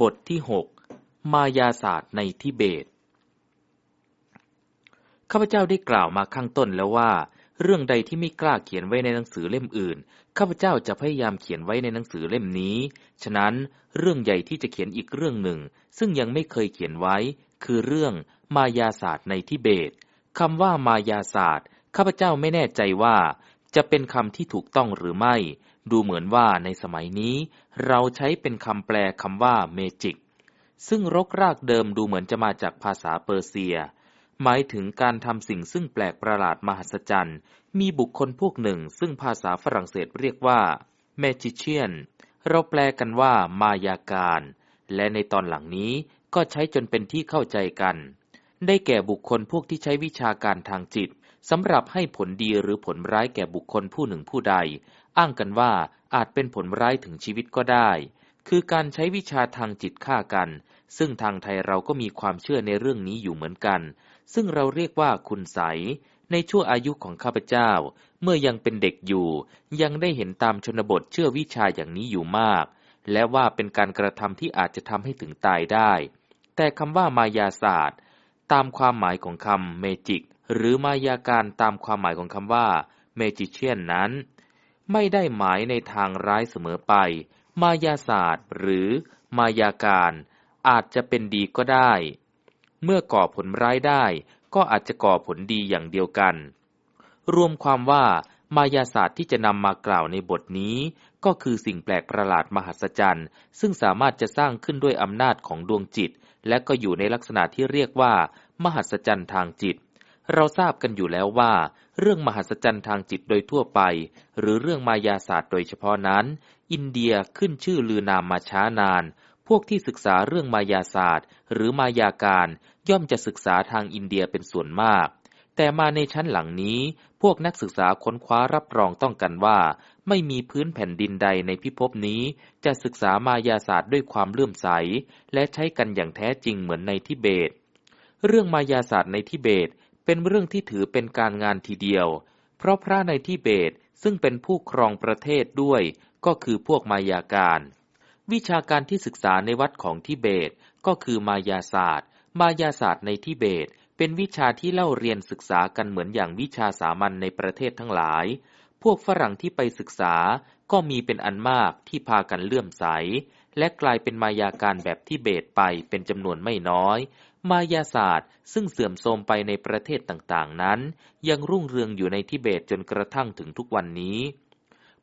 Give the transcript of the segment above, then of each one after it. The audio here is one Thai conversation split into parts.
บทที่หกมายาศาสตร์ในทิเบต ข้าพเจ้าได้กล่าวมาข้างต้นแล้วว่า เรื่องใดที่ไม่กล้าเขียนไว้ในหนังสือเล่มอื่น ข้าพเจ้าจะพยายามเขียนไว้ในหนังสือเล่มนี้ ฉะนั้นเรื่องใหญ่ที่จะเขียนอีกเรื่องหนึ่ง ซึ่งยังไม่เคยเขียนไว้ คือเรื่องมายาศาสตร์ในทิเบตคำว่ามายาศาสตร์ ข้าพเจ้าไม่แน่ใจว่า จะเป็นคำที่ถูกต้องหรือไม่ ดูเหมือนว่าในสมัยนี้ เราใช้เป็นคำแปลคำว่าเมจิก ซึ่งรกรากเดิมดูเหมือนจะมาจากภาษาเปอร์เซีย หมายถึงการทำสิ่งซึ่งแปลกประหลาดมหัศจรรย์ มีบุคคลพวกหนึ่ง ซึ่งภาษาฝรั่งเศสเรียกว่า magician เราแปลกันว่ามายาการ และในตอนหลังนี้ก็ใช้จนเป็นที่เข้าใจกัน ได้แก่บุคคลพวกที่ใช้วิชาการทางจิตสำหรับให้ผลดีหรือผลร้ายแก่บุคคลผู้หนึ่งผู้ใด อ้างกันว่าอาจเป็นผลร้ายถึงชีวิตก็ได้ คือการใช้วิชาทางจิตฆ่ากัน ซึ่งทางไทยเราก็มีความเชื่อในเรื่องนี้อยู่เหมือนกัน ซึ่งเราเรียกว่าคุณใส ในช่วงอายุของข้าพเจ้า เมื่อยังเป็นเด็กอยู่ ยังได้เห็นตามชนบทเชื่อวิชาอย่างนี้อยู่มาก และว่าเป็นการกระทำที่อาจจะทำให้ถึงตายได้ แต่คำว่ามายาศาสตร์ ตามความหมายของคำ magic หรือมายาการตามความหมายของคำว่า magician นั้น ไม่ได้หมายในทางร้ายเสมอไป มายาศาสตร์หรือมายาการอาจจะเป็นดีก็ได้ เมื่อก่อผลร้ายได้ก็อาจจะก่อผลดีอย่างเดียวกัน รวมความว่ามายาศาสตร์ที่จะนำมากล่าวในบทนี้ ก็คือสิ่งแปลกประหลาดมหัศจรรย์ ซึ่งสามารถจะสร้างขึ้นด้วยอำนาจของดวงจิต และก็อยู่ในลักษณะที่เรียกว่า มหัศจรรย์ทางจิต เราทราบกันอยู่แล้วว่า เรื่องมหัศจรรย์ทางจิตโดยทั่วไป หรือเรื่องมายาศาสตร์โดยเฉพาะนั้น อินเดียขึ้นชื่อลือนามมาช้านาน พวกที่ศึกษาเรื่องมายาศาสตร์ หรือมายาการย่อมจะศึกษาทางอินเดียเป็นส่วนมาก แต่มาในชั้นหลังนี้ พวกนักศึกษาค้นคว้ารับรองต้องกันว่า ไม่มีพื้นแผ่นดินใดในพิภพนี้ จะศึกษามายาศาสตร์ด้วยความเลื่อมใส และใช้กันอย่างแท้จริงเหมือนในทิเบตเรื่องมายาศาสตร์ในทิเบต เป็นเรื่องที่ถือเป็นการงานทีเดียว เพราะพระในทิเบตซึ่งเป็นผู้ครองประเทศด้วยก็คือพวกมายาการ วิชาการที่ศึกษาในวัดของทิเบตก็คือมายาศาสตร์ มายาศาสตร์ในทิเบต เป็นวิชาที่เล่าเรียนศึกษากันเหมือนอย่างวิชาสามัญในประเทศทั้งหลาย พวกฝรั่งที่ไปศึกษาก็มีเป็นอันมากที่พากันเลื่อมใส และกลายเป็นมายาการแบบทิเบตไปเป็นจำนวนไม่น้อย มายาศาสตร์ ซึ่งเสื่อมโทรมไปในประเทศต่างๆ นั้น ยังรุ่งเรืองอยู่ในทิเบตจนกระทั่งถึงทุกวันนี้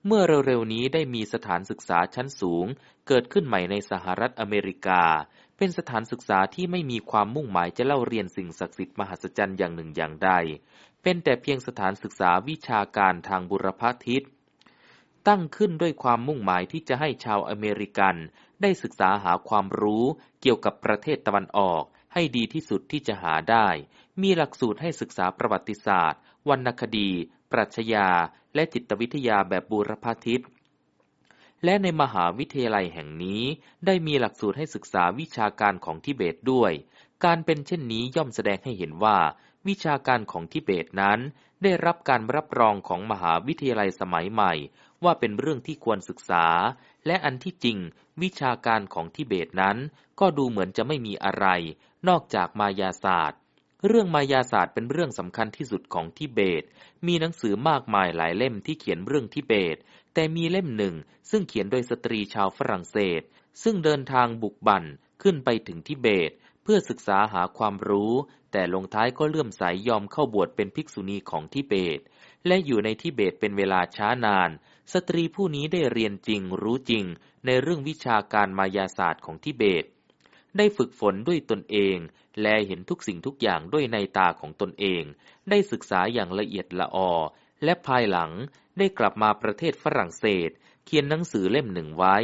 เมื่อเร็วๆนี้ได้มีสถานศึกษาชั้นสูง เกิดขึ้นใหม่ในสหรัฐอเมริกา เป็นสถานศึกษาที่ไม่มีความมุ่งหมายจะเล่าเรียนสิ่งศักดิ์สิทธิ์มหัศจรรย์อย่างหนึ่งอย่างใด เป็นแต่เพียงสถานศึกษาวิชาการทางบุรพทิศตั้งขึ้นด้วยความมุ่งหมายที่จะให้ชาวอเมริกัน ได้ศึกษาหาความรู้เกี่ยวกับประเทศตะวันออก ให้ดีที่สุดที่จะหาได้ มีหลักสูตรให้ศึกษาประวัติศาสตร์ วรรณคดี ปรัชญา และจิตวิทยาแบบบูรพาทิตและในมหาวิทยาลัยแห่งนี้ได้มีหลักสูตรให้ศึกษาวิชาการของทิเบตด้วย การเป็นเช่นนี้ย่อมแสดงให้เห็นว่า วิชาการของทิเบตนั้น ได้รับการรับรองของมหาวิทยาลัยสมัยใหม่ ว่าเป็นเรื่องที่ควรศึกษา และอันที่จริง วิชาการของทิเบตนั้น ก็ดูเหมือนจะไม่มีอะไร นอกจากมายาศาสตร์ เรื่องมายาศาสตร์เป็นเรื่องสำคัญที่สุดของทิเบต มีหนังสือมากมายหลายเล่มที่เขียนเรื่องทิเบต แต่มีเล่มหนึ่งซึ่งเขียนโดยสตรีชาวฝรั่งเศส ซึ่งเดินทางบุกบั่นขึ้นไปถึงทิเบต เพื่อศึกษาหาความรู้ แต่ลงท้ายก็เลื่อมใสยยอมเข้าบวชเป็นภิกษุณีของทิเบต และอยู่ในทิเบตเป็นเวลาช้านาน สตรีผู้นี้ได้เรียนจริงรู้จริง ในเรื่องวิชาการมายาศาสตร์ของทิเบต ได้ฝึกฝนด้วยตนเอง แลเห็นทุกสิ่งทุกอย่างด้วยในตาของตนเอง ได้ศึกษาอย่างละเอียดละออ และภายหลังได้กลับมาประเทศฝรั่งเศส เขียนหนังสือเล่มหนึ่งไว้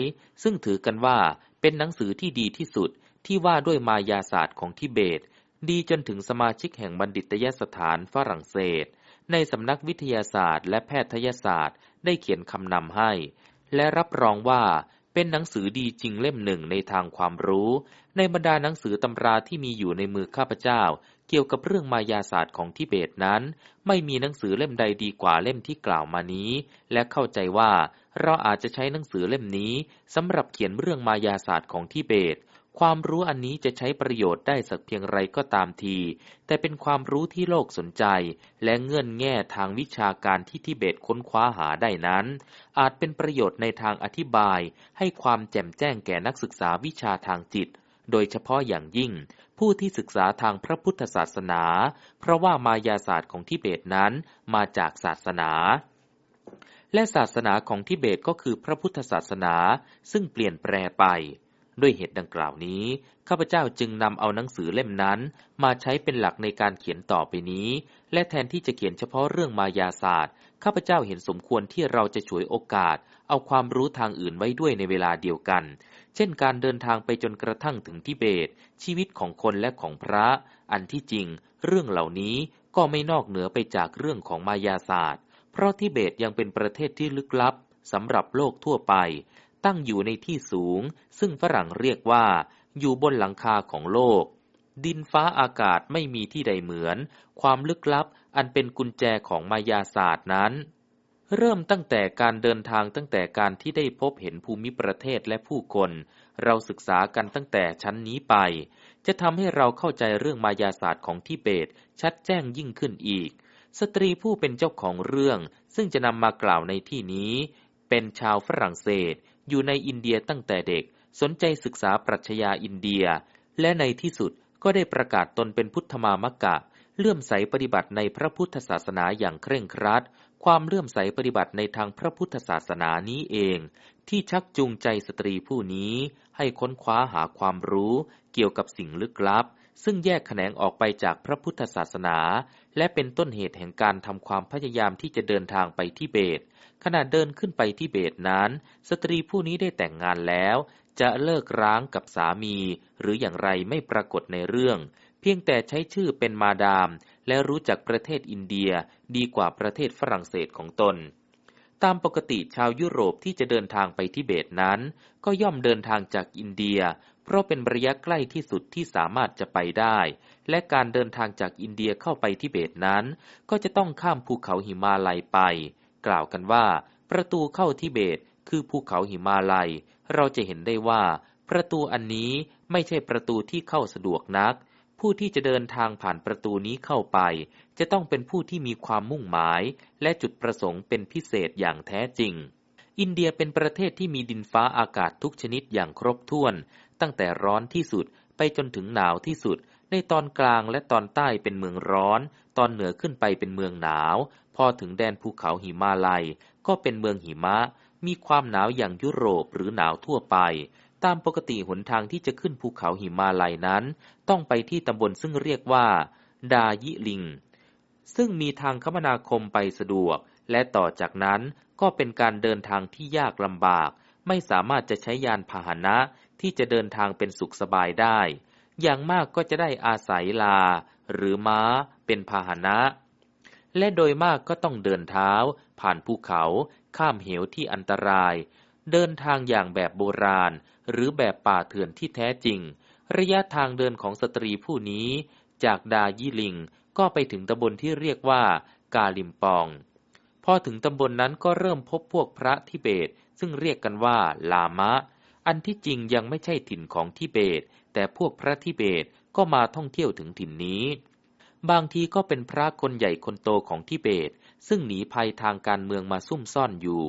ซึ่งถือกันว่าเป็นหนังสือที่ดีที่สุดที่ว่าด้วยมายาศาสตร์ของทิเบต ดีจนถึงสมาชิกแห่งบัณฑิตยสถานฝรั่งเศส ในสำนักวิทยาศาสตร์ และแพทยศาสตร์ ได้เขียนคำนำให้ และรับรองว่า เป็นหนังสือดีจริงเล่มหนึ่งในทางความรู้ ในบรรดาหนังสือตำราที่มีอยู่ในมือข้าพเจ้า เกี่ยวกับเรื่องมายาศาสตร์ของทิเบตนั้น ไม่มีหนังสือเล่มใดดีกว่าเล่มที่กล่าวมานี้ และเข้าใจว่าเราอาจจะใช้หนังสือเล่มนี้สำหรับเขียนเรื่องมายาศาสตร์ของทิเบต ความรู้อันนี้จะใช้ประโยชน์ได้สักเพียงไรก็ตามที แต่เป็นความรู้ที่โลกสนใจ และเงื่อนแง่ทางวิชาการที่ทิเบตค้นคว้าหาได้นั้น อาจเป็นประโยชน์ในทางอธิบาย ให้ความแจ่มแจ้งแก่นักศึกษาวิชาทางจิต โดยเฉพาะอย่างยิ่ง ผู้ที่ศึกษาทางพระพุทธศาสนา เพราะว่ามายาศาสตร์ของทิเบตนั้นมาจากศาสนาและศาสนาของทิเบตก็คือพระพุทธศาสนา ซึ่งเปลี่ยนแปลไป ด้วยเหตุดังกล่าวนี้ ข้าพเจ้าจึงนำเอาหนังสือเล่มนั้น มาใช้เป็นหลักในการเขียนต่อไปนี้ และแทนที่จะเขียนเฉพาะเรื่องมายาศาสตร์ ข้าพเจ้าเห็นสมควรที่เราจะฉวยโอกาส เอาความรู้ทางอื่นไว้ด้วยในเวลาเดียวกัน เช่นการเดินทางไปจนกระทั่งถึงทิเบต ชีวิตของคนและของพระ อันที่จริง เรื่องเหล่านี้ก็ไม่นอกเหนือไปจากเรื่องของมายาศาสตร์ เพราะทิเบตยังเป็นประเทศที่ลึกลับสำหรับโลกทั่วไป ตั้งอยู่ในที่สูง ซึ่งฝรั่งเรียกว่า อยู่บนหลังคาของโลก ดินฟ้าอากาศไม่มีที่ใดเหมือน ความลึกลับอันเป็นกุญแจของมายาศาสตร์นั้น เริ่มตั้งแต่การเดินทางตั้งแต่การที่ได้พบเห็นภูมิประเทศและผู้คน เราศึกษากันตั้งแต่ชั้นนี้ไป จะทำให้เราเข้าใจเรื่องมายาศาสตร์ของทิเบต ชัดแจ้งยิ่งขึ้นอีก สตรีผู้เป็นเจ้าของเรื่อง ซึ่งจะนำมากล่าวในที่นี้ เป็นชาวฝรั่งเศส อยู่ในอินเดียตั้งแต่เด็ก สนใจศึกษาปรัชญาอินเดีย และในที่สุดก็ได้ประกาศตนเป็นพุทธมามกะ เลื่อมใสปฏิบัติในพระพุทธศาสนาอย่างเคร่งครัด ความเลื่อมใสปฏิบัติในทางพระพุทธศาสนานี้เอง ที่ชักจูงใจสตรีผู้นี้ ให้ค้นคว้าหาความรู้เกี่ยวกับสิ่งลึกลับ ซึ่งแยกแขนงออกไปจากพระพุทธศาสนา และเป็นต้นเหตุแห่งการทำความพยายามที่จะเดินทางไปที่เบต ขณะเดินขึ้นไปที่เบตนั้น สตรีผู้นี้ได้แต่งงานแล้ว จะเลิกร้างกับสามี หรืออย่างไรไม่ปรากฏในเรื่อง เพียงแต่ใช้ชื่อเป็นมาดาม และรู้จักประเทศอินเดียดีกว่าประเทศฝรั่งเศสของตน ตามปกติชาวยุโรปที่จะเดินทางไปที่เบตนั้น ก็ย่อมเดินทางจากอินเดีย เพราะเป็นระยะใกล้ที่สุดที่สามารถจะไปได้ และการเดินทางจากอินเดียเข้าไปที่เบตนั้น ก็จะต้องข้ามภูเขาหิมาลัยไป กล่าวกันว่า ประตูเข้าทิเบตคือภูเขาหิมาลัย เราจะเห็นได้ว่า ประตูอันนี้ไม่ใช่ประตูที่เข้าสะดวกนัก ผู้ที่จะเดินทางผ่านประตูนี้เข้าไป จะต้องเป็นผู้ที่มีความมุ่งหมาย และจุดประสงค์เป็นพิเศษอย่างแท้จริง อินเดียเป็นประเทศที่มีดินฟ้าอากาศทุกชนิดอย่างครบถ้วน ตั้งแต่ร้อนที่สุดไปจนถึงหนาวที่สุด ในตอนกลางและตอนใต้เป็นเมืองร้อน อนเหนือขึ้นไปเป็นเมืองหนาว พอถึงแดนภูเขาหิมาลัย ก็เป็นเมืองหิมะ มีความหนาวอย่างยุโรปหรือหนาวทั่วไป ตามปกติหนทางที่จะขึ้นภูเขาหิมาลัยนั้น ต้องไปที่ตำบลซึ่งเรียกว่า ดายิลิง ซึ่งมีทางคมนาคมไปสะดวก และต่อจากนั้นก็เป็นการเดินทางที่ยากลำบาก ไม่สามารถจะใช้ยานพาหนะที่จะเดินทางเป็นสุขสบายได้ อย่างมากก็จะได้อาศัยลา หรือม้า เป็นพาหนะ และโดยมากก็ต้องเดินเท้า ผ่านภูเขา ข้ามเหวที่อันตราย เดินทางอย่างแบบโบราณ หรือแบบป่าเถื่อนที่แท้จริง ระยะทางเดินของสตรีผู้นี้ จากดายิลิงก็ไปถึงตำบลที่เรียกว่ากาลิมปอง พอถึงตำบลนนั้นก็เริ่มพบพวกพระทิเบต ซึ่งเรียกกันว่าลามะ อันที่จริงยังไม่ใช่ถิ่นของทิเบต แต่พวกพระทิเบตก็มาท่องเที่ยวถึงถิ่นนี้ บางทีก็เป็นพระคนใหญ่คนโตของทิเบต ซึ่งหนีภัยทางการเมืองมาซุ่มซ่อนอยู่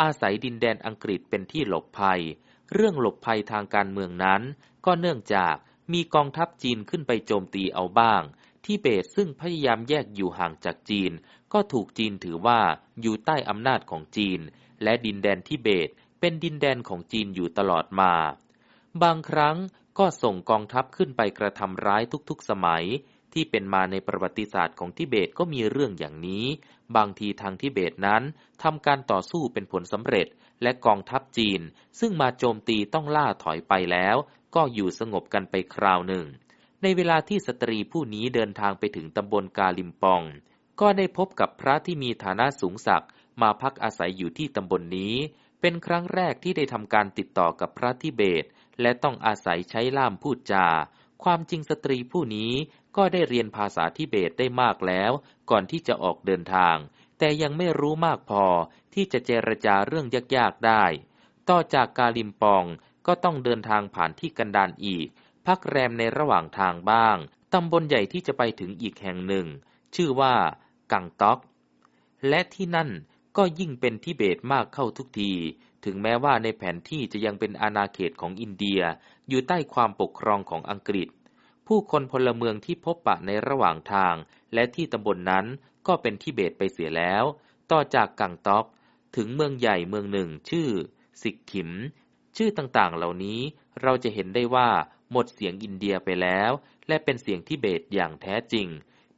อาศัยดินแดนอังกฤษเป็นที่หลบภัย เรื่องหลบภัยทางการเมืองนั้น ก็เนื่องจากมีกองทัพจีนขึ้นไปโจมตีเอาบ้าง ทิเบตซึ่งพยายามแยกอยู่ห่างจากจีน ก็ถูกจีนถือว่าอยู่ใต้อำนาจของจีน และดินแดนทิเบตเป็นดินแดนของจีนอยู่ตลอดมา บางครั้งก็ส่งกองทัพขึ้นไปกระทำร้ายทุกๆสมัย ที่เป็นมาในประวัติศาสตร์ของทิเบตก็มีเรื่องอย่างนี้ บางทีทางทิเบตนั้นทำการต่อสู้เป็นผลสำเร็จ และกองทัพจีน ซึ่งมาโจมตีต้องล่าถอยไปแล้ว ก็อยู่สงบกันไปคราวหนึ่ง ในเวลาที่สตรีผู้นี้เดินทางไปถึงตำบลกาลิมปอง ก็ได้พบกับพระที่มีฐานะสูงศักดิ์มาพักอาศัยอยู่ที่ตำบลนนี้ เป็นครั้งแรกที่ได้ทำการติดต่อกับพระทิเบต และต้องอาศัยใช้ล่ามพูดจา ความจริงสตรีผู้นี้ ก็ได้เรียนภาษาทิเบตได้มากแล้ว ก่อนที่จะออกเดินทาง แต่ยังไม่รู้มากพอที่จะเจรจาเรื่องยากๆได้ ต่อจากกาลิมปองก็ต้องเดินทางผ่านที่กันดานอีก พักแรมในระหว่างทางบ้าง ตำบลใหญ่ที่จะไปถึงอีกแห่งหนึ่ง ชื่อว่ากังต็อก และที่นั่นก็ยิ่งเป็นทิเบตมากเข้าทุกที ถึงแม้ว่าในแผนที่จะยังเป็นอาณาเขตของอินเดีย อยู่ใต้ความปกครองของอังกฤษ ผู้คนพลเมืองที่พบปะในระหว่างทาง และที่ตำบลนนั้นก็เป็นทิเบตไปเสียแล้ว ต่อจากกังต็อก ถึงเมืองใหญ่เมืองหนึ่งชื่อ สิกขิม ชื่อต่างๆเหล่านี้เราจะเห็นได้ว่าหมดเสียงอินเดียไปแล้ว และเป็นเสียงทิเบตอย่างแท้จริง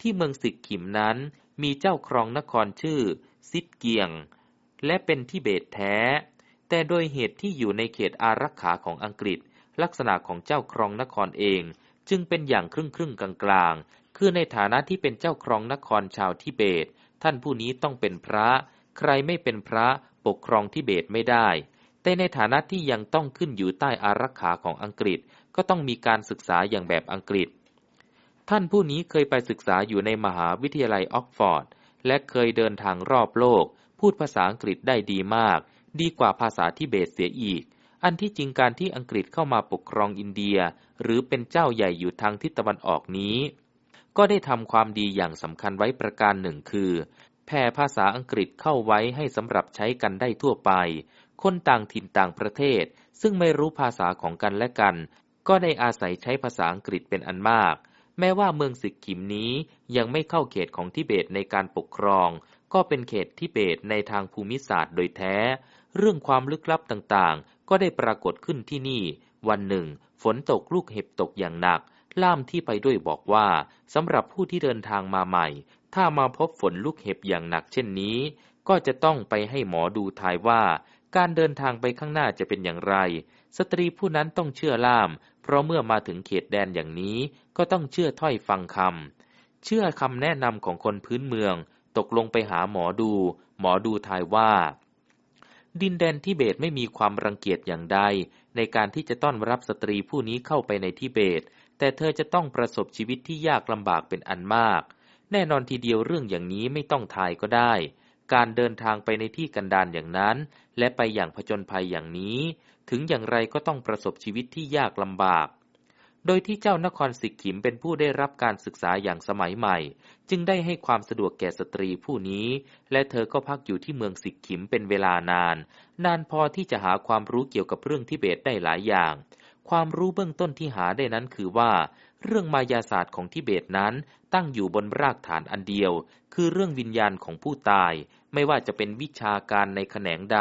ที่เมืองสิกขิมนั้นมีเจ้าครองนครชื่อ ซิดเกียง และเป็นทิเบตแท้ แต่โดยเหตุที่อยู่ในเขตอารักขาของอังกฤษ ลักษณะของเจ้าครองนครเอง จึงเป็นอย่างครึ่งครึ่งกลางๆ คือในฐานะที่เป็นเจ้าครองนครชาวทิเบต ท่านผู้นี้ต้องเป็นพระ ใครไม่เป็นพระปกครองทิเบตไม่ได้ แต่ในฐานะที่ยังต้องขึ้นอยู่ใต้อารักขาของอังกฤษ ก็ต้องมีการศึกษาอย่างแบบอังกฤษ ท่านผู้นี้เคยไปศึกษาอยู่ในมหาวิทยาลัยออกฟอร์ด และเคยเดินทางรอบโลก พูดภาษาอังกฤษได้ดีมาก ดีกว่าภาษาทิเบตเสียอีก อันที่จริงการที่อังกฤษเข้ามาปกครองอินเดีย หรือเป็นเจ้าใหญ่อยู่ทางทิศตะวันออกนี้ ก็ได้ทำความดีอย่างสำคัญไว้ประการหนึ่งคือแผ่ภาษาอังกฤษเข้าไว้ให้สำหรับใช้กันได้ทั่วไป คนต่างถิ่นต่างประเทศ ซึ่งไม่รู้ภาษาของกันและกัน ก็ได้อาศัยใช้ภาษาอังกฤษเป็นอันมาก แม้ว่าเมืองสิกขิมนี้ยังไม่เข้าเขตของทิเบตในการปกครอง ก็เป็นเขตทิเบตในทางภูมิศาสตร์โดยแท้ เรื่องความลึกลับต่างๆ ก็ได้ปรากฏขึ้นที่นี่ วันหนึ่ง ฝนตกลูกเห็บตกอย่างหนัก ล่ามที่ไปด้วยบอกว่าสำหรับผู้ที่เดินทางมาใหม่ ถ้ามาพบฝนลูกเห็บอย่างหนักเช่นนี้ ก็จะต้องไปให้หมอดูทายว่า การเดินทางไปข้างหน้าจะเป็นอย่างไร สตรีผู้นั้นต้องเชื่อล่าม เพราะเมื่อมาถึงเขตแดนอย่างนี้ก็ต้องเชื่อถ้อยฟังคำเชื่อคำแนะนำของคนพื้นเมือง ตกลงไปหาหมอดู หมอดูทายว่า ดินแดนทิเบตไม่มีความรังเกียจอย่างใด ในการที่จะต้อนรับสตรีผู้นี้เข้าไปในทิเบต แต่เธอจะต้องประสบชีวิตที่ยากลำบากเป็นอันมาก แน่นอนทีเดียวเรื่องอย่างนี้ไม่ต้องทายก็ได้ การเดินทางไปในที่กันดานอย่างนั้น และไปอย่างผจญภัยอย่างนี้ ถึงอย่างไรก็ต้องประสบชีวิตที่ยากลำบาก โดยที่เจ้านครสิกขิมเป็นผู้ได้รับการศึกษาอย่างสมัยใหม่ จึงได้ให้ความสะดวกแก่สตรีผู้นี้ และเธอก็พักอยู่ที่เมืองสิกขิมเป็นเวลานาน นานพอที่จะหาความรู้เกี่ยวกับเรื่องทิเบตได้หลายอย่าง ความรู้เบื้องต้นที่หาได้นั้นคือว่า เรื่องมายาศาสตร์ของทิเบตนั้นตั้งอยู่บนรากฐานอันเดียว คือเรื่องวิญญาณของผู้ตาย ไม่ว่าจะเป็นวิชาการในแขนงใด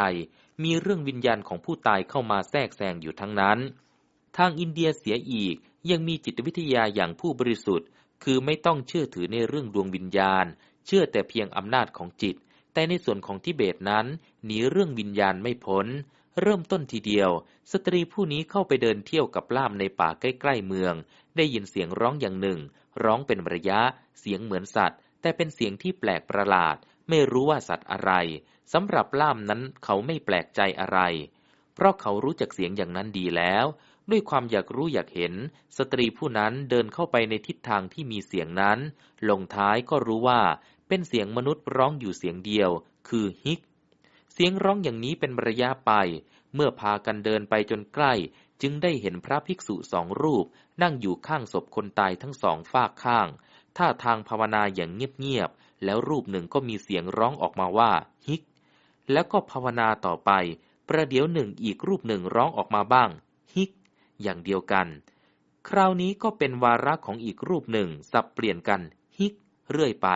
มีเรื่องวิญญาณของผู้ตายเข้ามาแทรกแซงอยู่ทั้งนั้น ทางอินเดียเสียอีกยังมีจิตวิทยาอย่างผู้บริสุทธิ์ คือไม่ต้องเชื่อถือในเรื่องดวงวิญญาณ เชื่อแต่เพียงอำนาจของจิต แต่ในส่วนของทิเบตนั้นหนีเรื่องวิญญาณไม่พ้น เริ่มต้นทีเดียว สตรีผู้นี้เข้าไปเดินเที่ยวกับล่ามในป่าใกล้ๆเมือง ได้ยินเสียงร้องอย่างหนึ่ง ร้องเป็นระยะ เสียงเหมือนสัตว์ แต่เป็นเสียงที่แปลกประหลาด ไม่รู้ว่าสัตว์อะไรสำหรับล่ามนั้นเขาไม่แปลกใจอะไร เพราะเขารู้จักเสียงอย่างนั้นดีแล้ว ด้วยความอยากรู้อยากเห็น สตรีผู้นั้นเดินเข้าไปในทิศทางที่มีเสียงนั้น ลงท้ายก็รู้ว่า เป็นเสียงมนุษย์ร้องอยู่เสียงเดียว คือฮิก เสียงร้องอย่างนี้เป็นระยะไป เมื่อพากันเดินไปจนใกล้ จึงได้เห็นพระภิกษุสองรูป นั่งอยู่ข้างศพคนตายทั้งสองฝากข้าง ท่าทางภาวนาอย่างเงียบๆ แล้วรูปหนึ่งก็มีเสียงร้องออกมาว่าฮิก แล้วก็ภาวนาต่อไป ประเดี๋ยวหนึ่งอีกรูปหนึ่งร้องออกมาบ้าง อย่างเดียวกัน คราวนี้ก็เป็นวาระของอีกรูปหนึ่ง สับเปลี่ยนกัน ฮิก เรื่อยไป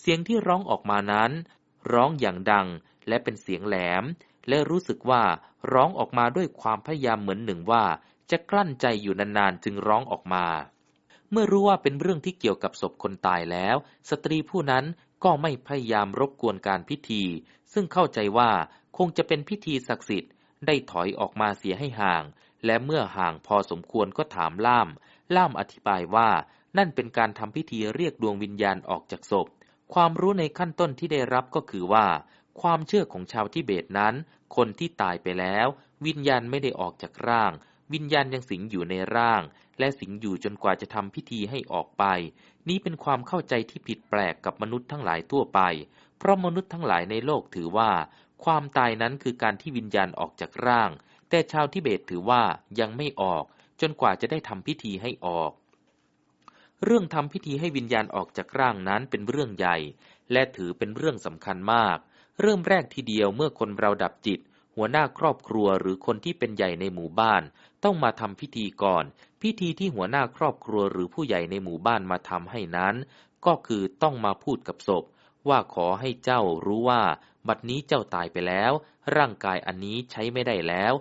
เสียงที่ร้องออกมานั้น ร้องอย่างดังและเป็นเสียงแหลม และรู้สึกว่าร้องออกมาด้วยความพยายามเหมือนหนึ่งว่า จะกลั้นใจอยู่นานๆ จึงร้องออกมา เมื่อรู้ว่าเป็นเรื่องที่เกี่ยวกับศพคนตายแล้ว สตรีผู้นั้นก็ไม่พยายามรบกวนการพิธี ซึ่งเข้าใจว่าคงจะเป็นพิธีศักดิ์สิทธิ์ได้ถอยออกมาเสียให้ห่าง และเมื่อห่างพอสมควรก็ถามล่าม ล่ามอธิบายว่า นั่นเป็นการทำพิธีเรียกดวงวิญญาณออกจากศพ ความรู้ในขั้นต้นที่ได้รับก็คือว่า ความเชื่อของชาวทิเบตนั้น คนที่ตายไปแล้ว วิญญาณไม่ได้ออกจากร่าง วิญญาณยังสิงอยู่ในร่าง และสิงอยู่จนกว่าจะทำพิธีให้ออกไป นี้เป็นความเข้าใจที่ผิดแปลกกับมนุษย์ทั้งหลายทั่วไป เพราะมนุษย์ทั้งหลายในโลกถือว่า ความตายนั้นคือการที่วิญญาณออกจากร่าง แต่ชาวทิเบตถือว่ายังไม่ออกจนกว่าจะได้ทำพิธีให้ออก เรื่องทำพิธีให้วิญญาณออกจากร่างนั้นเป็นเรื่องใหญ่ และถือเป็นเรื่องสำคัญมาก เริ่มแรกทีเดียวเมื่อคนเราดับจิต หัวหน้าครอบครัวหรือคนที่เป็นใหญ่ในหมู่บ้าน ต้องมาทำพิธีก่อน พิธีที่หัวหน้าครอบครัวหรือผู้ใหญ่ในหมู่บ้านมาทำให้นั้น ก็คือต้องมาพูดกับศพ ว่าขอให้เจ้ารู้ว่า บัดนี้เจ้าตายไปแล้ว ร่างกายอันนี้ใช้ไม่ได้แล้ว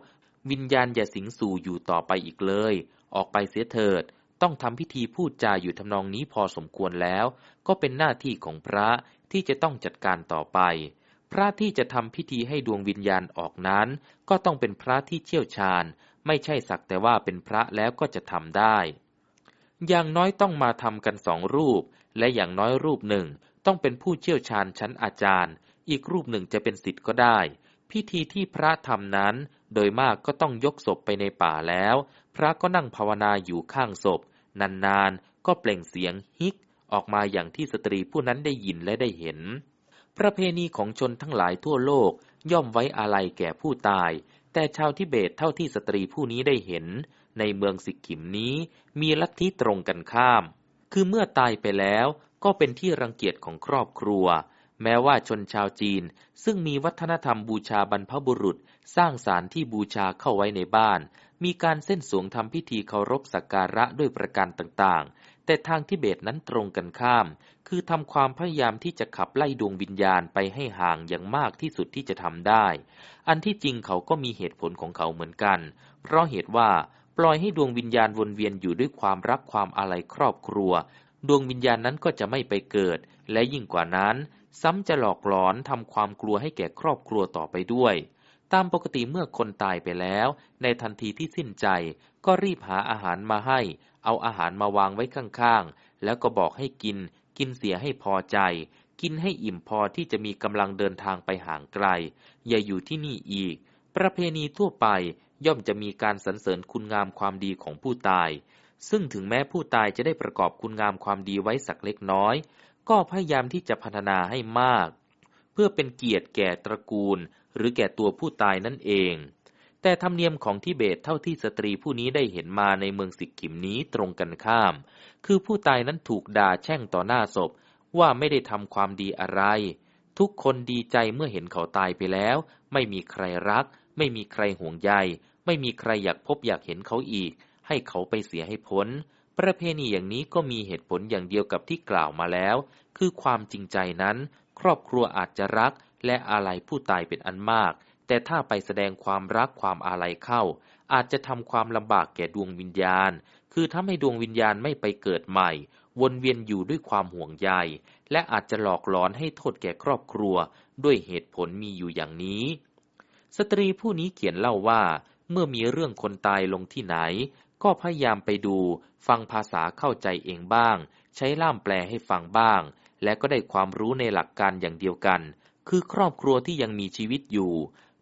วิญญาณอย่าสิงสู่อยู่ต่อไปอีกเลย ออกไปเสียเถิด ต้องทำพิธีพูดจาอยู่ทำนองนี้พอสมควรแล้ว ก็เป็นหน้าที่ของพระที่จะต้องจัดการต่อไป พระที่จะทำพิธีให้ดวงวิญญาณออกนั้น ก็ต้องเป็นพระที่เชี่ยวชาญ ไม่ใช่สักแต่ว่าเป็นพระแล้วก็จะทำได้ อย่างน้อยต้องมาทำกันสองรูป และอย่างน้อยรูปหนึ่ง ต้องเป็นผู้เชี่ยวชาญชั้นอาจารย์ อีกรูปหนึ่งจะเป็นสิทธิ์ก็ได้พิธีที่พระทำนั้น โดยมากก็ต้องยกศพไปในป่าแล้ว พระก็นั่งภาวนาอยู่ข้างศพ นานๆ ก็เปล่งเสียงฮิก ออกมาอย่างที่สตรีผู้นั้นได้ยินและได้เห็น ประเพณีของชนทั้งหลายทั่วโลกย่อมไว้อาลัยแก่ผู้ตาย แต่ชาวทิเบตเท่าที่สตรีผู้นี้ได้เห็น ในเมืองสิกขิมนี้มีลัทธิตรงกันข้าม คือเมื่อตายไปแล้วก็เป็นที่รังเกียจของครอบครัว แม้ว่าชนชาวจีน ซึ่งมีวัฒนธรรมบูชาบรรพบุรุษ สร้างสารที่บูชาเข้าไว้ในบ้าน มีการเส้นสวงทำพิธีเคารพสักการะด้วยประการต่างๆ แต่ทางทิเบตนั้นตรงกันข้าม คือทำความพยายามที่จะขับไล่ดวงวิญญาณไปให้ห่างอย่างมากที่สุดที่จะทำได้ อันที่จริงเขาก็มีเหตุผลของเขาเหมือนกัน เพราะเหตุว่าปล่อยให้ดวงวิญญาณวนเวียนอยู่ด้วยความรักความอาลัยครอบครัว ดวงวิญญาณนั้นก็จะไม่ไปเกิด และยิ่งกว่านั้น ซ้ำจะหลอกหลอนทำความกลัวให้แก่ครอบครัวต่อไปด้วย ตามปกติเมื่อคนตายไปแล้ว ในทันทีที่สิ้นใจ ก็รีบหาอาหารมาให้ เอาอาหารมาวางไว้ข้างๆ แล้วก็บอกให้กิน กินเสียให้พอใจ กินให้อิ่มพอที่จะมีกำลังเดินทางไปห่างไกล อย่าอยู่ที่นี่อีก ประเพณีทั่วไปย่อมจะมีการสรรเสริญคุณงามความดีของผู้ตาย ซึ่งถึงแม้ผู้ตายจะได้ประกอบคุณงามความดีไว้สักเล็กน้อย ก็พยายามที่จะพัฒนาให้มาก เพื่อเป็นเกียรติแก่ตระกูล หรือแก่ตัวผู้ตายนั่นเอง แต่ธรรมเนียมของทิเบตเท่าที่สตรีผู้นี้ได้เห็นมาในเมืองสิกขิมนี้ตรงกันข้าม คือผู้ตายนั้นถูกด่าแช่งต่อหน้าศพว่าไม่ได้ทำความดีอะไร ทุกคนดีใจเมื่อเห็นเขาตายไปแล้ว ไม่มีใครรัก ไม่มีใครห่วงใย ไม่มีใครอยากพบอยากเห็นเขาอีก ให้เขาไปเสียให้พ้น ประเพณีอย่างนี้ก็มีเหตุผลอย่างเดียวกับที่กล่าวมาแล้ว คือความจริงใจนั้น ครอบครัวอาจจะรักและอาลัยผู้ตายเป็นอันมาก แต่ถ้าไปแสดงความรักความอาลัยเข้า อาจจะทำความลำบากแก่ดวงวิญญาณ คือทำให้ดวงวิญญาณไม่ไปเกิดใหม่ วนเวียนอยู่ด้วยความห่วงใย และอาจจะหลอกหลอนให้โทษแก่ครอบครัว ด้วยเหตุผลมีอยู่อย่างนี้ สตรีผู้นี้เขียนเล่าว่า เมื่อมีเรื่องคนตายลงที่ไหน ก็พยายามไปดูฟังภาษาเข้าใจเองบ้าง ใช้ล่ามแปลให้ฟังบ้าง และก็ได้ความรู้ในหลักการอย่างเดียวกัน คือครอบครัวที่ยังมีชีวิตอยู่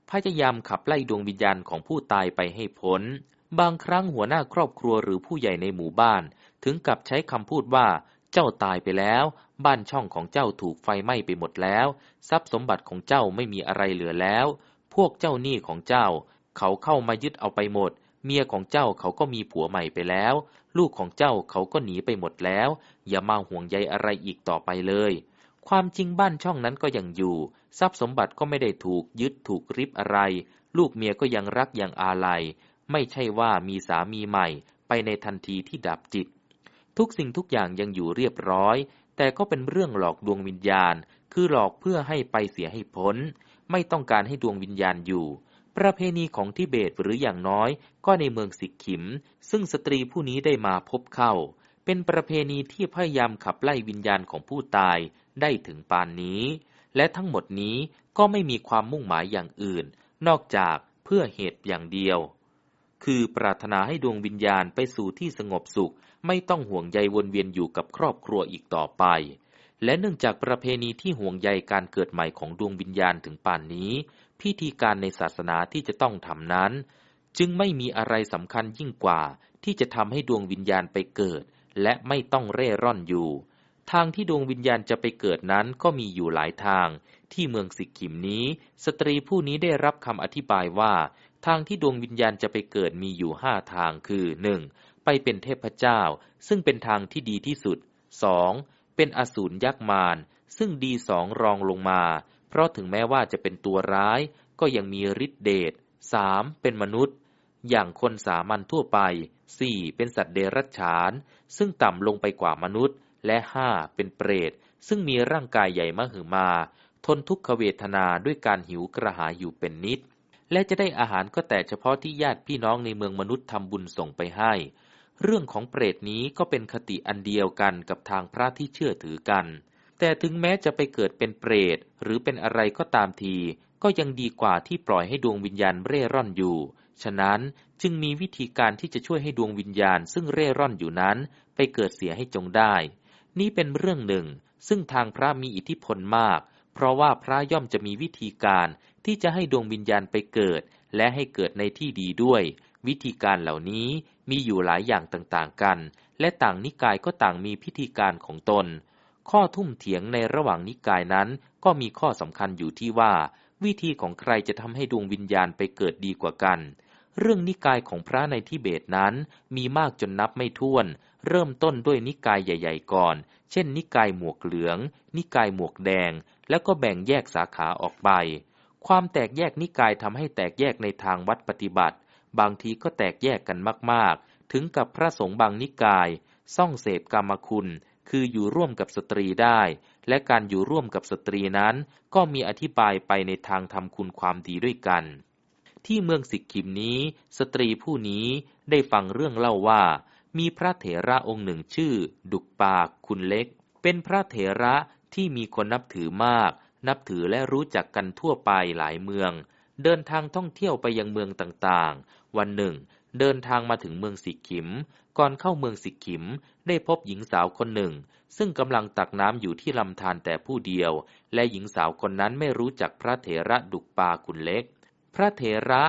พยายามขับไล่ดวงวิญญาณของผู้ตายไปให้พ้น บางครั้งหัวหน้าครอบครัวหรือผู้ใหญ่ในหมู่บ้าน ถึงกับใช้คำพูดว่าเจ้าตายไปแล้ว บ้านช่องของเจ้าถูกไฟไหม้ไปหมดแล้ว ทรัพย์สมบัติของเจ้าไม่มีอะไรเหลือแล้ว พวกเจ้าหนี้ของเจ้า เขาเข้ามายึดเอาไปหมด เมียของเจ้าเขาก็มีผัวใหม่ไปแล้ว ลูกของเจ้าเขาก็หนีไปหมดแล้ว อย่ามาห่วงใยอะไรอีกต่อไปเลย ความจริงบ้านช่องนั้นก็ยังอยู่ ทรัพย์สมบัติก็ไม่ได้ถูกยึดถูกริบอะไร ลูกเมียก็ยังรักยังอาลัย ไม่ใช่ว่ามีสามีใหม่ ไปในทันทีที่ดับจิต ทุกสิ่งทุกอย่างยังอยู่เรียบร้อย แต่ก็เป็นเรื่องหลอกดวงวิญญาณ คือหลอกเพื่อให้ไปเสียให้พ้น ไม่ต้องการให้ดวงวิญญาณอยู่ ประเพณีของทิเบตหรืออย่างน้อยก็ในเมืองสิกขิม ซึ่งสตรีผู้นี้ได้มาพบเข้า เป็นประเพณีที่พยายามขับไล่วิญญาณของผู้ตายได้ถึงปานนี้ และทั้งหมดนี้ก็ไม่มีความมุ่งหมายอย่างอื่น นอกจากเพื่อเหตุอย่างเดียว คือปรารถนาให้ดวงวิญญาณไปสู่ที่สงบสุข ไม่ต้องห่วงใยวนเวียนอยู่กับครอบครัวอีกต่อไป และเนื่องจากประเพณีที่ห่วงใยการเกิดใหม่ของดวงวิญญาณถึงป่านนี้ พิธีการในศาสนาที่จะต้องทำนั้น จึงไม่มีอะไรสำคัญยิ่งกว่า ที่จะทำให้ดวงวิญญาณไปเกิด และไม่ต้องเร่ร่อนอยู่ ทางที่ดวงวิญญาณจะไปเกิดนั้นก็มีอยู่หลายทาง ที่เมืองสิกขิมนี้ สตรีผู้นี้ได้รับคำอธิบายว่า ทางที่ดวงวิญญาณจะไปเกิดมีอยู่ห้าทางคือหนึ่งไปเป็นเทพเจ้า ซึ่งเป็นทางที่ดีที่สุดสองเป็นอสูรยักษ์มารซึ่งดีสองรองลงมา เพราะถึงแม้ว่าจะเป็นตัวร้ายก็ยังมีฤทธิเดชสามเป็นมนุษย์ อย่างคนสามัญทั่วไปสี่เป็นสัตว์เดรัจฉาน ซึ่งต่ำลงไปกว่ามนุษย์ และห้าเป็นเปรต ซึ่งมีร่างกายใหญ่มหึมา ทนทุกขเวทนาด้วยการหิวกระหายอยู่เป็นนิด และจะได้อาหารก็แต่เฉพาะที่ญาติพี่น้องในเมืองมนุษย์ทำบุญส่งไปให้ เรื่องของเปรตนี้ก็เป็นคติอันเดียวกันกับทางพระที่เชื่อถือกัน แต่ถึงแม้จะไปเกิดเป็นเปรตหรือเป็นอะไรก็ตามที ก็ยังดีกว่าที่ปล่อยให้ดวงวิญญาณเร่ร่อนอยู่ ฉะนั้นจึงมีวิธีการที่จะช่วยให้ดวงวิญญาณซึ่งเร่ร่อนอยู่นั้น ไปเกิดเสียให้จงได้ นี่เป็นเรื่องหนึ่ง ซึ่งทางพระมีอิทธิพลมาก เพราะว่าพระย่อมจะมีวิธีการที่จะให้ดวงวิญญาณไปเกิด และให้เกิดในที่ดีด้วย วิธีการเหล่านี้มีอยู่หลายอย่างต่างๆกัน และต่างนิกายก็ต่างมีพิธีการของตน ข้อทุ่มเถียงในระหว่างนิกายนั้นก็มีข้อสำคัญอยู่ที่ว่า วิธีของใครจะทำให้ดวงวิญญาณไปเกิดดีกว่ากัน เรื่องนิกายของพระในทิเบตนั้นมีมากจนนับไม่ถ้วน เริ่มต้นด้วยนิกายใหญ่ ๆ ก่อน เช่น นิกายหมวกเหลือง นิกายหมวกแดง แล้วก็แบ่งแยกสาขาออกไป ความแตกแยกนิกายทำให้แตกแยกในทางวัดปฏิบัติ บางทีก็แตกแยกกันมากๆ ถึงกับพระสงฆ์บางนิกาย ซ่องเสพกามคุณ คืออยู่ร่วมกับสตรีได้ และการอยู่ร่วมกับสตรีนั้น ก็มีอธิบายไปในทางทำคุณความดีด้วยกัน ที่เมืองสิกขิมนี้ สตรีผู้นี้ได้ฟังเรื่องเล่าว่า มีพระเถระองค์หนึ่งชื่อ ดุกปากุนเล็ก เป็นพระเถระที่มีคนนับถือมาก นับถือและรู้จักกันทั่วไปหลายเมือง เดินทางท่องเที่ยวไปยังเมืองต่างๆ วันหนึ่ง เดินทางมาถึงเมืองสิกขิม ก่อนเข้าเมืองสิกขิม ได้พบหญิงสาวคนหนึ่ง ซึ่งกำลังตักน้ำอยู่ที่ลำธารแต่ผู้เดียว และหญิงสาวคนนั้นไม่รู้จักพระเถระดุกปาคุณเล็ก พระเถระ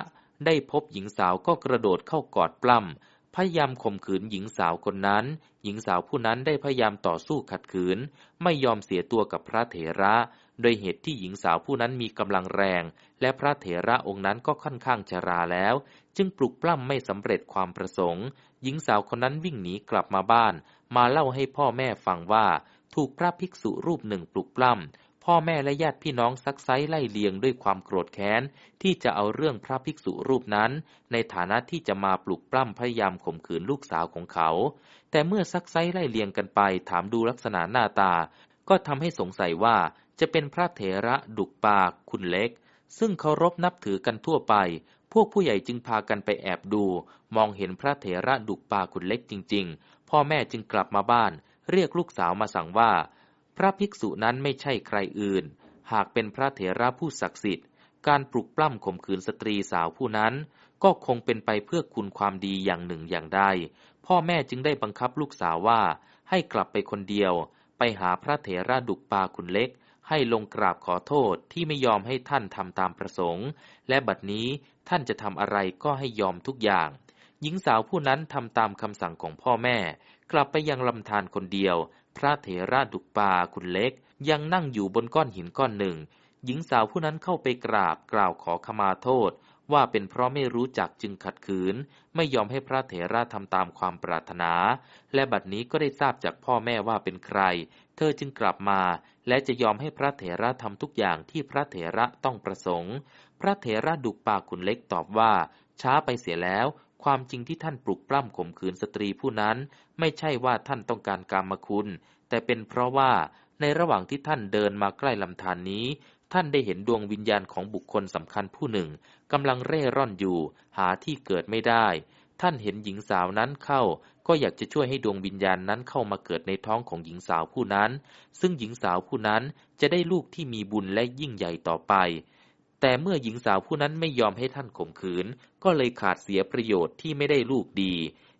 ได้พบหญิงสาวก็กระโดดเข้ากอดปล้ำ พยายามข่มขืนหญิงสาวคนนั้น หญิงสาวผู้นั้นได้พยายามต่อสู้ขัดขืน ไม่ยอมเสียตัวกับพระเถระ โดยเหตุที่หญิงสาวผู้นั้นมีกำลังแรง และพระเถระองค์นั้นก็ค่อนข้างชราแล้ว จึงปลุกปล้ำไม่สำเร็จความประสงค์ หญิงสาวคนนั้นวิ่งหนีกลับมาบ้าน มาเล่าให้พ่อแม่ฟังว่า ถูกพระภิกษุรูปหนึ่งปลุกปล้ำพ่อแม่และญาติพี่น้องซักไซไล่เลียงด้วยความโกรธแค้น ที่จะเอาเรื่องพระภิกษุรูปนั้น ในฐานะที่จะมาปลุกปล้ำพยายามข่มขืนลูกสาวของเขา แต่เมื่อซักไซไล่เลียงกันไป ถามดูลักษณะหน้าตา ก็ทำให้สงสัยว่าจะเป็นพระเถระดุกปากคุณเล็กซึ่งเคารพนับถือกันทั่วไป พวกผู้ใหญ่จึงพากันไปแอบดู มองเห็นพระเถระดุกปาคุณเล็กจริง ๆ พ่อแม่จึงกลับมาบ้าน เรียกลูกสาวมาสั่งว่า พระภิกษุนั้นไม่ใช่ใครอื่น หากเป็นพระเถระผู้ศักดิ์สิทธิ์ การปลุกปล้ำข่มขืนสตรีสาวผู้นั้น ก็คงเป็นไปเพื่อคุณความดีอย่างหนึ่งอย่างใด พ่อแม่จึงได้บังคับลูกสาวว่า ให้กลับไปคนเดียว ไปหาพระเถระดุกปาคุณเล็ก ให้ลงกราบขอโทษที่ไม่ยอมให้ท่านทำตามประสงค์ และบัดนี้ท่านจะทำอะไรก็ให้ยอมทุกอย่าง หญิงสาวผู้นั้นทำตามคำสั่งของพ่อแม่ กลับไปยังลำธารคนเดียว พระเถระดุกปาคุณเล็ก ยังนั่งอยู่บนก้อนหินก้อนหนึ่ง หญิงสาวผู้นั้นเข้าไปกราบกล่าวขอขมาโทษ ว่าเป็นเพราะไม่รู้จักจึงขัดขืน ไม่ยอมให้พระเถระทำตามความปรารถนา และบัดนี้ก็ได้ทราบจากพ่อแม่ว่าเป็นใคร เธอจึงกลับมา และจะยอมให้พระเถระทำทุกอย่างที่พระเถระต้องประสงค์ พระเถระดุกปาคุณเล็กตอบว่า ช้าไปเสียแล้ว ความจริงที่ท่านปลุกปล้ำข่มขืนสตรีผู้นั้น ไม่ใช่ว่าท่านต้องการกรรมคุณ แต่เป็นเพราะว่าในระหว่างที่ท่านเดินมาใกล้ลำธารนนี้ ท่านได้เห็นดวงวิญญาณของบุคคลสำคัญผู้หนึ่งกำลังเร่ร่อนอยู่ หาที่เกิดไม่ได้ ท่านเห็นหญิงสาวนั้นเข้า ก็อยากจะช่วยให้ดวงวิญญาณนั้นเข้ามาเกิดในท้องของหญิงสาวผู้นั้น ซึ่งหญิงสาวผู้นั้นจะได้ลูกที่มีบุญและยิ่งใหญ่ต่อไป แต่เมื่อหญิงสาวผู้นั้นไม่ยอมให้ท่านข่มขืน ก็เลยขาดเสียประโยชน์ที่ไม่ได้ลูกดี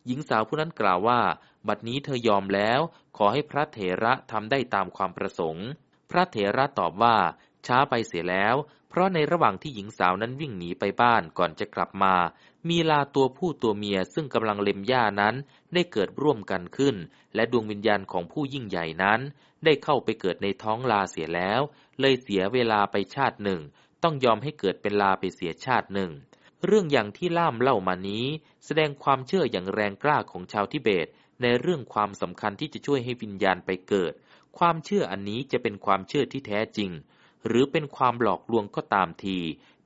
หญิงสาวผู้นั้นกล่าวว่า บัดนี้เธอยอมแล้ว ขอให้พระเถระทำได้ตามความประสงค์ พระเถระตอบว่า ช้าไปเสียแล้ว เพราะในระหว่างที่หญิงสาวนั้นวิ่งหนีไปบ้านก่อนจะกลับมามีลาตัวผู้ตัวเมียซึ่งกำลังเล็มหญ้านั้นได้เกิดร่วมกันขึ้น และดวงวิญญาณของผู้ยิ่งใหญ่นั้น ได้เข้าไปเกิดในท้องลาเสียแล้ว เลยเสียเวลาไปชาติหนึ่ง ต้องยอมให้เกิดเป็นลาไปเสียชาติหนึ่ง เรื่องอย่างที่ล่ามเล่ามานี้ แสดงความเชื่ออย่างแรงกล้าของชาวทิเบต ในเรื่องความสำคัญที่จะช่วยให้วิญญาณไปเกิด ความเชื่ออันนี้จะเป็นความเชื่อที่แท้จริง หรือเป็นความหลอกลวงก็ตามที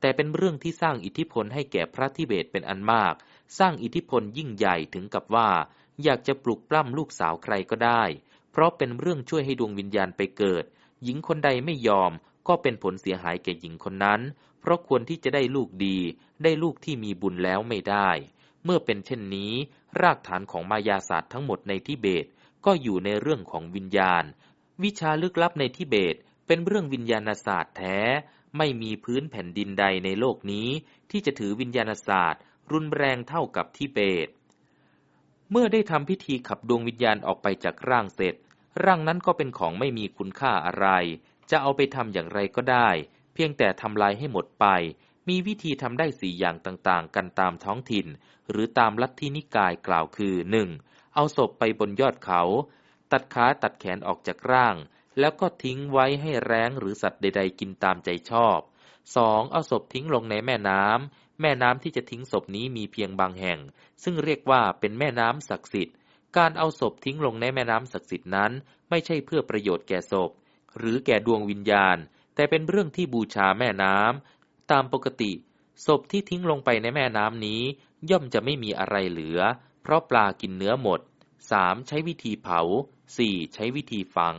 แต่เป็นเรื่องที่สร้างอิทธิพลให้แก่พระทิเบตเป็นอันมาก สร้างอิทธิพลยิ่งใหญ่ถึงกับว่า อยากจะปลุกปล้ำลูกสาวใครก็ได้ เพราะเป็นเรื่องช่วยให้ดวงวิญญาณไปเกิด หญิงคนใดไม่ยอมก็เป็นผลเสียหายแก่หญิงคนนั้น เพราะควรที่จะได้ลูกดี ได้ลูกที่มีบุญแล้วไม่ได้ เมื่อเป็นเช่นนี้ รากฐานของมายาศาสตร์ทั้งหมดในทิเบต ก็อยู่ในเรื่องของวิญญาณ วิชาลึกลับในทิเบตเป็นเรื่องวิญญาณศาสตร์แท้ ไม่มีพื้นแผ่นดินใดในโลกนี้ ที่จะถือวิญญาณศาสตร์ รุนแรงเท่ากับทิเบต เมื่อได้ทำพิธีขับดวงวิญญาณออกไปจากร่างเสร็จ ร่างนั้นก็เป็นของไม่มีคุณค่าอะไร จะเอาไปทำอย่างไรก็ได้ เพียงแต่ทำลายให้หมดไป มีวิธีทำได้สี่อย่างต่างๆ กันตามท้องถิ่น หรือตามลัทธินิกายกล่าวคือ 1. เอาศพไปบนยอดเขา ตัดขาตัดแขนออกจากร่าง แล้วก็ทิ้งไว้ให้แร้งหรือสัตว์ใด ๆ กินตามใจชอบ 2. เอาศพทิ้งลงในแม่น้ำ แม่น้ำที่จะทิ้งศพนี้มีเพียงบางแห่ง ซึ่งเรียกว่าเป็นแม่น้ำศักดิ์สิทธิ์ การเอาศพทิ้งลงในแม่น้ำศักดิ์สิทธิ์นั้น ไม่ใช่เพื่อประโยชน์แก่ศพ หรือแก่ดวงวิญญาณ แต่เป็นเรื่องที่บูชาแม่น้ำ ตามปกติ ศพที่ทิ้งลงไปในแม่น้ำนี้ ย่อมจะไม่มีอะไรเหลือ เพราะปลากินเนื้อหมด 3. ใช้วิธีเผา 4. ใช้วิธีฝัง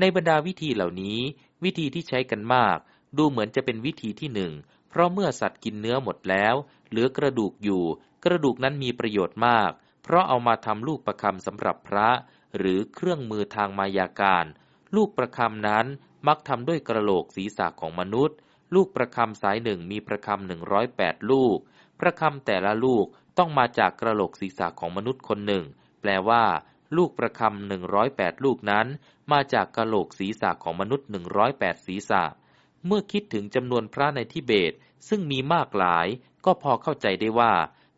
ในบรรดาวิธีเหล่านี้ วิธีที่ใช้กันมาก ดูเหมือนจะเป็นวิธีที่หนึ่ง เพราะเมื่อสัตว์กินเนื้อหมดแล้ว เหลือกระดูกอยู่ กระดูกนั้นมีประโยชน์มาก เพราะเอามาทำลูกประคำสำหรับพระ หรือเครื่องมือทางมายาการ ลูกประคำนั้นมักทำด้วยกระโหลกศีรษะของมนุษย์ ลูกประคำสายหนึ่งมีประคำหนึ่งร้อยแปดลูก ประคำแต่ละลูกต้องมาจากกระโหลกศีรษะของมนุษย์คนหนึ่ง แปลว่า ลูกประคำหนึ่งร้อยแปดลูกนั้น มาจากกระโหลกศีรษะของมนุษย์หนึ่งร้อยแปดศีรษะ เมื่อคิดถึงจำนวนพระในทิเบตซึ่งมีมากหลาย ก็พอเข้าใจได้ว่า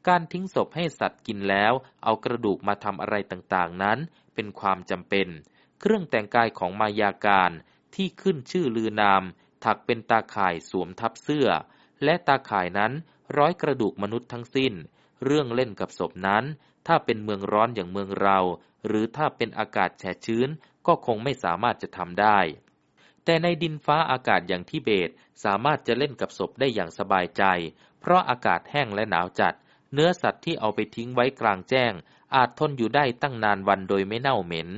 การทิ้งศพให้สัตว์กินแล้ว เอากระดูกมาทำอะไรต่างๆนั้น เป็นความจำเป็น เครื่องแต่งกายของมายาการที่ขึ้นชื่อลือนาม ถักเป็นตาข่ายสวมทับเสื้อ และตาข่ายนั้นร้อยกระดูกมนุษย์ทั้งสิ้น เรื่องเล่นกับศพนั้น ถ้าเป็นเมืองร้อนอย่างเมืองเรา หรือถ้าเป็นอากาศแฉะชื้น ก็คงไม่สามารถจะทำได้ แต่ในดินฟ้าอากาศอย่างที่เบตสามารถจะเล่นกับศพได้อย่างสบายใจ เพราะอากาศแห้งและหนาวจัด เนื้อสัตว์ที่เอาไปทิ้งไว้กลางแจ้ง อาจทนอยู่ได้ตั้งนานวันโดยไม่เน่าเหม็น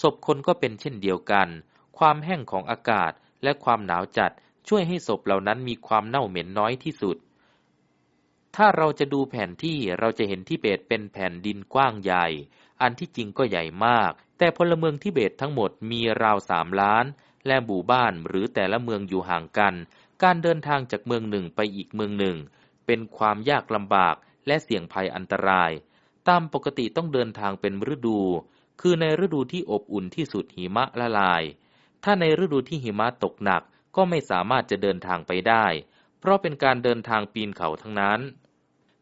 ศพคนก็เป็นเช่นเดียวกัน ความแห้งของอากาศและความหนาวจัดช่วยให้ศพเหล่านั้นมีความเน่าเหม็นน้อยที่สุด ถ้าเราจะดูแผนที่เราจะเห็นทิเบตเป็นแผ่นดินกว้างใหญ่ อันที่จริงก็ใหญ่มาก แต่พลเมืองทิเบตทั้งหมดมีราวสามล้าน และหมู่บ้านหรือแต่ละเมืองอยู่ห่างกัน การเดินทางจากเมืองหนึ่งไปอีกเมืองหนึ่ง เป็นความยากลำบากและเสี่ยงภัยอันตราย ตามปกติต้องเดินทางเป็นฤดู คือในฤดูที่อบอุ่นที่สุดหิมะละลาย ถ้าในฤดูที่หิมะตกหนักก็ไม่สามารถจะเดินทางไปได้ เพราะเป็นการเดินทางปีนเขาทั้งนั้น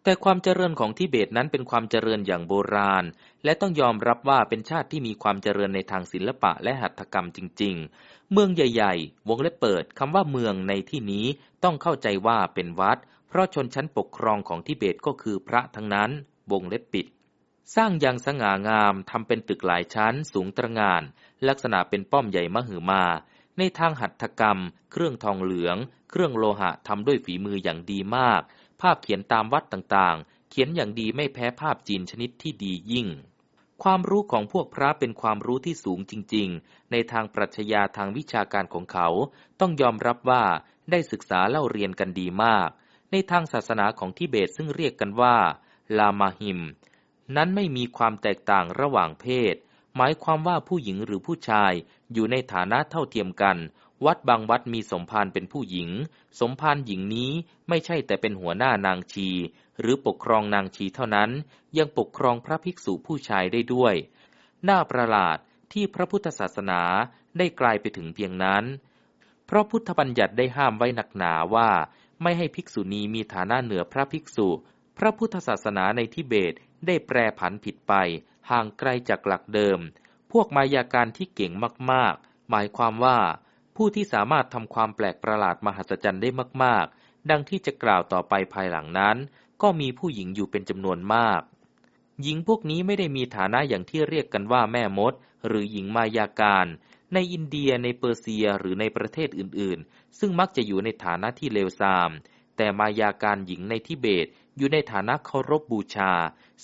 แต่ความเจริญของทิเบตนั้นเป็นความเจริญอย่างโบราณ และต้องยอมรับว่าเป็นชาติที่มีความเจริญในทางศิลปะและหัตถกรรมจริง ๆ เมืองใหญ่ ๆ วงเล็บเปิดคำว่าเมืองในที่นี้ต้องเข้าใจว่าเป็นวัด เพราะชนชั้นปกครองของทิเบตก็คือพระทั้งนั้น วงเล็บปิด สร้างอย่างสง่างามทำเป็นตึกหลายชั้น สูงตระงาน ลักษณะเป็นป้อมใหญ่มหึมา ในทางหัตถกรรม เครื่องทองเหลือง เครื่องโลหะทำด้วยฝีมืออย่างดีมาก ภาพเขียนตามวัดต่างๆ เขียนอย่างดีไม่แพ้ภาพจีนชนิดที่ดียิ่ง ความรู้ของพวกพระเป็นความรู้ที่สูงจริง ๆ ในทางปรัชญาทางวิชาการของเขา ต้องยอมรับว่าได้ศึกษาเล่าเรียนกันดีมาก ในทางศาสนาของทิเบตซึ่งเรียกกันว่า ลามาหิม นั้นไม่มีความแตกต่างระหว่างเพศ หมายความว่าผู้หญิงหรือผู้ชายอยู่ในฐานะเท่าเทียมกัน วัดบางวัดมีสมภารเป็นผู้หญิง สมภารหญิงนี้ไม่ใช่แต่เป็นหัวหน้านางชี หรือปกครองนางชีเท่านั้น ยังปกครองพระภิกษุผู้ชายได้ด้วย น่าประหลาดที่พระพุทธศาสนาได้กลายไปถึงเพียงนั้น เพราะพุทธบัญญัติได้ห้ามไว้หนักหนาว่าไม่ให้ภิกษุณีมีฐานะเหนือพระภิกษุ พระพุทธศาสนาในทิเบตได้แปรผันผิดไป ห่างไกลจากหลักเดิม พวกมายาการที่เก่งมากๆ หมายความว่า ผู้ที่สามารถทำความแปลกประหลาดมหัศจรรย์ได้มากๆ ดังที่จะกล่าวต่อไปภายหลังนั้น ก็มีผู้หญิงอยู่เป็นจำนวนมาก หญิงพวกนี้ไม่ได้มีฐานะอย่างที่เรียกกันว่าแม่มด หรือหญิงมายาการ ในอินเดียในเปอร์เซียหรือในประเทศอื่นๆ ซึ่งมักจะอยู่ในฐานะที่เลวทราม แต่มายาการหญิงในทิเบตอยู่ในฐานะเคารพบบูชา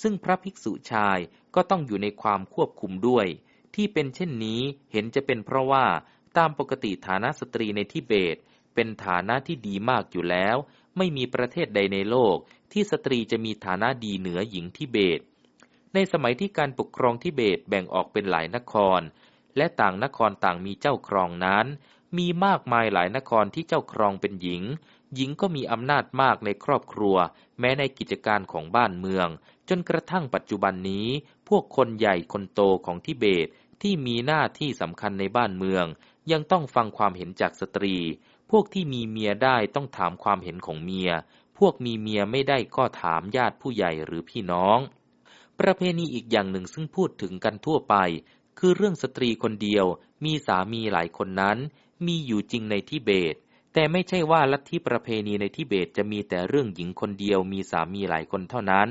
ซึ่งพระภิกษุชายก็ต้องอยู่ในความควบคุมด้วย ที่เป็นเช่นนี้เห็นจะเป็นเพราะว่า ตามปกติฐานะสตรีในทิเบต เป็นฐานะที่ดีมากอยู่แล้ว ไม่มีประเทศใดในโลก ที่สตรีจะมีฐานะดีเหนือหญิงทิเบต ในสมัยที่การปกครองทิเบตแบ่งออกเป็นหลายนคร และต่างนครต่างมีเจ้าครองนั้น มีมากมายหลายนครที่เจ้าครองเป็นหญิง หญิงก็มีอำนาจมากในครอบครัว แม้ในกิจการของบ้านเมือง จนกระทั่งปัจจุบันนี้ พวกคนใหญ่คนโตของทิเบตที่มีหน้าที่สำคัญในบ้านเมือง ยังต้องฟังความเห็นจากสตรี พวกที่มีเมียได้ต้องถามความเห็นของเมีย พวกมีเมียไม่ได้ก็ถามญาติผู้ใหญ่หรือพี่น้อง ประเพณีอีกอย่างหนึ่งซึ่งพูดถึงกันทั่วไป คือเรื่องสตรีคนเดียว มีสามีหลายคนนั้น มีอยู่จริงในทิเบต แต่ไม่ใช่ว่าลัทธิประเพณีในทิเบตจะมีแต่เรื่องหญิงคนเดียวมีสามีหลายคนเท่านั้น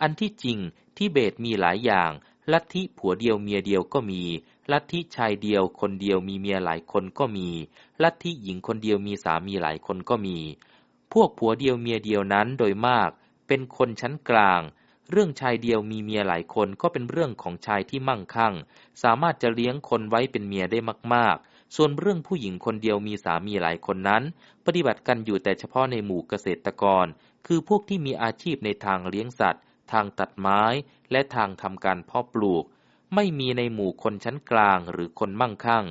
อันที่จริงทิเบตมีหลายอย่าง ลัทธิผัวเดียวเมียเดียวก็มี ลัทธิชายเดียวคนเดียวมีเมียหลายคนก็มี ลัทธิหญิงคนเดียวมีสามีหลายคนก็มี พวกผัวเดียวเมียเดียวนั้นโดยมาก เป็นคนชั้นกลาง เรื่องชายเดียวมีเมียหลายคนก็เป็นเรื่องของชายที่มั่งคั่ง สามารถจะเลี้ยงคนไว้เป็นเมียได้มาก ๆ ส่วนเรื่องผู้หญิงคนเดียวมีสามีหลายคนนั้น ปฏิบัติกันอยู่แต่เฉพาะในหมู่เกษตรกร คือพวกที่มีอาชีพในทางเลี้ยงสัตว์ ทางตัดไม้ และทางทำการเพาะปลูก ไม่มีในหมู่คนชั้นกลางหรือคนมั่งคั่ง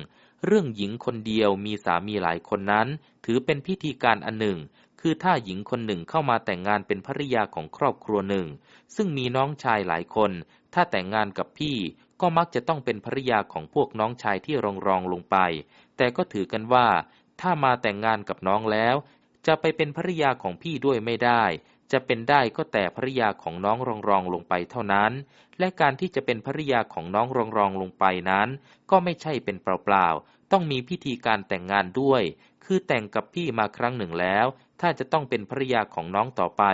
เรื่องหญิงคนเดียวมีสามีหลายคนนั้น ถือเป็นพิธีการอันหนึ่ง คือถ้าหญิงคนหนึ่งเข้ามาแต่งงานเป็นภริยาของครอบครัวหนึ่ง ซึ่งมีน้องชายหลายคน ถ้าแต่งงานกับพี่ก็มักจะต้องเป็นภริยาของพวกน้องชายที่รองรองลงไป แต่ก็ถือกันว่า ถ้ามาแต่งงานกับน้องแล้ว จะไปเป็นภริยาของพี่ด้วยไม่ได้ จะเป็นได้ก็แต่ภริยาของน้องรองรองลงไปเท่านั้น และการที่จะเป็นภริยาของน้องรองรองลงไปนั้น ก็ไม่ใช่เป็นเปล่าๆ ต้องมีพิธีการแต่งงานด้วย คือแต่งกับพี่มาครั้งหนึ่งแล้ว ถ้าจะต้องเป็นภริยาของน้องต่อไป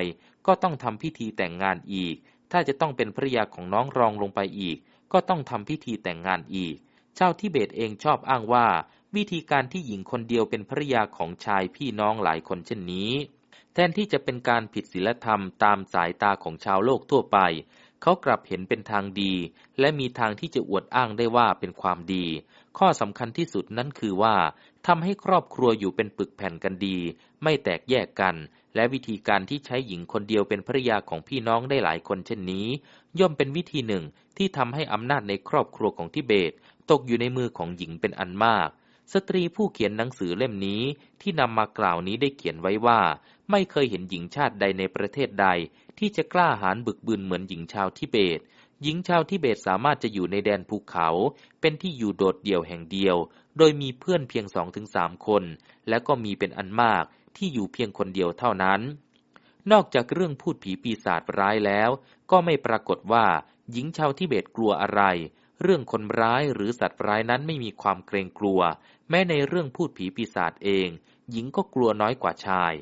ก็ต้องทำพิธีแต่งงานอีก ถ้าจะต้องเป็นภริยาของน้องรองลงไปอีก ก็ต้องทำพิธีแต่งงานอีกชาวทิเบตเองชอบอ้างว่า วิธีการที่หญิงคนเดียวเป็นภริยาของชายพี่น้องหลายคนเช่นนี้ แทนที่จะเป็นการผิดศีลธรรมตามสายตาของชาวโลกทั่วไป เขากลับเห็นเป็นทางดี และมีทางที่จะอวดอ้างได้ว่าเป็นความดี ข้อสำคัญที่สุดนั้นคือว่าทำให้ครอบครัวอยู่เป็นปึกแผ่นกันดี ไม่แตกแยกกัน และวิธีการที่ใช้หญิงคนเดียวเป็นภริยาของพี่น้องได้หลายคนเช่นนี้ ย่อมเป็นวิธีหนึ่งที่ทำให้อำนาจในครอบครัวของทิเบต ตกอยู่ในมือของหญิงเป็นอันมาก สตรีผู้เขียนหนังสือเล่มนี้ที่นำมากล่าวนี้ได้เขียนไว้ว่า ไม่เคยเห็นหญิงชาติใดในประเทศใด ที่จะกล้าหาญบึกบืนเหมือนหญิงชาวทิเบต หญิงชาวทิเบตสามารถจะอยู่ในแดนภูเขา เป็นที่อยู่โดดเดี่ยวแห่งเดียว โดยมีเพื่อนเพียงสองถึงสามคน และก็มีเป็นอันมากที่อยู่เพียงคนเดียวเท่านั้น นอกจากเรื่องพูดผีปีศาจร้ายแล้ว ก็ไม่ปรากฏว่าหญิงชาวทิเบตกลัวอะไร เรื่องคนร้ายหรือสัตว์ร้ายนั้นไม่มีความเกรงกลัว แม้ในเรื่องพูดผีปีศาจเอง หญิงก็กลัวน้อยกว่าชาย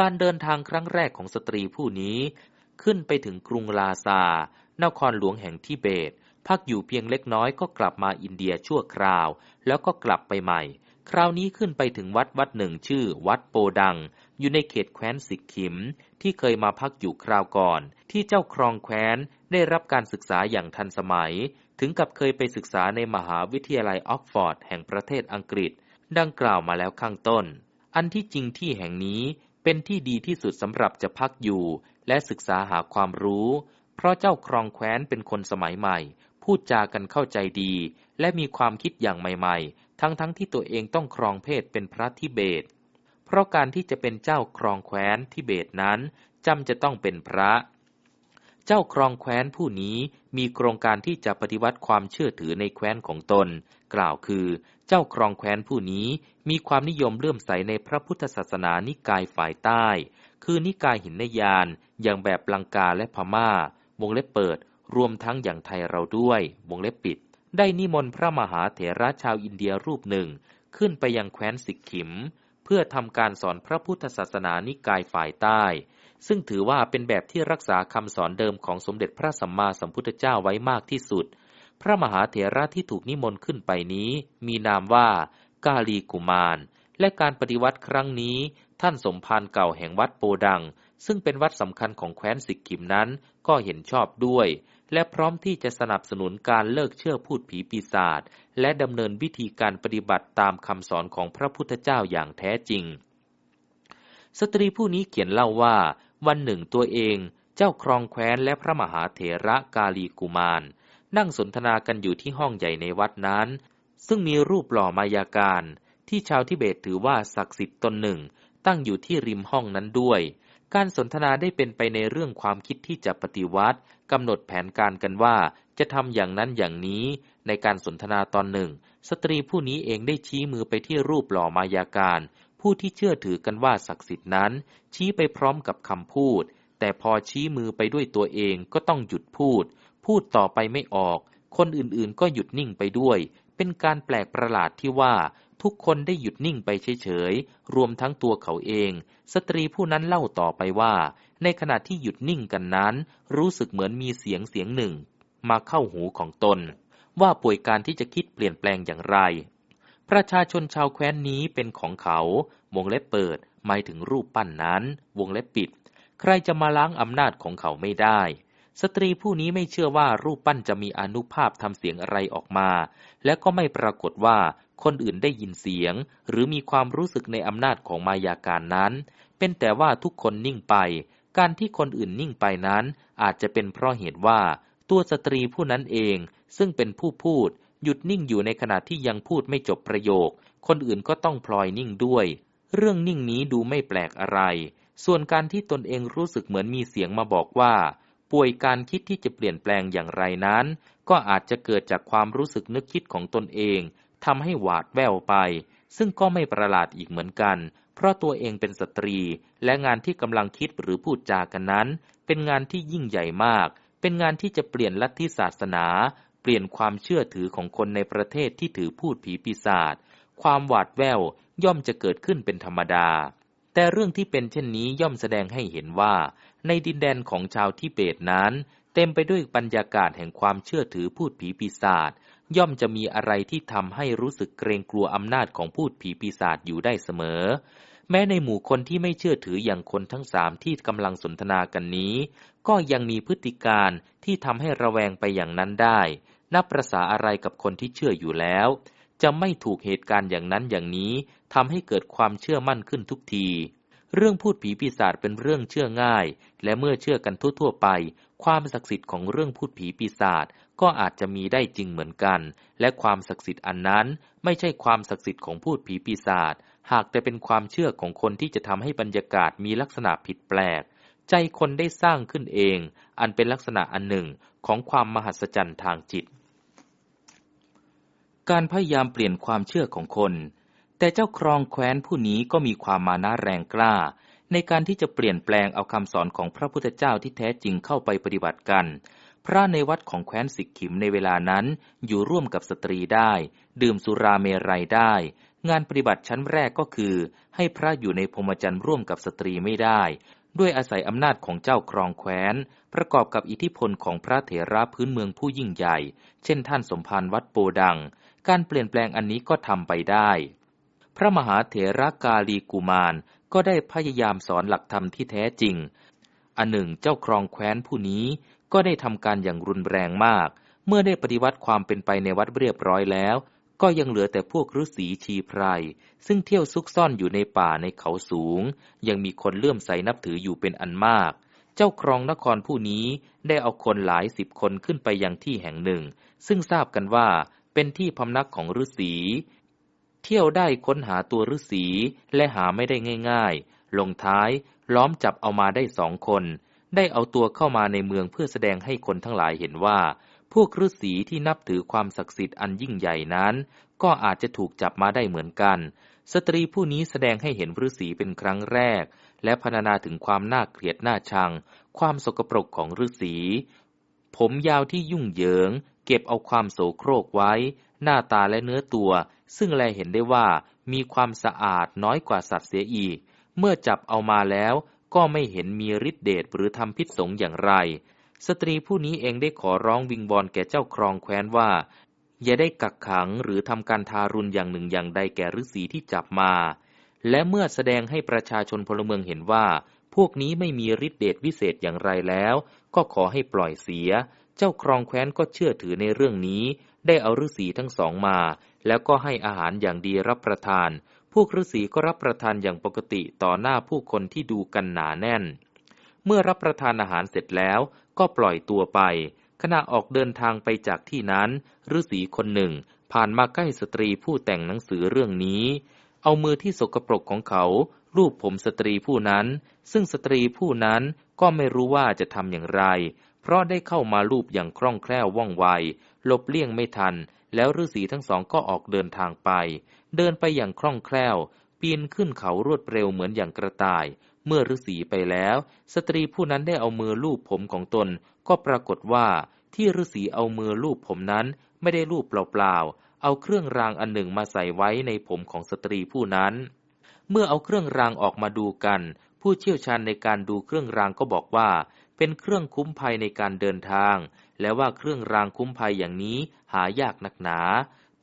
การเดินทางครั้งแรกของสตรีผู้นี้ ขึ้นไปถึงกรุงลาซา นครหลวงแห่งทิเบต พักอยู่เพียงเล็กน้อยก็กลับมาอินเดียชั่วคราว แล้วก็กลับไปใหม่ คราวนี้ขึ้นไปถึงวัดวัดหนึ่งชื่อวัดโปดัง อยู่ในเขตแคว้นสิกขิม ที่เคยมาพักอยู่คราวก่อน ที่เจ้าครองแคว้นได้รับการศึกษาอย่างทันสมัย ถึงกับเคยไปศึกษาในมหาวิทยาลัยออกฟอร์ดแห่งประเทศอังกฤษ ดังกล่าวมาแล้วข้างต้น อันที่จริงที่แห่งนี้ เป็นที่ดีที่สุดสำหรับจะพักอยู่ และศึกษาหาความรู้ เพราะเจ้าครองแคว้นเป็นคนสมัยใหม่ พูดจากันเข้าใจดี และมีความคิดอย่างใหม่ ๆ ทั้งๆทที่ตัวเองต้องครองเพศเป็นพระทิเบต เพราะการที่จะเป็นเจ้าครองแคว้นทิเบตนั้นจำจะต้องเป็นพระ เจ้าครองแคว้นผู้นี้มีโครงการที่จะปฏิวัติความเชื่อถือในแคว้นของตน กล่าวคือ เจ้าครองแคว้นผู้นี้มีความนิยมเลื่อมใสในพระพุทธศาสนานิกายฝ่ายใต้ คือนิกายหินนยาน อย่างแบบลังกาและพมา่า วงเล็บเปิด รวมทั้งอย่างไทยเราด้วย วงเล็บปิด ได้นิมนต์พระมหาเถระชาวอินเดียรูปหนึ่ง ขึ้นไปยังแคว้นสิกขิม เพื่อทำการสอนพระพุทธศาสนานิกายฝ่ายใต้ ซึ่งถือว่าเป็นแบบที่รักษาคำสอนเดิมของสมเด็จพระสัมมาสัมพุทธเจ้าไว้มากที่สุด พระมหาเถระที่ถูกนิมนต์ขึ้นไปนี้ มีนามว่ากาลีกุมาร และการปฏิวัติครั้งนี้ ท่านสมภารเก่าแห่งวัดโปดัง ซึ่งเป็นวัดสำคัญของแคว้นสิกขิมนั้นก็เห็นชอบด้วย และพร้อมที่จะสนับสนุนการเลิกเชื่อพูดผีปีศาจและดำเนินวิธีการปฏิบัติตามคำสอนของพระพุทธเจ้าอย่างแท้จริงสตรีผู้นี้เขียนเล่าว่า วันหนึ่งตัวเองเจ้าครองแคว้นและพระมหาเถระกาลีกุมาร นั่งสนทนากันอยู่ที่ห้องใหญ่ในวัดนั้น ซึ่งมีรูปหล่อมายาการ ที่ชาวทิเบตถือว่าศักดิ์สิทธิ์ตนหนึ่ง ตั้งอยู่ที่ริมห้องนั้นด้วย การสนทนาได้เป็นไปในเรื่องความคิดที่จะปฏิวัติกำหนดแผนการกันว่าจะทำอย่างนั้นอย่างนี้ ในการสนทนาตอนหนึ่ง สตรีผู้นี้เองได้ชี้มือไปที่รูปหล่อมายาการ ผู้ที่เชื่อถือกันว่าศักดิ์สิทธิ์นั้น ชี้ไปพร้อมกับคำพูด แต่พอชี้มือไปด้วยตัวเองก็ต้องหยุดพูด พูดต่อไปไม่ออก คนอื่นๆก็หยุดนิ่งไปด้วย เป็นการแปลกประหลาดที่ว่า ทุกคนได้หยุดนิ่งไปเฉยๆ รวมทั้งตัวเขาเอง สตรีผู้นั้นเล่าต่อไปว่า ในขณะที่หยุดนิ่งกันนั้น รู้สึกเหมือนมีเสียงเสียงหนึ่ง มาเข้าหูของตนว่าป่วยการที่จะคิดเปลี่ยนแปลงอย่างไร ประชาชนชาวแคว้นนี้เป็นของเขา วงเล็บเปิดหมายถึงรูปปั้นนั้น วงเล็บปิด ใครจะมาล้างอำนาจของเขาไม่ได้ สตรีผู้นี้ไม่เชื่อว่ารูปปั้นจะมีอนุภาพทำเสียงอะไรออกมา และก็ไม่ปรากฏว่าคนอื่นได้ยินเสียง หรือมีความรู้สึกในอำนาจของมายาการนั้น เป็นแต่ว่าทุกคนนิ่งไป การที่คนอื่นนิ่งไปนั้น อาจจะเป็นเพราะเหตุว่าตัวสตรีผู้นั้นเองซึ่งเป็นผู้พูด หยุดนิ่งอยู่ในขณะที่ยังพูดไม่จบประโยค คนอื่นก็ต้องพลอยนิ่งด้วย เรื่องนิ่งนี้ดูไม่แปลกอะไร ส่วนการที่ตนเองรู้สึกเหมือนมีเสียงมาบอกว่า ป่วยการคิดที่จะเปลี่ยนแปลงอย่างไรนั้น ก็อาจจะเกิดจากความรู้สึกนึกคิดของตนเองทำให้หวาดแววไป ซึ่งก็ไม่ประหลาดอีกเหมือนกัน เพราะตัวเองเป็นสตรี และงานที่กำลังคิดหรือพูดจากันนั้น เป็นงานที่ยิ่งใหญ่มาก เป็นงานที่จะเปลี่ยนลัทธิศาสนา เปลี่ยนความเชื่อถือของคนในประเทศที่ถือพูดผีปีศาจ ความหวาดแววย่อมจะเกิดขึ้นเป็นธรรมดา แต่เรื่องที่เป็นเช่นนี้ย่อมแสดงให้เห็นว่า ในดินแดนของชาวทิเบตนั้น เต็มไปด้วยบรรยากาศแห่งความเชื่อถือพูดผีปีศาจ ย่อมจะมีอะไรที่ทำให้รู้สึกเกรงกลัวอำนาจของพูดผีปีศาจอยู่ได้เสมอแม้ในหมู่คนที่ไม่เชื่อถืออย่างคนทั้งสามที่กำลังสนทนากันนี้ ก็ยังมีพฤติการที่ทำให้ระแวงไปอย่างนั้นได้ นับประษาอะไรกับคนที่เชื่ออยู่แล้ว จะไม่ถูกเหตุการณ์อย่างนั้นอย่างนี้ทำให้เกิดความเชื่อมั่นขึ้นทุกที เรื่องพูดผีปีศาจเป็นเรื่องเชื่อง่าย และเมื่อเชื่อกันทั่วๆไป ความศักดิ์สิทธิ์ของเรื่องพูดผีปีศาจก็อาจจะมีได้จริงเหมือนกัน และความศักดิ์สิทธิ์อันนั้น ไม่ใช่ความศักดิ์สิทธิ์ของพูดผีปีศาจหากแต่เป็นความเชื่อของคนที่จะทำให้บรรยากาศมีลักษณะผิดแปลก ใจคนได้สร้างขึ้นเอง อันเป็นลักษณะอันหนึ่งของความมหัศจรรย์ทางจิต การพยายามเปลี่ยนความเชื่อของคน แต่เจ้าครองแคว้นผู้นี้ก็มีความมานะแรงกล้า ในการที่จะเปลี่ยนแปลงเอาคำสอนของพระพุทธเจ้าที่แท้จริงเข้าไปปฏิบัติกัน พระในวัดของแคว้นสิกขิมในเวลานั้นอยู่ร่วมกับสตรีได้ ดื่มสุราเมรัยได้ งานปฏิบัติชั้นแรกก็คือ ให้พระอยู่ในพรมจรรย์ร่วมกับสตรีไม่ได้ ด้วยอาศัยอำนาจของเจ้าครองแคว้น ประกอบกับอิทธิพลของพระเถระพื้นเมืองผู้ยิ่งใหญ่ เช่นท่านสมภารวัดโปดัง การเปลี่ยนแปลงอันนี้ก็ทำไปได้ พระมหาเถระกาลีกุมารก็ได้พยายามสอนหลักธรรมที่แท้จริง อันหนึ่งเจ้าครองแคว้นผู้นี้ก็ได้ทำการอย่างรุนแรงมาก เมื่อได้ปฏิวัติความเป็นไปในวัดเรียบร้อยแล้ว ก็ยังเหลือแต่พวกฤาษีชีไพรซึ่งเที่ยวซุกซ่อนอยู่ในป่าในเขาสูง ยังมีคนเลื่อมใสนับถืออยู่เป็นอันมาก เจ้าครองนครผู้นี้ได้เอาคนหลายสิบคนขึ้นไปยังที่แห่งหนึ่ง ซึ่งทราบกันว่าเป็นที่พำนักของฤาษีเที่ยวได้ค้นหาตัวฤาษีและหาไม่ได้ง่าย ๆ ลงท้ายล้อมจับเอามาได้สองคน ได้เอาตัวเข้ามาในเมืองเพื่อแสดงให้คนทั้งหลายเห็นว่า พวกฤาษีที่นับถือความศักดิ์สิทธิ์อันยิ่งใหญ่นั้น ก็อาจจะถูกจับมาได้เหมือนกัน สตรีผู้นี้แสดงให้เห็นฤาษีเป็นครั้งแรก และพรรณนาถึงความน่าเกลียดน่าชัง ความสกปรกของฤาษี ผมยาวที่ยุ่งเหยิง เก็บเอาความโสโครกไว้ หน้าตาและเนื้อตัว ซึ่งแลเห็นได้ว่ามีความสะอาดน้อยกว่าสัตว์เสียอีก เมื่อจับเอามาแล้วก็ไม่เห็นมีฤทธิเดชหรือทำพิษสงอย่างไร สตรีผู้นี้เองได้ขอร้องวิงบอลแก่เจ้าครองแคว้นว่า อย่าได้กักขังหรือทำการทารุณอย่างหนึ่งอย่างใดแก่ฤาษีที่จับมา และเมื่อแสดงให้ประชาชนพลเมืองเห็นว่า พวกนี้ไม่มีฤทธิเดชวิเศษอย่างไรแล้ว ก็ขอให้ปล่อยเสีย เจ้าครองแคว้นก็เชื่อถือในเรื่องนี้ ได้เอาฤาษีทั้งสองมา แล้วก็ให้อาหารอย่างดีรับประทาน พวกฤาษีก็รับประทานอย่างปกติต่อหน้าผู้คนที่ดูกันหนาแน่นเมื่อรับประทานอาหารเสร็จแล้ว ก็ปล่อยตัวไป ขณะออกเดินทางไปจากที่นั้นฤาษีคนหนึ่ง ผ่านมาใกล้สตรีผู้แต่งหนังสือเรื่องนี้ เอามือที่สกปรกของเขา รูปผมสตรีผู้นั้น ซึ่งสตรีผู้นั้นก็ไม่รู้ว่าจะทำอย่างไร เพราะได้เข้ามาลูบอย่างคล่องแคล่วว่องไวหลบเลี่ยงไม่ทัน แล้วฤาษีทั้งสองก็ออกเดินทางไป เดินไปอย่างคล่องแคล่วปีนขึ้นเขารวดเร็วเหมือนอย่างกระต่าย เมื่อฤาษีไปแล้ว สตรีผู้นั้นได้เอามือลูบผมของตน ก็ปรากฏว่าที่ฤาษีเอามือลูบผมนั้นไม่ได้ลูบเปล่าๆ เอาเครื่องรางอันหนึ่งมาใส่ไว้ในผมของสตรีผู้นั้น เมื่อเอาเครื่องรางออกมาดูกัน ผู้เชี่ยวชาญในการดูเครื่องรางก็บอกว่า เป็นเครื่องคุ้มภัยในการเดินทาง และว่าเครื่องรางคุ้มภัยอย่างนี้หายากนักหนา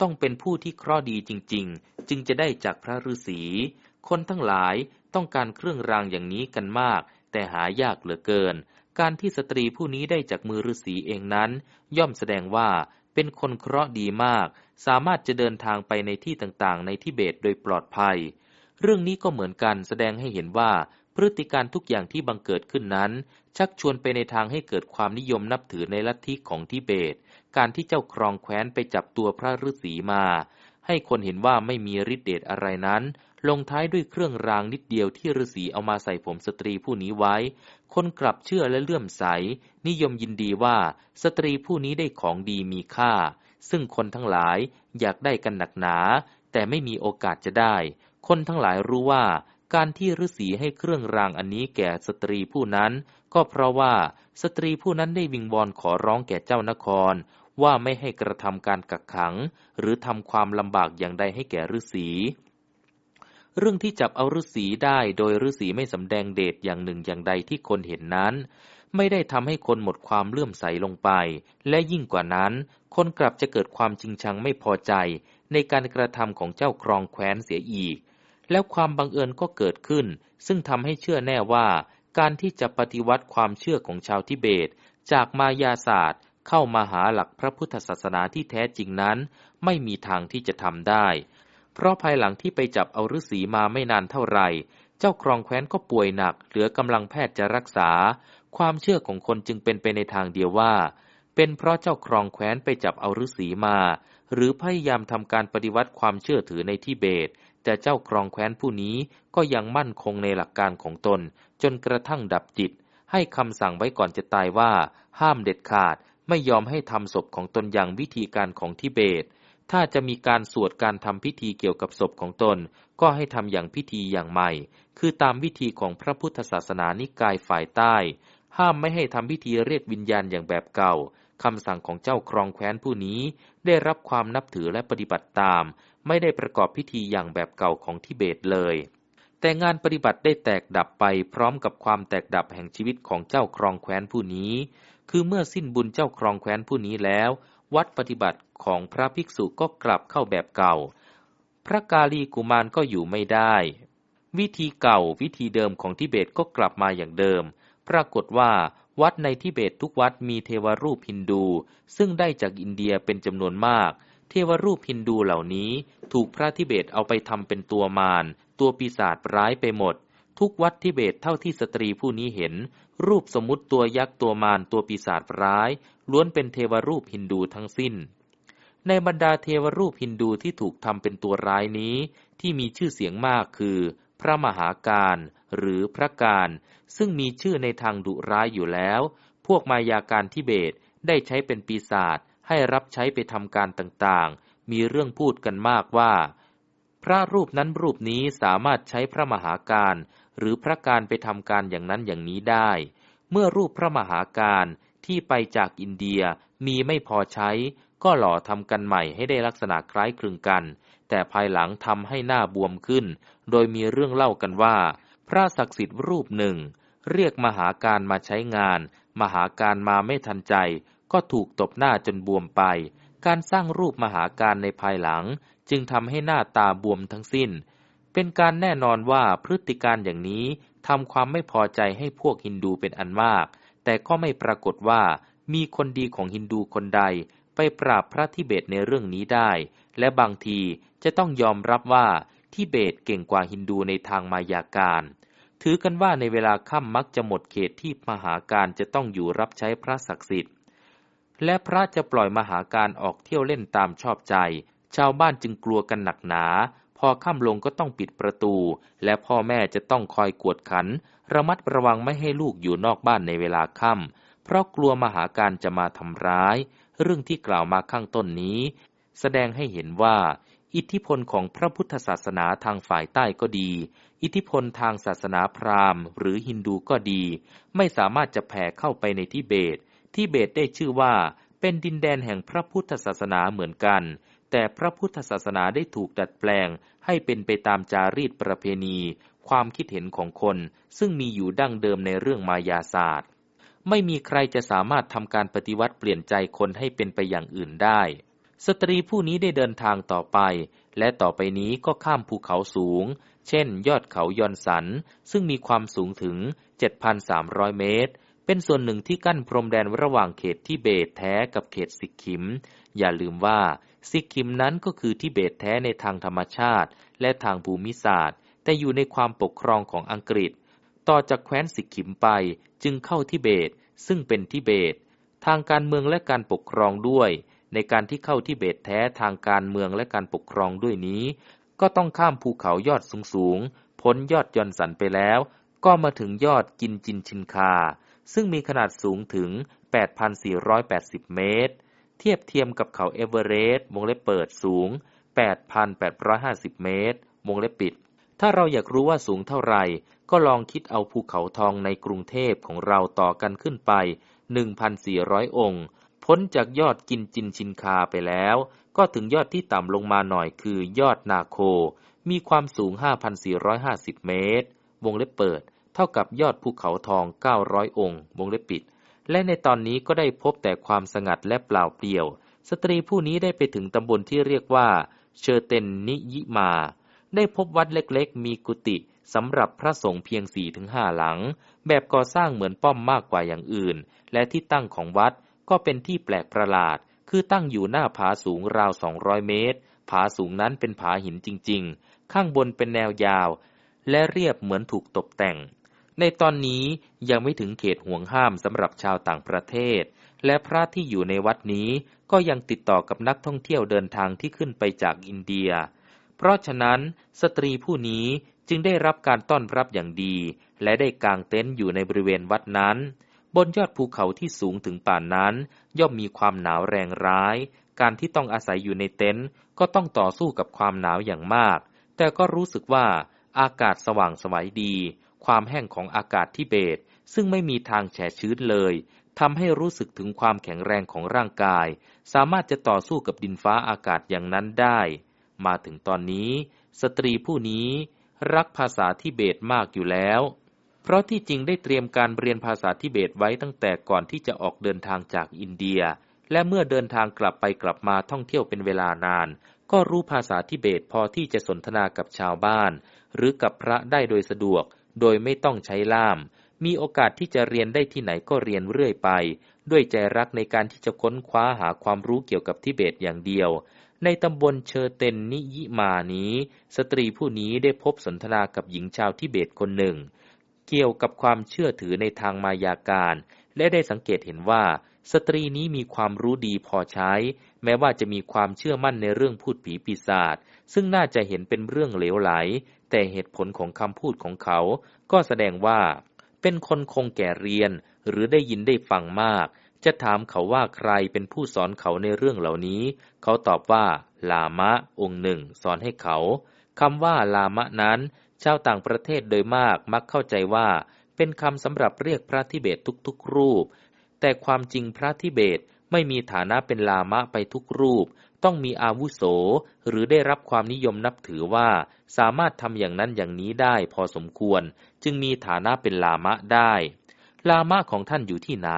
ต้องเป็นผู้ที่เคราะห์ดีจริง ๆ จึงจะได้จากพระฤาษีคนทั้งหลาย ต้องการเครื่องรางอย่างนี้กันมาก แต่หายากเหลือเกิน การที่สตรีผู้นี้ได้จากมือฤาษีเองนั้น ย่อมแสดงว่าเป็นคนเคราะห์ดีมาก สามารถจะเดินทางไปในที่ต่างๆ ในทิเบตโดยปลอดภัย เรื่องนี้ก็เหมือนกันแสดงให้เห็นว่าพฤติการทุกอย่างที่บังเกิดขึ้นนั้น ชักชวนไปในทางให้เกิดความนิยมนับถือในลัทธิของทิเบต การที่เจ้าครองแคว้นไปจับตัวพระฤาษีมา ให้คนเห็นว่าไม่มีฤทธิ์เดชอะไรนั้น ลงท้ายด้วยเครื่องรางนิดเดียวที่ฤาษีเอามาใส่ผมสตรีผู้นี้ไว้ คนกลับเชื่อและเลื่อมใส นิยมยินดีว่าสตรีผู้นี้ได้ของดีมีค่า ซึ่งคนทั้งหลายอยากได้กันหนักหนา แต่ไม่มีโอกาสจะได้ คนทั้งหลายรู้ว่า การที่ฤาษีให้เครื่องรางอันนี้แก่สตรีผู้นั้น ก็เพราะว่าสตรีผู้นั้นได้วิงวอนขอร้องแก่เจ้านครว่าไม่ให้กระทำการกักขัง หรือทำความลำบากอย่างใดให้แก่ฤาษี เรื่องที่จับเอาฤาษีได้โดยฤาษีไม่สำแดงเดชอย่างหนึ่งอย่างใดที่คนเห็นนั้น ไม่ได้ทำให้คนหมดความเลื่อมใสลงไป และยิ่งกว่านั้น คนกลับจะเกิดความจริงชังไม่พอใจ ในการกระทำของเจ้าครองแคว้นเสียอีก แล้วความบังเอิญก็เกิดขึ้น ซึ่งทำให้เชื่อแน่ว่า การที่จะปฏิวัติความเชื่อของชาวทิเบต จากมายาศาสตร์ เข้ามาหาหลักพระพุทธศาสนาที่แท้จริงนั้น ไม่มีทางที่จะทำได้ เพราะภายหลังที่ไปจับเอาฤาษีมาไม่นานเท่าไหร่ เจ้าครองแคว้นก็ป่วยหนัก เหลือกำลังแพทย์จะรักษา ความเชื่อของคนจึงเป็นไปในทางเดียวว่า เป็นเพราะเจ้าครองแคว้นไปจับเอาฤาษีมา หรือพยายามทำการปฏิวัติความเชื่อถือในทิเบต แต่เจ้าครองแคว้นผู้นี้ก็ยังมั่นคงในหลักการของตน จนกระทั่งดับจิต ให้คำสั่งไว้ก่อนจะตายว่า ห้ามเด็ดขาด ไม่ยอมให้ทำศพของตนอย่างวิธีการของทิเบต ถ้าจะมีการสวดการทำพิธีเกี่ยวกับศพของตน ก็ให้ทำอย่างพิธีอย่างใหม่ คือตามวิธีของพระพุทธศาสนานิกายฝ่ายใต้ ห้ามไม่ให้ทำพิธีเรียกวิญญาณอย่างแบบเก่าคำสั่งของเจ้าครองแคว้นผู้นี้ ได้รับความนับถือและปฏิบัติตาม ไม่ได้ประกอบพิธีอย่างแบบเก่าของทิเบตเลย แต่งานปฏิบัติได้แตกดับไปพร้อมกับความแตกดับแห่งชีวิตของเจ้าครองแคว้นผู้นี้ คือเมื่อสิ้นบุญเจ้าครองแคว้นผู้นี้แล้ว วัดปฏิบัติ ของพระภิกษุก็กลับเข้าแบบเก่า พระกาลีกุมารก็อยู่ไม่ได้ วิธีเก่าวิธีเดิมของทิเบตก็กลับมาอย่างเดิม ปรากฏว่าวัดในทิเบตทุกวัดมีเทวรูปฮินดู ซึ่งได้จากอินเดียเป็นจำนวนมาก เทวรูปฮินดูเหล่านี้ถูกพระทิเบตเอาไปทำเป็นตัวมาร ตัวปีศาจร้ายไปหมด ทุกวัดทิเบตเท่าที่สตรีผู้นี้เห็น รูปสมมติตัวยักษ์ตัวมารตัวปีศาจร้าย ล้วนเป็นเทวรูปฮินดูทั้งสิ้น ในบรรดาเทวรูปฮินดูที่ถูกทำเป็นตัวร้ายนี้ ที่มีชื่อเสียงมากคือ พระมหาการหรือพระการ ซึ่งมีชื่อในทางดุร้ายอยู่แล้ว พวกมายาการทิเบตได้ใช้เป็นปีศาจให้รับใช้ไปทำการต่างๆ มีเรื่องพูดกันมากว่า พระรูปนั้นรูปนี้สามารถใช้พระมหาการ หรือพระการไปทำการอย่างนั้นอย่างนี้ได้ เมื่อรูปพระมหาการที่ไปจากอินเดียมีไม่พอใช้ ก็หล่อทำกันใหม่ให้ได้ลักษณะคล้ายคลึงกัน แต่ภายหลังทำให้หน้าบวมขึ้น โดยมีเรื่องเล่ากันว่า พระศักดิ์สิทธิ์รูปหนึ่ง เรียกมหาการมาใช้งาน มหาการมาไม่ทันใจ ก็ถูกตบหน้าจนบวมไป การสร้างรูปมหาการในภายหลัง จึงทำให้หน้าตาบวมทั้งสิ้น เป็นการแน่นอนว่าพฤติการอย่างนี้ทำความไม่พอใจให้พวกฮินดูเป็นอันมาก แต่ก็ไม่ปรากฏว่ามีคนดีของฮินดูคนใด ไปปราบพระทิเบตในเรื่องนี้ได้ และบางทีจะต้องยอมรับว่าทิเบตเก่งกว่าฮินดูในทางมายาการ ถือกันว่าในเวลาค่ำมักจะหมดเขตที่มหาการจะต้องอยู่รับใช้พระศักดิ์สิทธิ์ และพระจะปล่อยมหาการออกเที่ยวเล่นตามชอบใจ ชาวบ้านจึงกลัวกันหนักหนา พอค่ำลงก็ต้องปิดประตู และพ่อแม่จะต้องคอยกวดขัน ระมัดระวังไม่ให้ลูกอยู่นอกบ้านในเวลาค่ำเพราะกลัวมหาการจะมาทำร้าย เรื่องที่กล่าวมาข้างต้นนี้ แสดงให้เห็นว่า อิทธิพลของพระพุทธศาสนาทางฝ่ายใต้ก็ดี อิทธิพลทางศาสนาพราหมณ์ หรือฮินดูก็ดี ไม่สามารถจะแผ่เข้าไปในทิเบต ทิเบตได้ชื่อว่าเป็นดินแดนแห่งพระพุทธศาสนาเหมือนกัน แต่พระพุทธศาสนาได้ถูกดัดแปลง ให้เป็นไปตามจารีตประเพณี ความคิดเห็นของคน ซึ่งมีอยู่ดั้งเดิมในเรื่องมายาศาสตร์ ไม่มีใครจะสามารถทำการปฏิวัติเปลี่ยนใจคนให้เป็นไปอย่างอื่นได้ สตรีผู้นี้ได้เดินทางต่อไป และต่อไปนี้ก็ข้ามภูเขาสูง เช่น ยอดเขายอนสัน ซึ่งมีความสูงถึง 7,300 เมตร เป็นส่วนหนึ่งที่กั้นพรมแดนระหว่างเขตที่เบตแท้กับเขตสิกขิม อย่าลืมว่าสิกขิมนั้นก็คือที่เบตแท้ในทางธรรมชาติ และทางภูมิศาสตร์ แต่อยู่ในความปกครองของอังกฤษ ต่อจากแคว้นสิกขิมไปจึงเข้าทิเบต ซึ่งเป็นทิเบต ทางการเมืองและการปกครองด้วย ในการที่เข้าทิเบตแท้ทางการเมืองและการปกครองด้วยนี้ ก็ต้องข้ามภูเขายอดสูงๆพ้นยอดยอนสันไปแล้ว ก็มาถึงยอดกินจินชินคา ซึ่งมีขนาดสูงถึง 8,480 เมตร เทียบเทียมกับเขาเอเวอเรสต์วงเล็บเปิดสูง 8,850 เมตรวงเล็บปิด ถ้าเราอยากรู้ว่าสูงเท่าไหร่ ก็ลองคิดเอาภูเขาทองในกรุงเทพของเราต่อกันขึ้นไป 1,400 องค์ พ้นจากยอดกินจินชินคาไปแล้ว ก็ถึงยอดที่ต่ำลงมาหน่อยคือยอดนาโค มีความสูง 5,450 เมตร วงเล็บเปิด เท่ากับยอดภูเขาทอง 900 องค์ วงเล็บปิด และในตอนนี้ก็ได้พบแต่ความสงัดและเปล่าเปลี่ยว สตรีผู้นี้ได้ไปถึงตำบลที่เรียกว่า เชอเตนนิยิมา ได้พบวัดเล็กๆ มีกุฏิ สำหรับพระสงฆ์เพียงสี่ถึงห้าหลัง แบบก่อสร้างเหมือนป้อมมากกว่าอย่างอื่น และที่ตั้งของวัดก็เป็นที่แปลกประหลาด คือตั้งอยู่หน้าผาสูงราวสองร้อยเมตร ผาสูงนั้นเป็นผาหินจริง ๆ ข้างบนเป็นแนวยาว และเรียบเหมือนถูกตกแต่ง ในตอนนี้ยังไม่ถึงเขตห่วงห้ามสำหรับชาวต่างประเทศ และพระที่อยู่ในวัดนี้ก็ยังติดต่อกับนักท่องเที่ยวเดินทางที่ขึ้นไปจากอินเดีย เพราะฉะนั้นสตรีผู้นี้ จึงได้รับการต้อนรับอย่างดี และได้กางเต็นท์อยู่ในบริเวณวัดนั้น บนยอดภูเขาที่สูงถึงป่านนั้น ย่อมมีความหนาวแรงร้าย การที่ต้องอาศัยอยู่ในเต็นท์ก็ต้องต่อสู้กับความหนาวอย่างมาก แต่ก็รู้สึกว่าอากาศสว่างสวัยดี ความแห้งของอากาศที่เบต ซึ่งไม่มีทางแฉชื้นเลยทำให้รู้สึกถึงความแข็งแรงของร่างกาย สามารถจะต่อสู้กับดินฟ้าอากาศอย่างนั้นได้ มาถึงตอนนี้ สตรีผู้นี้ รักภาษาทิเบตมากอยู่แล้ว เพราะที่จริงได้เตรียมการเรียนภาษาทิเบตไว้ตั้งแต่ก่อนที่จะออกเดินทางจากอินเดีย และเมื่อเดินทางกลับไปกลับมาท่องเที่ยวเป็นเวลานาน ก็รู้ภาษาทิเบตพอที่จะสนทนากับชาวบ้าน หรือกับพระได้โดยสะดวก โดยไม่ต้องใช้ล่าม มีโอกาสที่จะเรียนได้ที่ไหนก็เรียนเรื่อยไป ด้วยใจรักในการที่จะค้นคว้าหาความรู้เกี่ยวกับทิเบตอย่างเดียว ในตำบลเชอเตนนิยิมานี้ สตรีผู้นี้ได้พบสนทนากับหญิงชาวทิเบตคนหนึ่ง เกี่ยวกับความเชื่อถือในทางมายาการ และได้สังเกตเห็นว่า สตรีนี้มีความรู้ดีพอใช้ แม้ว่าจะมีความเชื่อมั่นในเรื่องพูดผีปีศาจซึ่งน่าจะเห็นเป็นเรื่องเหลวไหล แต่เหตุผลของคำพูดของเขา ก็แสดงว่า เป็นคนคงแก่เรียนหรือได้ยินได้ฟังมาก จะถามเขาว่าใครเป็นผู้สอนเขาในเรื่องเหล่านี้ เขาตอบว่า ลามะ องค์หนึ่ง สอนให้เขาคำว่าลามะนั้น ชาวต่างประเทศโดยมากมักเข้าใจว่า เป็นคำสำหรับเรียกพระทิเบตทุกๆ รูป แต่ความจริงพระทิเบตไม่มีฐานะเป็นลามะไปทุกรูป ต้องมีอาวุโส หรือได้รับความนิยมนับถือว่า สามารถทำอย่างนั้นอย่างนี้ได้พอสมควร จึงมีฐานะเป็นลามะได้ ลามะของท่านอยู่ที่ไหน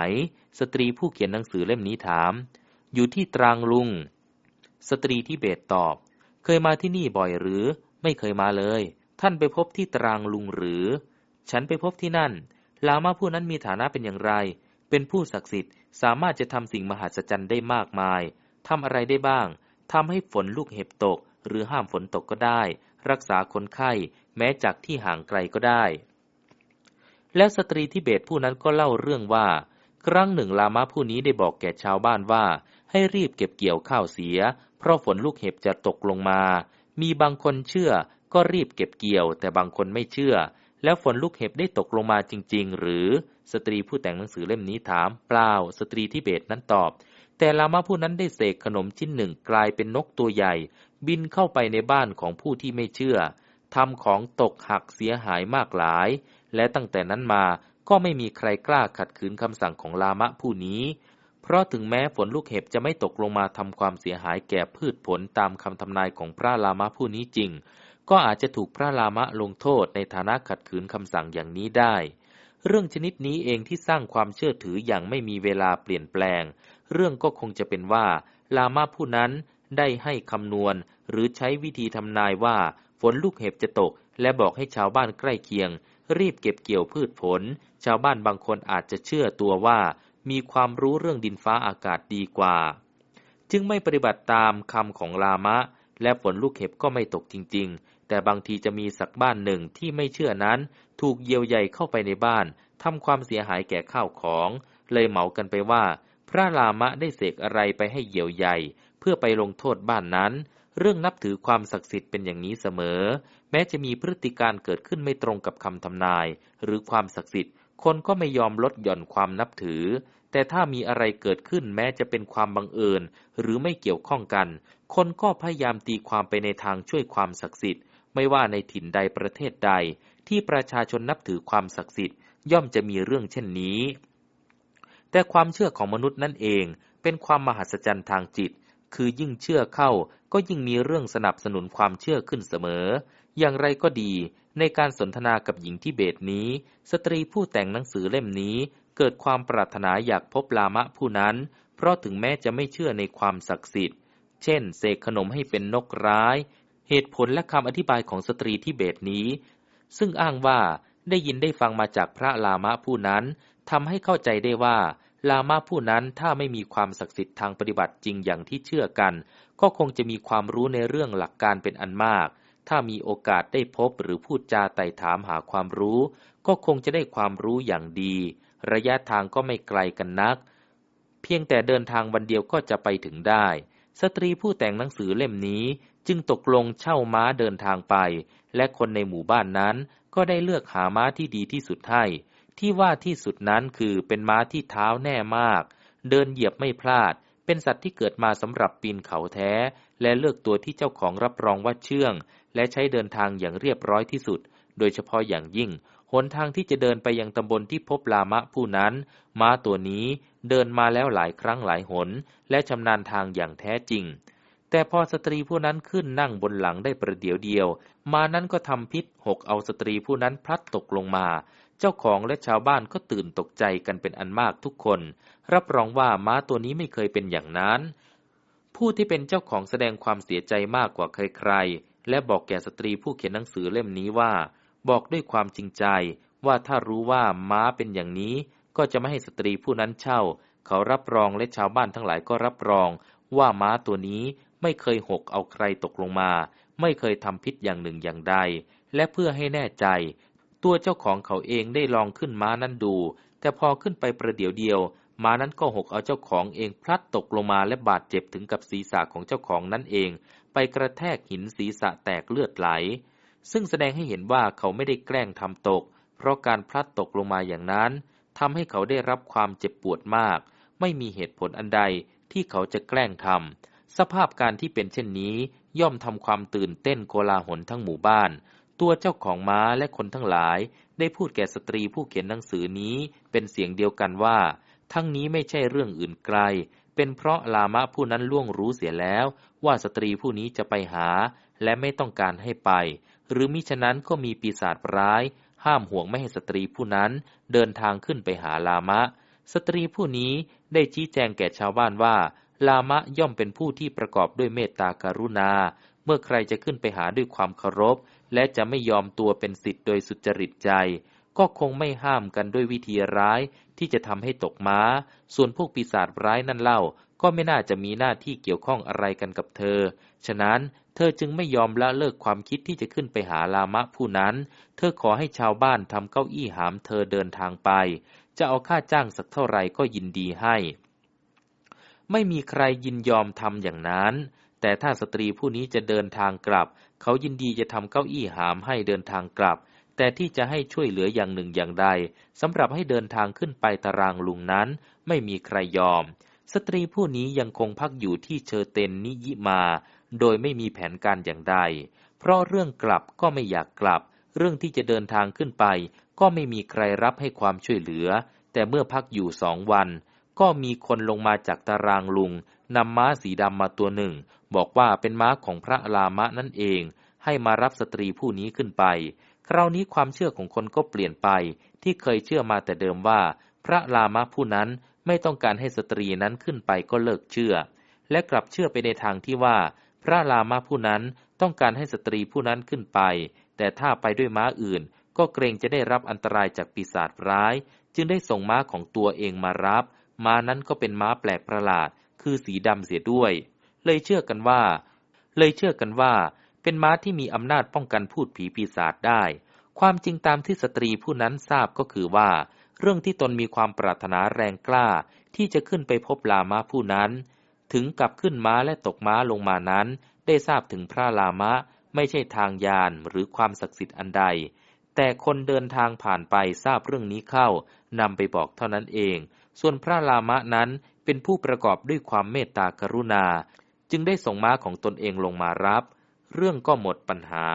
สตรีผู้เขียนหนังสือเล่มนี้ถาม อยู่ที่ตรังลุง สตรีที่เบตตอบ เคยมาที่นี่บ่อยหรือ ไม่เคยมาเลย ท่านไปพบที่ตรังลุงหรือ ฉันไปพบที่นั่น ลามะผู้นั้นมีฐานะเป็นอย่างไร เป็นผู้ศักดิ์สิทธิ์ สามารถจะทำสิ่งมหัศจรรย์ได้มากมาย ทำอะไรได้บ้าง ทำให้ฝนลูกเห็บตก หรือห้ามฝนตกก็ได้ รักษาคนไข้ แม้จากที่ห่างไกลก็ได้ แล้วสตรีทิเบตผู้นั้นก็เล่าเรื่องว่า ครั้งหนึ่งลามะผู้นี้ได้บอกแก่ชาวบ้านว่าให้รีบเก็บเกี่ยวข้าวเสีย เพราะฝนลูกเห็บจะตกลงมา มีบางคนเชื่อก็รีบเก็บเกี่ยว แต่บางคนไม่เชื่อ แล้วฝนลูกเห็บได้ตกลงมาจริง ๆ หรือ สตรีผู้แต่งหนังสือเล่มนี้ถามเปล่า สตรีทิเบตนั้นตอบ แต่ลามะผู้นั้นได้เสกขนมชิ้นหนึ่งกลายเป็นนกตัวใหญ่ บินเข้าไปในบ้านของผู้ที่ไม่เชื่อทำของตกหักเสียหายมากหลาย และตั้งแต่นั้นมา ก็ไม่มีใครกล้าขัดขืนคำสั่งของลามะผู้นี้ เพราะถึงแม้ฝนลูกเห็บจะไม่ตกลงมาทำความเสียหายแก่พืชผลตามคำทำนายของพระลามะผู้นี้จริง ก็อาจจะถูกพระลามะลงโทษในฐานะขัดขืนคำสั่งอย่างนี้ได้ เรื่องชนิดนี้เองที่สร้างความเชื่อถืออย่างไม่มีเวลาเปลี่ยนแปลง เรื่องก็คงจะเป็นว่าลามะผู้นั้นได้ให้คำนวณ หรือใช้วิธีทำนายว่าฝนลูกเห็บจะตก และบอกให้ชาวบ้านใกล้เคียง รีบเก็บเกี่ยวพืชผล ชาวบ้านบางคนอาจจะเชื่อตัวว่ามีความรู้เรื่องดินฟ้าอากาศดีกว่า จึงไม่ปฏิบัติตามคำของลามะ และฝนลูกเห็บก็ไม่ตกจริง ๆ แต่บางทีจะมีสักบ้านหนึ่งที่ไม่เชื่อนั้น ถูกเยียวใหญ่เข้าไปในบ้านทำความเสียหายแก่ข้าวของ เลยเหมากันไปว่า พระลามะได้เสกอะไรไปให้เยียวใหญ่ เพื่อไปลงโทษบ้านนั้น เรื่องนับถือความศักดิ์สิทธิ์เป็นอย่างนี้เสมอ แม้จะมีพฤติการเกิดขึ้นไม่ตรงกับคำทำนาย หรือความศักดิ์สิทธิ์ คนก็ไม่ยอมลดหย่อนความนับถือ แต่ถ้ามีอะไรเกิดขึ้นแม้จะเป็นความบังเอิญ หรือไม่เกี่ยวข้องกัน คนก็พยายามตีความไปในทางช่วยความศักดิ์สิทธิ์ ไม่ว่าในถิ่นใดประเทศใด ที่ประชาชนนับถือความศักดิ์สิทธิ์ ย่อมจะมีเรื่องเช่นนี้ แต่ความเชื่อของมนุษย์นั่นเอง เป็นความมหัศจรรย์ทางจิต คือยิ่งเชื่อเข้าก็ยิ่งมีเรื่องสนับสนุนความเชื่อขึ้นเสมอ อย่างไรก็ดี ในการสนทนากับหญิงที่เบตนี้ สตรีผู้แต่งหนังสือเล่มนี้เกิดความปรารถนาอยากพบลามะผู้นั้น เพราะถึงแม้จะไม่เชื่อในความศักดิ์สิทธิ์ เช่น เสกขนมให้เป็นนกร้าย เหตุผลและคำอธิบายของสตรีที่เบตนี้ ซึ่งอ้างว่าได้ยินได้ฟังมาจากพระลามะผู้นั้นทำให้เข้าใจได้ว่า ลามะผู้นั้นถ้าไม่มีความศักดิ์สิทธิ์ทางปฏิบัติจริงอย่างที่เชื่อกัน ก็คงจะมีความรู้ในเรื่องหลักการเป็นอันมาก ถ้ามีโอกาสได้พบหรือพูดจาไต่ถามหาความรู้ ก็คงจะได้ความรู้อย่างดี ระยะทางก็ไม่ไกลกันนัก เพียงแต่เดินทางวันเดียวก็จะไปถึงได้ สตรีผู้แต่งหนังสือเล่มนี้จึงตกลงเช่าม้าเดินทางไป และคนในหมู่บ้านนั้นก็ได้เลือกหาม้าที่ดีที่สุดให้ ที่ว่าที่สุดนั้นคือเป็นม้าที่เท้าแน่มาก เดินเหยียบไม่พลาด เป็นสัตว์ที่เกิดมาสำหรับปีนเขาแท้ และเลือกตัวที่เจ้าของรับรองว่าเชื่อง และใช้เดินทางอย่างเรียบร้อยที่สุด โดยเฉพาะอย่างยิ่ง หนทางที่จะเดินไปยังตำบลที่พบลามะผู้นั้น ม้าตัวนี้เดินมาแล้วหลายครั้งหลายหน และชำนาญทางอย่างแท้จริง แต่พอสตรีผู้นั้นขึ้นนั่งบนหลังได้ประเดี๋ยวเดียว มานั้นก็ทำพิษหกเอาสตรีผู้นั้นพลัดตกลงมา เจ้าของและชาวบ้านก็ตื่นตกใจกันเป็นอันมากทุกคน รับรองว่าม้าตัวนี้ไม่เคยเป็นอย่างนั้น ผู้ที่เป็นเจ้าของแสดงความเสียใจมากกว่าใครๆ และบอกแก่สตรีผู้เขียนหนังสือเล่มนี้ว่า บอกด้วยความจริงใจว่าถ้ารู้ว่าม้าเป็นอย่างนี้ ก็จะไม่ให้สตรีผู้นั้นเช่า เขารับรองและชาวบ้านทั้งหลายก็รับรอง ว่าม้าตัวนี้ไม่เคยหกเอาใครตกลงมา ไม่เคยทำพิษอย่างหนึ่งอย่างใด และเพื่อให้แน่ใจ ตัวเจ้าของเขาเองได้ลองขึ้นม้านั้นดู แต่พอขึ้นไปประเดี๋ยวเดียว ม้านั้นก็หกเอาเจ้าของเองพลัดตกลงมาและบาดเจ็บถึงกับศีรษะของเจ้าของนั่นเอง ไปกระแทกหินศีรษะแตกเลือดไหล ซึ่งแสดงให้เห็นว่าเขาไม่ได้แกล้งทำตก เพราะการพลัดตกลงมาอย่างนั้นทำให้เขาได้รับความเจ็บปวดมาก ไม่มีเหตุผลอันใดที่เขาจะแกล้งทำสภาพการที่เป็นเช่นนี้ ย่อมทำความตื่นเต้นโกลาหลทั้งหมู่บ้าน ตัวเจ้าของม้าและคนทั้งหลาย ได้พูดแก่สตรีผู้เขียนหนังสือนี้เป็นเสียงเดียวกันว่า ทั้งนี้ไม่ใช่เรื่องอื่นไกล เป็นเพราะลามะผู้นั้นล่วงรู้เสียแล้ว ว่าสตรีผู้นี้จะไปหา และไม่ต้องการให้ไป หรือมิฉะนั้นก็มีปีศาจร้าย ห้ามห่วงไม่ให้สตรีผู้นั้นเดินทางขึ้นไปหาลามะ สตรีผู้นี้ได้ชี้แจงแก่ชาวบ้านว่า ลามะย่อมเป็นผู้ที่ประกอบด้วยเมตตากรุณา เมื่อใครจะขึ้นไปหาด้วยความเคารพ และจะไม่ยอมตัวเป็นสิทธิ์โดยสุจริตใจ ก็คงไม่ห้ามกันด้วยวิธีร้ายที่จะทำให้ตกม้า ส่วนพวกปีศาจร้ายนั่นเล่า ก็ไม่น่าจะมีหน้าที่เกี่ยวข้องอะไรกันกับเธอ ฉะนั้นเธอจึงไม่ยอมละเลิกความคิดที่จะขึ้นไปหาลามะผู้นั้น เธอขอให้ชาวบ้านทำเก้าอี้หามเธอเดินทางไป จะเอาค่าจ้างสักเท่าไหร่ก็ยินดีให้ ไม่มีใครยินยอมทำอย่างนั้น แต่ถ้าสตรีผู้นี้จะเดินทางกลับ เขายินดีจะทำเก้าอี้หามให้เดินทางกลับ แต่ที่จะให้ช่วยเหลืออย่างหนึ่งอย่างใดสำหรับให้เดินทางขึ้นไปตารางลุงนั้น ไม่มีใครยอม สตรีผู้นี้ยังคงพักอยู่ที่เชอเตนนิยิมา โดยไม่มีแผนการอย่างใด เพราะเรื่องกลับก็ไม่อยากกลับ เรื่องที่จะเดินทางขึ้นไป ก็ไม่มีใครรับให้ความช่วยเหลือ แต่เมื่อพักอยู่สองวัน ก็มีคนลงมาจากตารางลุงนำม้าสีดำมาตัวหนึ่ง บอกว่าเป็นม้าของพระลามะนั่นเอง ให้มารับสตรีผู้นี้ขึ้นไป คราวนี้ความเชื่อของคนก็เปลี่ยนไปที่เคยเชื่อมาแต่เดิมว่า พระลามะผู้นั้นไม่ต้องการให้สตรีนั้นขึ้นไปก็เลิกเชื่อ และกลับเชื่อไปในทางที่ว่า พระลามะผู้นั้นต้องการให้สตรีผู้นั้นขึ้นไป แต่ถ้าไปด้วยม้าอื่น ก็เกรงจะได้รับอันตรายจากปีศาจร้าย จึงได้ส่งม้าของตัวเองมารับ ม้านั้นก็เป็นม้าแปลกประหลาด คือสีดำเสียด้วย เลยเชื่อกันว่า เลยเชื่อกันว่า เป็นม้าที่มีอำนาจป้องกันพูดผีปีศาจได้ ความจริงตามที่สตรีผู้นั้นทราบก็คือว่า เรื่องที่ตนมีความปรารถนาแรงกล้าที่จะขึ้นไปพบลามาผู้นั้น ถึงกับขึ้นม้าและตกม้าลงมานั้น ได้ทราบถึงพระลามะ ไม่ใช่ทางยานหรือความศักดิ์สิทธิ์อันใด แต่คนเดินทางผ่านไปทราบเรื่องนี้เข้านำไปบอกเท่านั้นเอง ส่วนพระลามะนั้นเป็นผู้ประกอบด้วยความเมตตากรุณา จึงได้ส่งม้าของตนเองลงมารับ เรื่องก็หมดปัญหา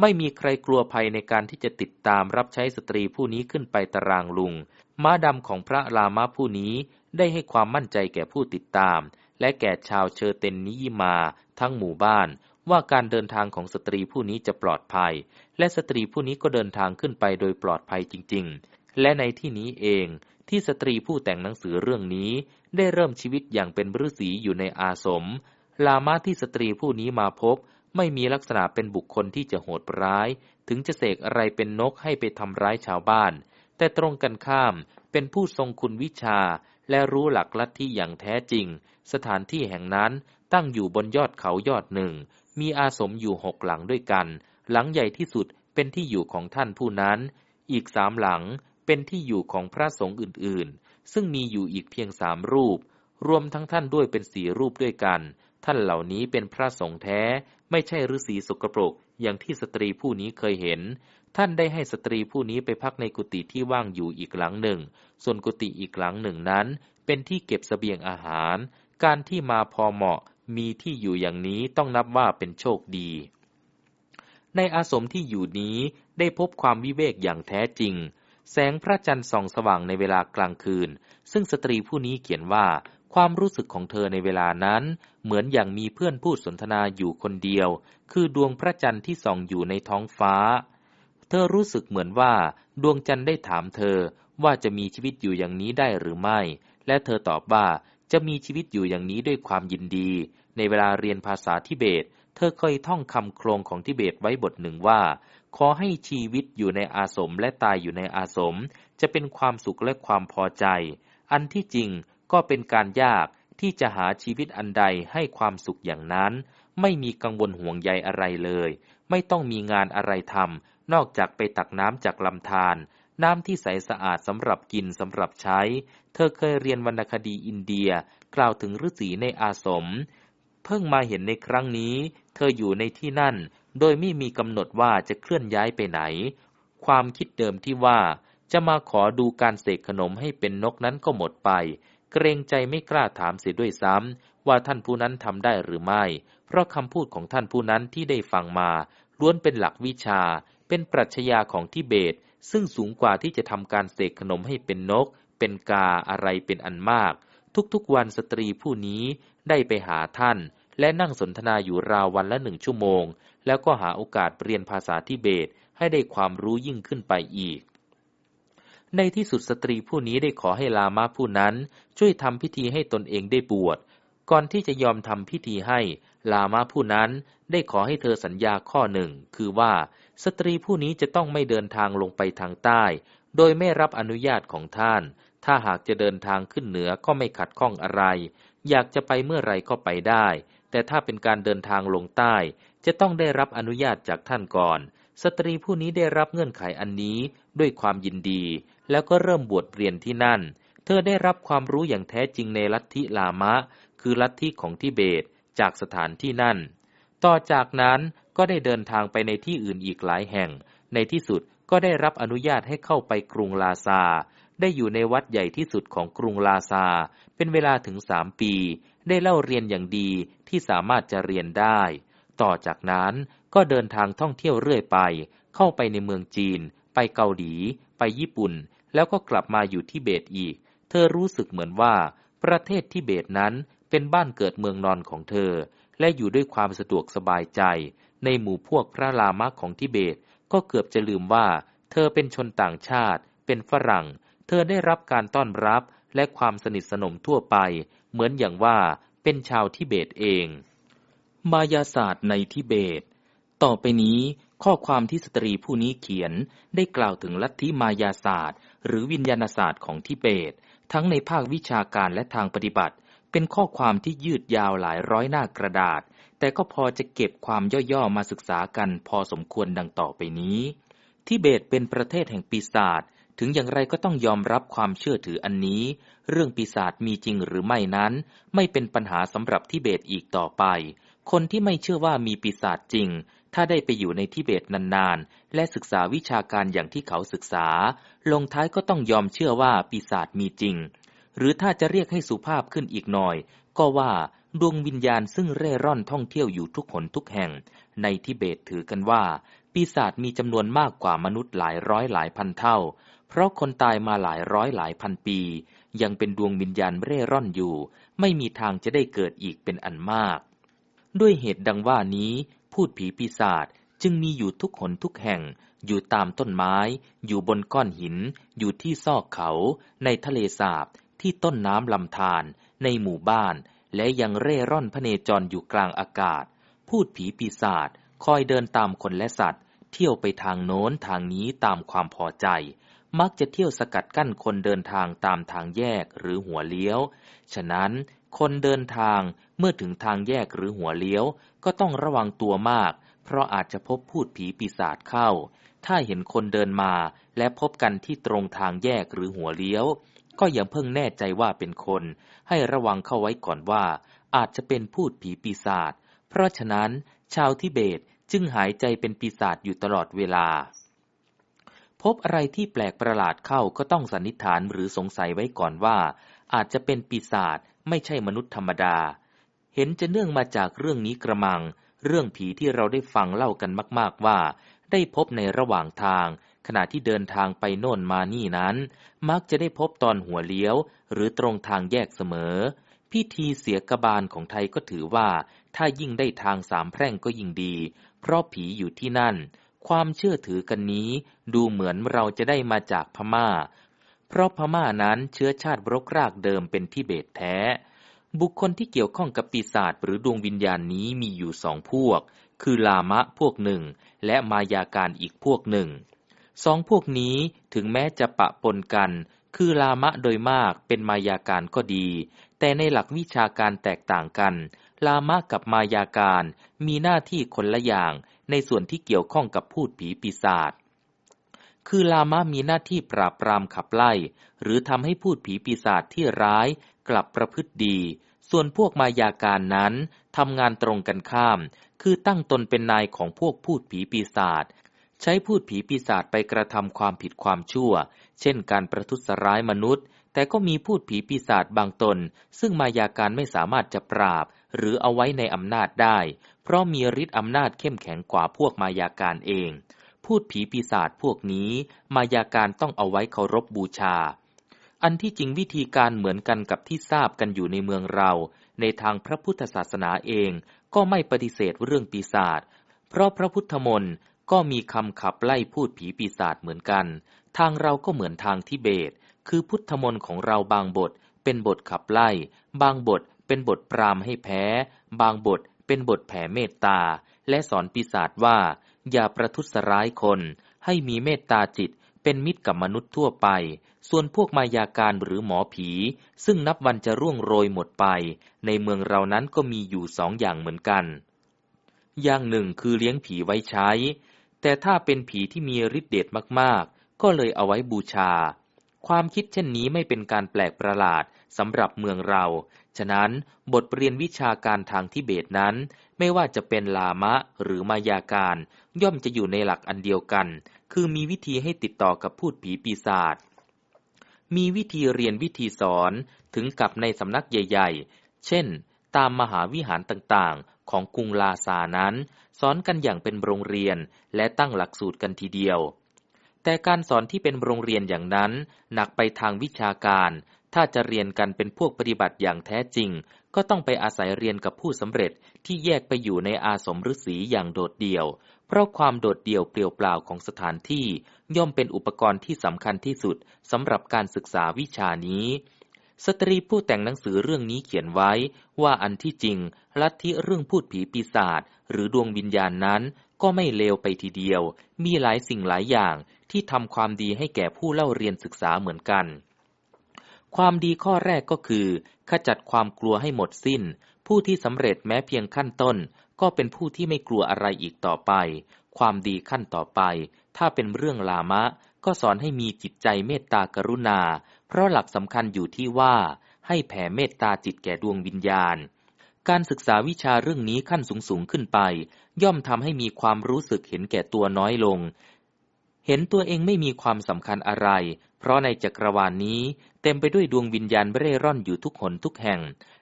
ไม่มีใครกลัวภัยในการที่จะติดตามรับใช้สตรีผู้นี้ขึ้นไปตารางลุง ม้าดำของพระรามะผู้นี้ได้ให้ความมั่นใจแก่ผู้ติดตาม และแก่ชาวเชอเตนนิยมาทั้งหมู่บ้าน ว่าการเดินทางของสตรีผู้นี้จะปลอดภัย และสตรีผู้นี้ก็เดินทางขึ้นไปโดยปลอดภัยจริง ๆ และในที่นี้เองที่สตรีผู้แต่งหนังสือเรื่องนี้ได้เริ่มชีวิตอย่างเป็นฤาษีอยู่ในอาสม ลามาที่สตรีผู้นี้มาพบ ไม่มีลักษณะเป็นบุคคลที่จะโหดร้าย ถึงจะเสกอะไรเป็นนกให้ไปทำร้ายชาวบ้าน แต่ตรงกันข้ามเป็นผู้ทรงคุณวิชา และรู้หลักลัทธิอย่างแท้จริง สถานที่แห่งนั้นตั้งอยู่บนยอดเขายอดหนึ่ง มีอาสมอยู่หกหลังด้วยกัน หลังใหญ่ที่สุดเป็นที่อยู่ของท่านผู้นั้น อีกสามหลังเป็นที่อยู่ของพระสงฆ์อื่นๆ ซึ่งมีอยู่อีกเพียงสามรูป รวมทั้งท่านด้วยเป็นสี่รูปด้วยกัน ท่านเหล่านี้เป็นพระสงฆ์แท้ไม่ใช่ฤาษีสกปรกอย่างที่สตรีผู้นี้เคยเห็น ท่านได้ให้สตรีผู้นี้ไปพักในกุฏิที่ว่างอยู่อีกหลังหนึ่ง ส่วนกุฏิอีกหลังหนึ่งนั้น เป็นที่เก็บสเสบียงอาหาร การที่มาพอเหมาะมีที่อยู่อย่างนี้ต้องนับว่าเป็นโชคดี ในอาสมที่อยู่นี้ได้พบความวิเวกอย่างแท้จริง แสงพระจันทร์ส่องสว่างในเวลากลางคืน ซึ่งสตรีผู้นี้เขียนว่า ความรู้สึกของเธอในเวลานั้น เหมือนอย่างมีเพื่อนพูดสนทนาอยู่คนเดียว คือดวงพระจันทร์ที่ส่องอยู่ในท้องฟ้า เธอรู้สึกเหมือนว่า ดวงจันทร์ได้ถามเธอว่าจะมีชีวิตอยู่อย่างนี้ได้หรือไม่ และเธอตอบว่าจะมีชีวิตอยู่อย่างนี้ด้วยความยินดี ในเวลาเรียนภาษาทิเบต เธอเคยท่องคำโครงของทิเบตไว้บทหนึ่งว่า ขอให้ชีวิตอยู่ในอาสมและตายอยู่ในอาสม จะเป็นความสุขและความพอใจ อันที่จริง ก็เป็นการยากที่จะหาชีวิตอันใดให้ความสุขอย่างนั้น ไม่มีกังวลห่วงใยอะไรเลย ไม่ต้องมีงานอะไรทำนอกจากไปตักน้ำจากลำธารน้ำที่ใสสะอาดสำหรับกินสำหรับใช้ เธอเคยเรียนวรรณคดีอินเดียกล่าวถึงฤาษีในอาสม เพิ่งมาเห็นในครั้งนี้ เธออยู่ในที่นั่น โดยไม่มีกำหนดว่าจะเคลื่อนย้ายไปไหน ความคิดเดิมที่ว่าจะมาขอดูการเสกขนมให้เป็นนกนั้นก็หมดไป เกรงใจไม่กล้าถามเสียด้วยซ้ำว่าท่านผู้นั้นทำได้หรือไม่ เพราะคำพูดของท่านผู้นั้นที่ได้ฟังมา ล้วนเป็นหลักวิชา เป็นปรัชญาของทิเบต ซึ่งสูงกว่าที่จะทำการเสกขนมให้เป็นนก เป็นกาอะไรเป็นอันมาก ทุกๆวันสตรีผู้นี้ได้ไปหาท่าน และนั่งสนทนาอยู่ราววันละหนึ่งชั่วโมง แล้วก็หาโอกาสเรียนภาษาทิเบตให้ได้ความรู้ยิ่งขึ้นไปอีก ในที่สุดสตรีผู้นี้ได้ขอให้ลามาผู้นั้นช่วยทำพิธีให้ตนเองได้บวช ก่อนที่จะยอมทำพิธีให้ ลามาผู้นั้นได้ขอให้เธอสัญญาข้อหนึ่ง คือว่าสตรีผู้นี้จะต้องไม่เดินทางลงไปทางใต้ โดยไม่รับอนุญาตของท่าน ถ้าหากจะเดินทางขึ้นเหนือก็ไม่ขัดข้องอะไร อยากจะไปเมื่อไรก็ไปได้ แต่ถ้าเป็นการเดินทางลงใต้ จะต้องได้รับอนุญาตจากท่านก่อน สตรีผู้นี้ได้รับเงื่อนไขอันนี้ด้วยความยินดี แล้วก็เริ่มบวชเรียนที่นั่น เธอได้รับความรู้อย่างแท้จริงในลัทธิลามะ คือลัทธิของทิเบตจากสถานที่นั่น ต่อจากนั้นก็ได้เดินทางไปในที่อื่นอีกหลายแห่ง ในที่สุดก็ได้รับอนุญาตให้เข้าไปกรุงลาซา ได้อยู่ในวัดใหญ่ที่สุดของกรุงลาซา เป็นเวลาถึงสามปี ได้เล่าเรียนอย่างดีที่สามารถจะเรียนได้ ต่อจากนั้นก็เดินทางท่องเที่ยวเรื่อยไป เข้าไปในเมืองจีน ไปเกาหลี ไปญี่ปุ่น แล้วก็กลับมาอยู่ที่เบตอีก เธอรู้สึกเหมือนว่า ประเทศที่เบตนั้นเป็นบ้านเกิดเมืองนอนของเธอ และอยู่ด้วยความสะดวกสบายใจ ในหมู่พวกพระลามะของทิเบต ก็เกือบจะลืมว่า เธอเป็นชนต่างชาติ เป็นฝรั่ง เธอได้รับการต้อนรับและความสนิทสนมทั่วไป เหมือนอย่างว่าเป็นชาวทิเบตเอง มายาศาสตร์ในทิเบต ต่อไปนี้ ข้อความที่สตรีผู้นี้เขียนได้กล่าวถึงลัทธิมายาศาสตร์ หรือวิญญาณศาสตร์ของทิเบต ทั้งในภาควิชาการและทางปฏิบัติ เป็นข้อความที่ยืดยาวหลายร้อยหน้ากระดาษ แต่ก็พอจะเก็บความย่อๆมาศึกษากันพอสมควรดังต่อไปนี้ ทิเบตเป็นประเทศแห่งปีศาจถึงอย่างไรก็ต้องยอมรับความเชื่อถืออันนี้ เรื่องปีศาจมีจริงหรือไม่นั้น ไม่เป็นปัญหาสำหรับทิเบตอีกต่อไป คนที่ไม่เชื่อว่ามีปีศาจจริง ถ้าได้ไปอยู่ในทิเบตนานๆ และศึกษาวิชาการอย่างที่เขาศึกษา ลงท้ายก็ต้องยอมเชื่อว่าปีศาจมีจริง หรือถ้าจะเรียกให้สุภาพขึ้นอีกหน่อย ก็ว่าดวงวิญญาณซึ่งเร่ร่อนท่องเที่ยวอยู่ทุกหนทุกแห่ง ในทิเบตถือกันว่า ปีศาจมีจำนวนมากกว่ามนุษย์หลายร้อยหลายพันเท่า เพราะคนตายมาหลายร้อยหลายพันปี ยังเป็นดวงวิญญาณเร่ร่อนอยู่ ไม่มีทางจะได้เกิดอีกเป็นอันมาก ด้วยเหตุดังว่านี้ พูดผีปีศาจจึงมีอยู่ทุกหนทุกแห่ง อยู่ตามต้นไม้ อยู่บนก้อนหิน อยู่ที่ซอกเขา ในทะเลสาบ ที่ต้นน้ำลำธาร ในหมู่บ้าน และยังเร่ร่อนพเนจรอยู่กลางอากาศ พูดผีปีศาจคอยเดินตามคนและสัตว์ เที่ยวไปทางโน้นทางนี้ตามความพอใจ มักจะเที่ยวสกัดกั้นคนเดินทางตามทางแยกหรือหัวเลี้ยว ฉะนั้นคนเดินทางเมื่อถึงทางแยกหรือหัวเลี้ยว ก็ต้องระวังตัวมาก เพราะอาจจะพบพูดผีปีศาจเข้า ถ้าเห็นคนเดินมาและพบกันที่ตรงทางแยกหรือหัวเลี้ยว ก็อย่าเพิ่งแน่ใจว่าเป็นคน ให้ระวังเข้าไว้ก่อนว่า อาจจะเป็นพูดผีปีศาจ เพราะฉะนั้น ชาวทิเบตจึงหายใจเป็นปีศาจอยู่ตลอดเวลา พบอะไรที่แปลกประหลาดเข้าก็ต้องสันนิษฐานหรือสงสัยไว้ก่อนว่า อาจจะเป็นปีศาจไม่ใช่มนุษย์ธรรมดา เห็นจะเนื่องมาจากเรื่องนี้กระมัง เรื่องผีที่เราได้ฟังเล่ากันมาก ๆว่า ได้พบในระหว่างทาง ขณะที่เดินทางไปโน่นมานี่นั้น มักจะได้พบตอนหัวเลี้ยว หรือตรงทางแยกเสมอ พิธีเสียกบาลของไทยก็ถือว่า ถ้ายิ่งได้ทางสามแพร่งก็ยิ่งดี เพราะผีอยู่ที่นั่น ความเชื่อถือกันนี้ ดูเหมือนเราจะได้มาจากพมา่า เพราะพม่านั้นเชื้อชาติรกรากเดิมเป็นที่เบตแท้ บุคคลที่เกี่ยวข้องกับปีศาจหรือดวงวิญญาณนี้มีอยู่สองพวก คือลามะพวกหนึ่ง และมายาการอีกพวกหนึ่ง สองพวกนี้ถึงแม้จะปะปนกัน คือลามะโดยมากเป็นมายาการก็ดี แต่ในหลักวิชาการแตกต่างกัน ลามะกับมายาการมีหน้าที่คนละอย่างในส่วนที่เกี่ยวข้องกับพูดผีปีศาจคือลามะมีหน้าที่ปราบปรามขับไล่ หรือทำให้พูดผีปีศาจที่ร้ายกลับประพฤติดี ส่วนพวกมายาการนั้นทำงานตรงกันข้าม คือตั้งตนเป็นนายของพวกพูดผีปีศาจ ใช้พูดผีปีศาจไปกระทำความผิดความชั่ว เช่นการประทุษร้ายมนุษย์ แต่ก็มีพูดผีปีศาจบางตน ซึ่งมายาการไม่สามารถจะปราบ หรือเอาไว้ในอำนาจได้ เพราะมีฤทธิ์อำนาจเข้มแข็งกว่าพวกมายาการเอง พูดผีปีศาจพวกนี้ มายาการต้องเอาไว้เคารพบบูชา อันที่จริงวิธีการเหมือนกันกับที่ทราบกันอยู่ในเมืองเรา ในทางพระพุทธศาสนาเองก็ไม่ปฏิเสธเรื่องปีศาจ เพราะพระพุทธมนต์ก็มีคำขับไล่พูดผีปีศาจเหมือนกัน ทางเราก็เหมือนทางทิเบต คือพุทธมนต์ของเราบางบท เป็นบทขับไล่ บางบทเป็นบทปรามให้แพ้ บางบทเป็นบทแผ่เมตตา และสอนปีศาจว่า อย่าประทุษร้ายคน ให้มีเมตตาจิต เป็นมิตรกับมนุษย์ทั่วไป ส่วนพวกมายาการหรือหมอผี ซึ่งนับวันจะร่วงโรยหมดไป ในเมืองเรานั้นก็มีอยู่สองอย่างเหมือนกัน อย่างหนึ่งคือเลี้ยงผีไว้ใช้ แต่ถ้าเป็นผีที่มีฤทธิ์เดชมากๆ ก็เลยเอาไว้บูชา ความคิดเช่นนี้ไม่เป็นการแปลกประหลาดสำหรับเมืองเรา ฉะนั้นบทเรียนวิชาการทางทิเบตนั้น ไม่ว่าจะเป็นลามะหรือมายาการ ย่อมจะอยู่ในหลักอันเดียวกัน คือมีวิธีให้ติดต่อกับพูดผีปีศาจ มีวิธีเรียนวิธีสอนถึงกับในสำนักใหญ่ ๆ เช่น ตามมหาวิหารต่างๆ ของกรุงลาซานั้น สอนกันอย่างเป็นโรงเรียนและตั้งหลักสูตรกันทีเดียว แต่การสอนที่เป็นโรงเรียนอย่างนั้น หนักไปทางวิชาการ ถ้าจะเรียนกันเป็นพวกปฏิบัติอย่างแท้จริง ก็ต้องไปอาศัยเรียนกับผู้สำเร็จที่แยกไปอยู่ในอาสมฤษีอย่างโดดเดี่ยว เพราะความโดดเดี่ยวเปลี่ยวเปล่าของสถานที่ย่อมเป็นอุปกรณ์ที่สำคัญที่สุดสำหรับการศึกษาวิชานี้ สตรีผู้แต่งหนังสือเรื่องนี้เขียนไว้ ว่าอันที่จริง ลัทธิเรื่องพูดผีปีศาจหรือดวงวิญญาณนั้น ก็ไม่เลวไปทีเดียว มีหลายสิ่งหลายอย่างที่ทำความดีให้แก่ผู้เล่าเรียนศึกษาเหมือนกัน ความดีข้อแรกก็คือ ขจัดความกลัวให้หมดสิ้น ผู้ที่สำเร็จแม้เพียงขั้นต้น ก็เป็นผู้ที่ไม่กลัวอะไรอีกต่อไป ความดีขั้นต่อไป ถ้าเป็นเรื่องลามะ ก็สอนให้มีจิตใจเมตตากรุณา เพราะหลักสำคัญอยู่ที่ว่า ให้แผ่เมตตาจิตแก่ดวงวิญญาณ การศึกษาวิชาเรื่องนี้ขั้นสูงสูงขึ้นไป ย่อมทำให้มีความรู้สึกเห็นแก่ตัวน้อยลง เห็นตัวเองไม่มีความสำคัญอะไร เพราะในจักรวาลนนี้ เต็มไปด้วยดวงวิญญาณเร่ร่อนอยู่ทุกหนทุกแห่ง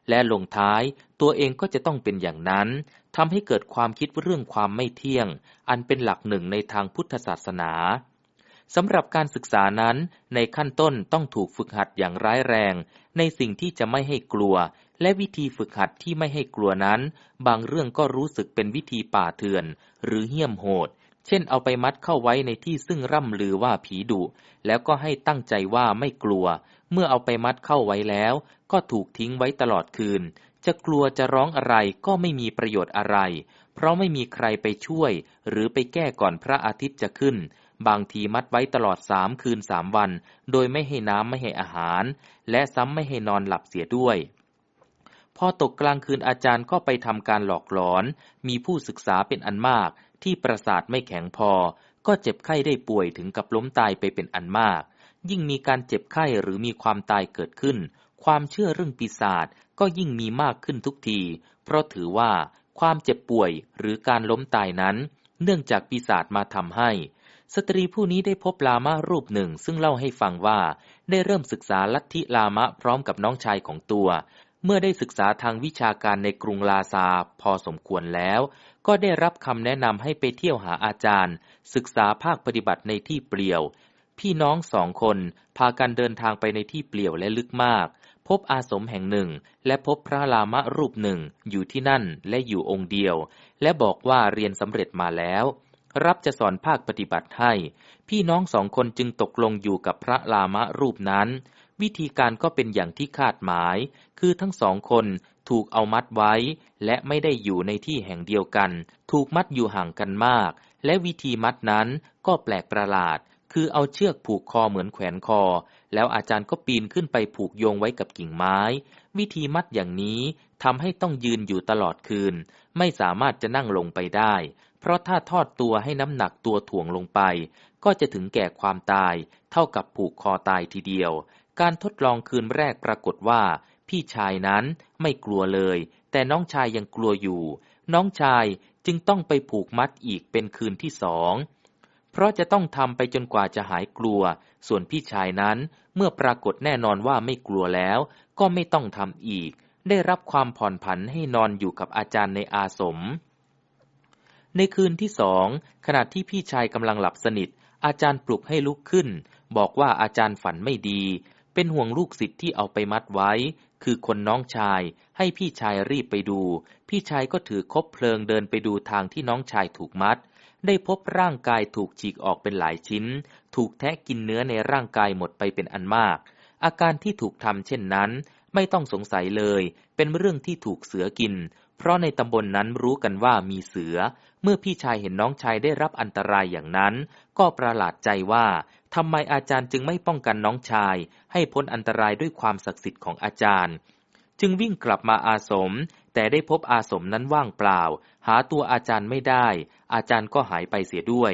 และลงท้าย ตัวเองก็จะต้องเป็นอย่างนั้น ทำให้เกิดความคิดเรื่องความไม่เที่ยง อันเป็นหลักหนึ่งในทางพุทธศาสนาสำหรับการศึกษานั้น ในขั้นต้นต้องถูกฝึกหัดอย่างร้ายแรง ในสิ่งที่จะไม่ให้กลัว และวิธีฝึกหัดที่ไม่ให้กลัวนั้น บางเรื่องก็รู้สึกเป็นวิธีป่าเถื่อน หรือเหี้ยมโหด เช่นเอาไปมัดเข้าไว้ในที่ซึ่งร่ำลือว่าผีดุ แล้วก็ให้ตั้งใจว่าไม่กลัว เมื่อเอาไปมัดเข้าไว้แล้ว ก็ถูกทิ้งไว้ตลอดคืน จะกลัวจะร้องอะไรก็ไม่มีประโยชน์อะไร เพราะไม่มีใครไปช่วย หรือไปแก้ก่อนพระอาทิตย์จะขึ้น บางทีมัดไว้ตลอดสามคืนสามวัน โดยไม่ให้น้ำไม่ให้อาหาร และซ้ำไม่ให้นอนหลับเสียด้วยพอตกกลางคืนอาจารย์ก็ไปทำการหลอกหลอน มีผู้ศึกษาเป็นอันมาก ที่ประสาทไม่แข็งพอ ก็เจ็บไข้ได้ป่วยถึงกับล้มตายไปเป็นอันมาก ยิ่งมีการเจ็บไข้หรือมีความตายเกิดขึ้น ความเชื่อเรื่องปีศาจ ก็ยิ่งมีมากขึ้นทุกที เพราะถือว่าความเจ็บป่วยหรือการล้มตายนั้น เนื่องจากปีศาจมาทำให้ สตรีผู้นี้ได้พบลามะรูปหนึ่งซึ่งเล่าให้ฟังว่า ได้เริ่มศึกษาลัทธิลามะพร้อมกับน้องชายของตัว เมื่อได้ศึกษาทางวิชาการในกรุงลาซาพอสมควรแล้ว ก็ได้รับคำแนะนำให้ไปเที่ยวหาอาจารย์ ศึกษาภาคปฏิบัติในที่เปลี่ยว พี่น้องสองคนพากันเดินทางไปในที่เปลี่ยวและลึกมาก พบอาสมแห่งหนึ่ง และพบพระลามะรูปหนึ่งอยู่ที่นั่นและอยู่องค์เดียว และบอกว่าเรียนสำเร็จมาแล้ว รับจะสอนภาคปฏิบัติให้ พี่น้องสองคนจึงตกลงอยู่กับพระลามะรูปนั้น วิธีการก็เป็นอย่างที่คาดหมาย คือทั้งสองคนถูกเอามัดไว้ และไม่ได้อยู่ในที่แห่งเดียวกัน ถูกมัดอยู่ห่างกันมาก และวิธีมัดนั้นก็แปลกประหลาด คือเอาเชือกผูกคอเหมือนแขวนคอ แล้วอาจารย์ก็ปีนขึ้นไปผูกโยงไว้กับกิ่งไม้ วิธีมัดอย่างนี้ทำให้ต้องยืนอยู่ตลอดคืน ไม่สามารถจะนั่งลงไปได้ เพราะถ้าทอดตัวให้น้ำหนักตัวถ่วงลงไป ก็จะถึงแก่ความตาย เท่ากับผูกคอตายทีเดียว การทดลองคืนแรกปรากฏว่า พี่ชายนั้นไม่กลัวเลย แต่น้องชายยังกลัวอยู่ น้องชายจึงต้องไปผูกมัดอีกเป็นคืนที่สอง เพราะจะต้องทำไปจนกว่าจะหายกลัว ส่วนพี่ชายนั้น เมื่อปรากฏแน่นอนว่าไม่กลัวแล้ว ก็ไม่ต้องทำอีก ได้รับความผ่อนผันให้นอนอยู่กับอาจารย์ในอาสม ในคืนที่สองขณะที่พี่ชายกำลังหลับสนิท อาจารย์ปลุกให้ลุกขึ้น บอกว่าอาจารย์ฝันไม่ดี เป็นห่วงลูกศิษย์ที่เอาไปมัดไว้ คือคนน้องชาย ให้พี่ชายรีบไปดู พี่ชายก็ถือคบเพลิงเดินไปดูทางที่น้องชายถูกมัด ได้พบร่างกายถูกฉีกออกเป็นหลายชิ้น ถูกแทะกินเนื้อในร่างกายหมดไปเป็นอันมาก อาการที่ถูกทำเช่นนั้น ไม่ต้องสงสัยเลย เป็นเรื่องที่ถูกเสือกิน เพราะในตำบลนนั้นรู้กันว่ามีเสือ เมื่อพี่ชายเห็นน้องชายได้รับอันตรายอย่างนั้น ก็ประหลาดใจว่าทำไมอาจารย์จึงไม่ป้องกันน้องชาย ให้พ้นอันตรายด้วยความศักดิ์สิทธิ์ของอาจารย์ จึงวิ่งกลับมาอาสมแต่ได้พบอาสมนั้นว่างเปล่า หาตัวอาจารย์ไม่ได้ อาจารย์ก็หายไปเสียด้วย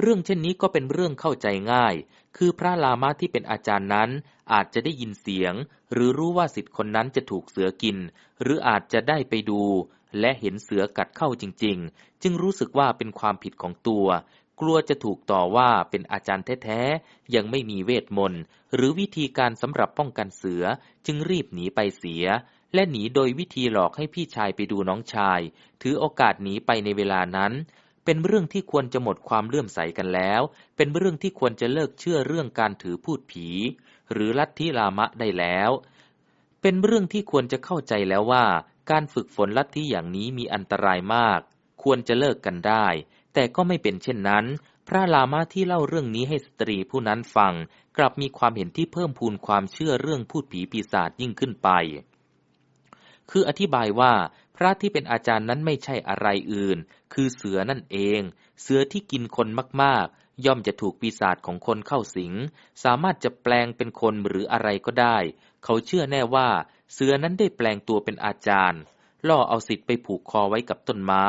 เรื่องเช่นนี้ก็เป็นเรื่องเข้าใจง่าย คือพระลามาที่เป็นอาจารย์นั้น อาจจะได้ยินเสียง หรือรู้ว่าสิทธิ์คนนั้นจะถูกเสือกิน หรืออาจจะได้ไปดู และเห็นเสือกัดเข้าจริง ๆ จึงรู้สึกว่าเป็นความผิดของตัว กลัวจะถูกต่อว่าเป็นอาจารย์แท้ๆ ยังไม่มีเวทมนต์ หรือวิธีการสำหรับป้องกันเสือจึงรีบหนีไปเสีย และหนีโดยวิธีหลอกให้พี่ชายไปดูน้องชาย ถือโอกาสหนีไปในเวลานั้น เป็นเรื่องที่ควรจะหมดความเลื่อมใสกันแล้ว เป็นเรื่องที่ควรจะเลิกเชื่อเรื่องการถือพูดผี หรือลัทธิลามะได้แล้ว เป็นเรื่องที่ควรจะเข้าใจแล้วว่า การฝึกฝนลัทธิอย่างนี้มีอันตรายมาก ควรจะเลิกกันได้ แต่ก็ไม่เป็นเช่นนั้น พระลามาที่เล่าเรื่องนี้ให้สตรีผู้นั้นฟัง กลับมีความเห็นที่เพิ่มพูนความเชื่อเรื่องพูดผีปีศาจยิ่งขึ้นไป คืออธิบายว่าพระที่เป็นอาจารย์นั้นไม่ใช่อะไรอื่น คือเสือนั่นเอง เสือที่กินคนมากๆ ย่อมจะถูกปีศาจของคนเข้าสิง สามารถจะแปลงเป็นคนหรืออะไรก็ได้ เขาเชื่อแน่ว่า เสือนั้นได้แปลงตัวเป็นอาจารย์ ล่อเอาสิทธิ์ไปผูกคอไว้กับต้นไม้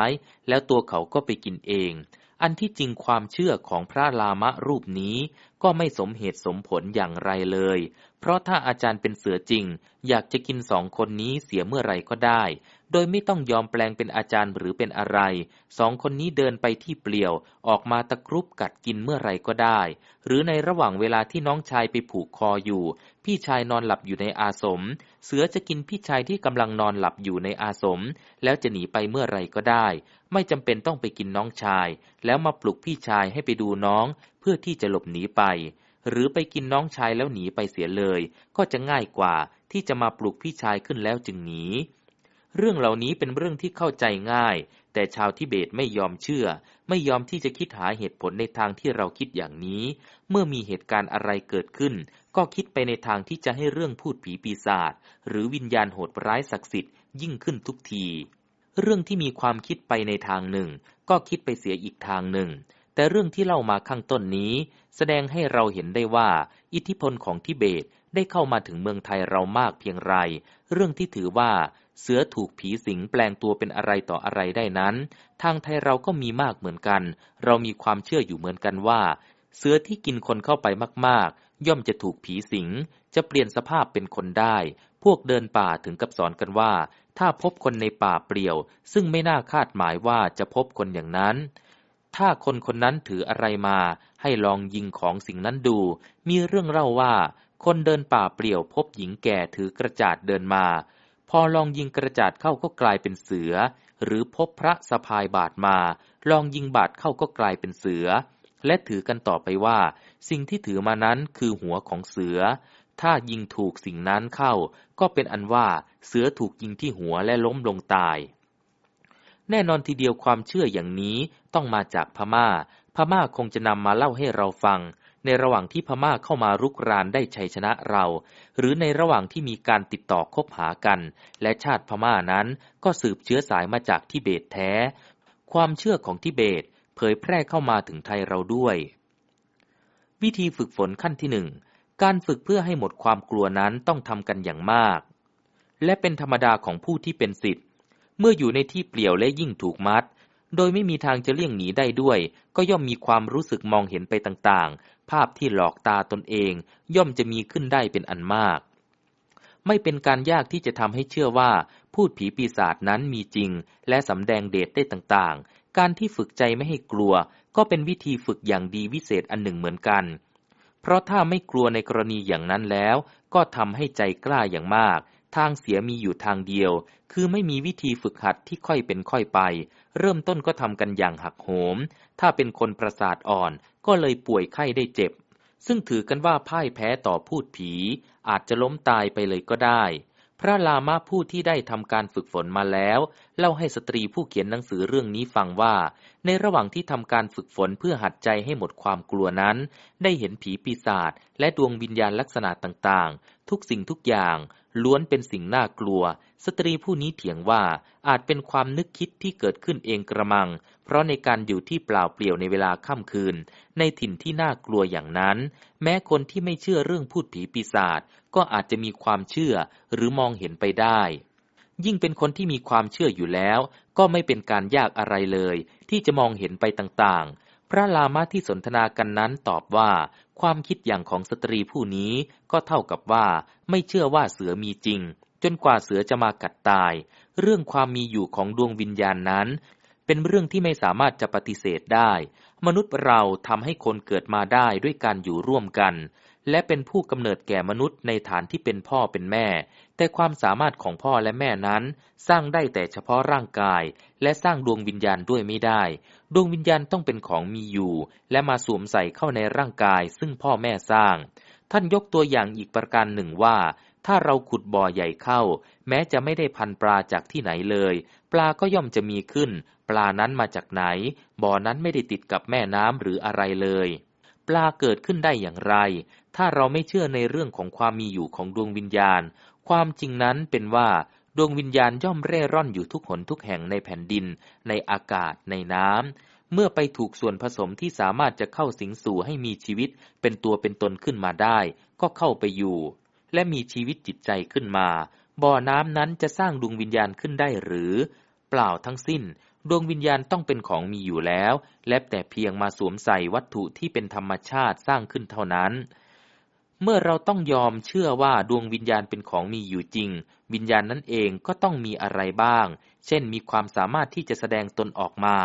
แล้วตัวเขาก็ไปกินเอง อันที่จริงความเชื่อของพระลามะรูปนี้ ก็ไม่สมเหตุสมผลอย่างไรเลย เพราะถ้าอาจารย์เป็นเสือจริง อยากจะกินสองคนนี้เสียเมื่อไรก็ได้ โดยไม่ต้องยอมแปลงเป็นอาจารย์หรือเป็นอะไร สองคนนี้เดินไปที่เปลี่ยว ออกมาตะครุบกัดกินเมื่อไรก็ได้ หรือในระหว่างเวลาที่น้องชายไปผูกคออยู่ พี่ชายนอนหลับอยู่ในอาสม เสือจะกินพี่ชายที่กำลังนอนหลับอยู่ในอาสม แล้วจะหนีไปเมื่อไรก็ได้ ไม่จำเป็นต้องไปกินน้องชาย แล้วมาปลุกพี่ชายให้ไปดูน้อง เพื่อที่จะหลบหนีไป หรือไปกินน้องชายแล้วหนีไปเสียเลย ก็จะง่ายกว่าที่จะมาปลุกพี่ชายขึ้นแล้วจึงหนี เรื่องเหล่านี้เป็นเรื่องที่เข้าใจง่าย แต่ชาวทิเบตไม่ยอมเชื่อ ไม่ยอมที่จะคิดหาเหตุผลในทางที่เราคิดอย่างนี้ เมื่อมีเหตุการณ์อะไรเกิดขึ้น ก็คิดไปในทางที่จะให้เรื่องพูดผีปีศาจหรือวิญญาณโหดร้ายศักดิ์สิทธิ์ยิ่งขึ้นทุกที เรื่องที่มีความคิดไปในทางหนึ่ง ก็คิดไปเสียอีกทางหนึ่ง แต่เรื่องที่เล่ามาข้างต้นนี้ แสดงให้เราเห็นได้ว่า อิทธิพลของทิเบตได้เข้ามาถึงเมืองไทยเรามากเพียงไร เรื่องที่ถือว่า เสือถูกผีสิงแปลงตัวเป็นอะไรต่ออะไรได้นั้น ทางไทยเราก็มีมากเหมือนกัน เรามีความเชื่ออยู่เหมือนกันว่า เสือที่กินคนเข้าไปมากๆ ย่อมจะถูกผีสิง จะเปลี่ยนสภาพเป็นคนได้ พวกเดินป่าถึงกับสอนกันว่า ถ้าพบคนในป่าเปลี่ยว ซึ่งไม่น่าคาดหมายว่าจะพบคนอย่างนั้น ถ้าคนคนนั้นถืออะไรมา ให้ลองยิงของสิ่งนั้นดู มีเรื่องเล่าว่า คนเดินป่าเปลี่ยวพบหญิงแก่ถือกระจาดเดินมา พอลองยิงกระจาดเข้าก็กลายเป็นเสือ หรือพบพระสะพายบาทมา ลองยิงบาทเข้าก็กลายเป็นเสือ และถือกันต่อไปว่า สิ่งที่ถือมานั้นคือหัวของเสือ ถ้ายิงถูกสิ่งนั้นเข้า ก็เป็นอันว่าเสือถูกยิงที่หัวและล้มลงตาย แน่นอนทีเดียวความเชื่ออย่างนี้ต้องมาจากพมา่า พม่าคงจะนำมาเล่าให้เราฟัง ในระหว่างที่พม่าเข้ามารุกรานได้ชัยชนะเรา หรือในระหว่างที่มีการติดต่อคบหากัน และชาติพม่านั้นก็สืบเชื้อสายมาจากทิเบตแท้ ความเชื่อของทิเบตเผยแพร่เข้ามาถึงไทยเราด้วย วิธีฝึกฝนขั้นที่หนึ่งการฝึกเพื่อให้หมดความกลัวนั้นต้องทำกันอย่างมาก และเป็นธรรมดาของผู้ที่เป็นสิทธิ์ เมื่ออยู่ในที่เปลี่ยวและยิ่งถูกมัด โดยไม่มีทางจะเลี่ยงหนีได้ด้วย ก็ย่อมมีความรู้สึกมองเห็นไปต่างๆ ภาพที่หลอกตาตนเอง ย่อมจะมีขึ้นได้เป็นอันมาก ไม่เป็นการยากที่จะทำให้เชื่อว่า พูดผีปีศาจนั้นมีจริง และสำแดงเดชได้ต่างๆ การที่ฝึกใจไม่ให้กลัว ก็เป็นวิธีฝึกอย่างดีวิเศษอันหนึ่งเหมือนกัน เพราะถ้าไม่กลัวในกรณีอย่างนั้นแล้ว ก็ทำให้ใจกล้าอย่างมาก ทางเสียมีอยู่ทางเดียว คือไม่มีวิธีฝึกหัดที่ค่อยเป็นค่อยไป เริ่มต้นก็ทำกันอย่างหักโหม ถ้าเป็นคนประสาทอ่อนก็เลยป่วยไข้ได้เจ็บ ซึ่งถือกันว่าพ่ายแพ้ต่อพูดผี อาจจะล้มตายไปเลยก็ได้ พระลามาผู้ที่ได้ทำการฝึกฝนมาแล้ว เล่าให้สตรีผู้เขียนหนังสือเรื่องนี้ฟังว่า ในระหว่างที่ทำการฝึกฝนเพื่อหัดใจให้หมดความกลัวนั้น ได้เห็นผีปีศาจและดวงวิญญาณลักษณะต่างๆ ทุกสิ่งทุกอย่างล้วนเป็นสิ่งน่ากลัว สตรีผู้นี้เถียงว่าอาจเป็นความนึกคิดที่เกิดขึ้นเองกระมัง เพราะในการอยู่ที่เปล่าเปลี่ยวในเวลาค่ำคืน ในถิ่นที่น่ากลัวอย่างนั้น แม้คนที่ไม่เชื่อเรื่องพูดผีปีศาจก็อาจจะมีความเชื่อหรือมองเห็นไปได้ ยิ่งเป็นคนที่มีความเชื่ออยู่แล้ว ก็ไม่เป็นการยากอะไรเลย ที่จะมองเห็นไปต่างๆ พระลามาที่สนทนากันนั้นตอบว่า ความคิดอย่างของสตรีผู้นี้ก็เท่ากับว่าไม่เชื่อว่าเสือมีจริง จนกว่าเสือจะมากัดตาย เรื่องความมีอยู่ของดวงวิญญาณนั้น เป็นเรื่องที่ไม่สามารถจะปฏิเสธได้ มนุษย์เราทำให้คนเกิดมาได้ด้วยการอยู่ร่วมกัน และเป็นผู้กำเนิดแก่มนุษย์ในฐานที่เป็นพ่อเป็นแม่ แต่ความสามารถของพ่อและแม่นั้น สร้างได้แต่เฉพาะร่างกาย และสร้างดวงวิญญาณด้วยไม่ได้ ดวงวิญญาณต้องเป็นของมีอยู่ และมาสวมใส่เข้าในร่างกายซึ่งพ่อแม่สร้าง ท่านยกตัวอย่างอีกประการหนึ่งว่า ถ้าเราขุดบ่อใหญ่เข้า แม้จะไม่ได้พันปลาจากที่ไหนเลย ปลาก็ย่อมจะมีขึ้น ปลานั้นมาจากไหน บ่อนั้นไม่ได้ติดกับแม่น้ำหรืออะไรเลย ปลาเกิดขึ้นได้อย่างไร ถ้าเราไม่เชื่อในเรื่องของความมีอยู่ของดวงวิญญาณ ความจริงนั้นเป็นว่า ดวงวิญญาณย่อมเร่ร่อนอยู่ทุกหนทุกแห่งในแผ่นดิน ในอากาศ ในน้ำ เมื่อไปถูกส่วนผสมที่สามารถจะเข้าสิงสู่ให้มีชีวิตเป็นตัวเป็นตนขึ้นมาได้ ก็เข้าไปอยู่ และมีชีวิตจิตใจขึ้นมา บ่อน้ำนั้นจะสร้างดวงวิญญาณขึ้นได้หรือ เปล่าทั้งสิ้น ดวงวิญญาณต้องเป็นของมีอยู่แล้ว และแต่เพียงมาสวมใส่วัตถุที่เป็นธรรมชาติสร้างขึ้นเท่านั้น เมื่อเราต้องยอมเชื่อว่าดวงวิญญาณเป็นของมีอยู่จริง วิญญาณนั้นเองก็ต้องมีอะไรบ้าง เช่น มีความสามารถที่จะแสดงตนออกมา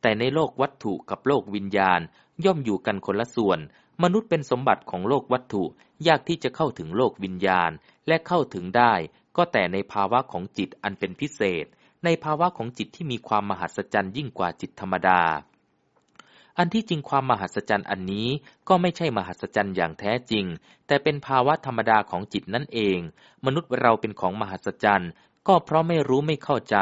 แต่ในโลกวัตถุกับโลกวิญญาณ ย่อมอยู่กันคนละส่วน มนุษย์เป็นสมบัติของโลกวัตถุ ยากที่จะเข้าถึงโลกวิญญาณ และเข้าถึงได้ ก็แต่ในภาวะของจิตอันเป็นพิเศษ ในภาวะของจิตที่มีความมหัศจรรย์ยิ่งกว่าจิตธรรมดา อันที่จริงความมหัศจรรย์อันนี้ก็ไม่ใช่มหัศจรรย์อย่างแท้จริง แต่เป็นภาวะธรรมดาของจิตนั่นเอง มนุษย์เราเป็นของมหัศจรรย์ ก็เพราะไม่รู้ไม่เข้าใจ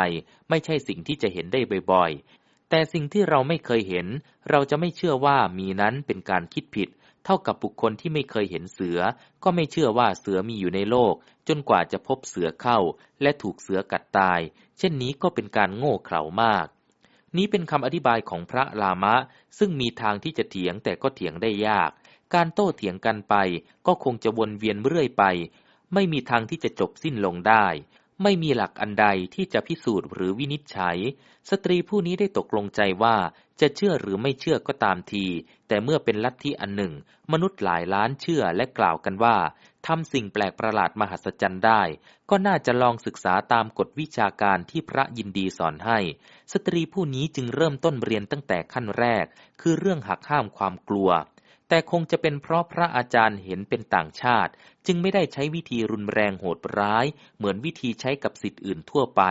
ไม่ใช่สิ่งที่จะเห็นได้บ่อยๆ แต่สิ่งที่เราไม่เคยเห็น เราจะไม่เชื่อว่ามีนั้นเป็นการคิดผิด เท่ากับบุคคลที่ไม่เคยเห็นเสือ ก็ไม่เชื่อว่าเสือมีอยู่ในโลก จนกว่าจะพบเสือเข้า และถูกเสือกัดตาย เช่นนี้ก็เป็นการโง่เขลามาก นี้เป็นคำอธิบายของพระลามะ ซึ่งมีทางที่จะเถียงแต่ก็เถียงได้ยาก การโต้เถียงกันไป ก็คงจะวนเวียนเรื่อยไป ไม่มีทางที่จะจบสิ้นลงได้ ไม่มีหลักอันใดที่จะพิสูจน์หรือวินิจฉัย สตรีผู้นี้ได้ตกลงใจว่าจะเชื่อหรือไม่เชื่อก็ตามที แต่เมื่อเป็นลัทธิอันหนึ่ง มนุษย์หลายล้านเชื่อและกล่าวกันว่าทำสิ่งแปลกประหลาดมหัศจรรย์ได้ ก็น่าจะลองศึกษาตามกฎวิชาการที่พระยินดีสอนให้ สตรีผู้นี้จึงเริ่มต้นเรียนตั้งแต่ขั้นแรก คือเรื่องหักห้ามความกลัว แต่คงจะเป็นเพราะพระอาจารย์เห็นเป็นต่างชาติ จึงไม่ได้ใช้วิธีรุนแรงโหดร้าย เหมือนวิธีใช้กับสิทธิ์อื่นทั่วไป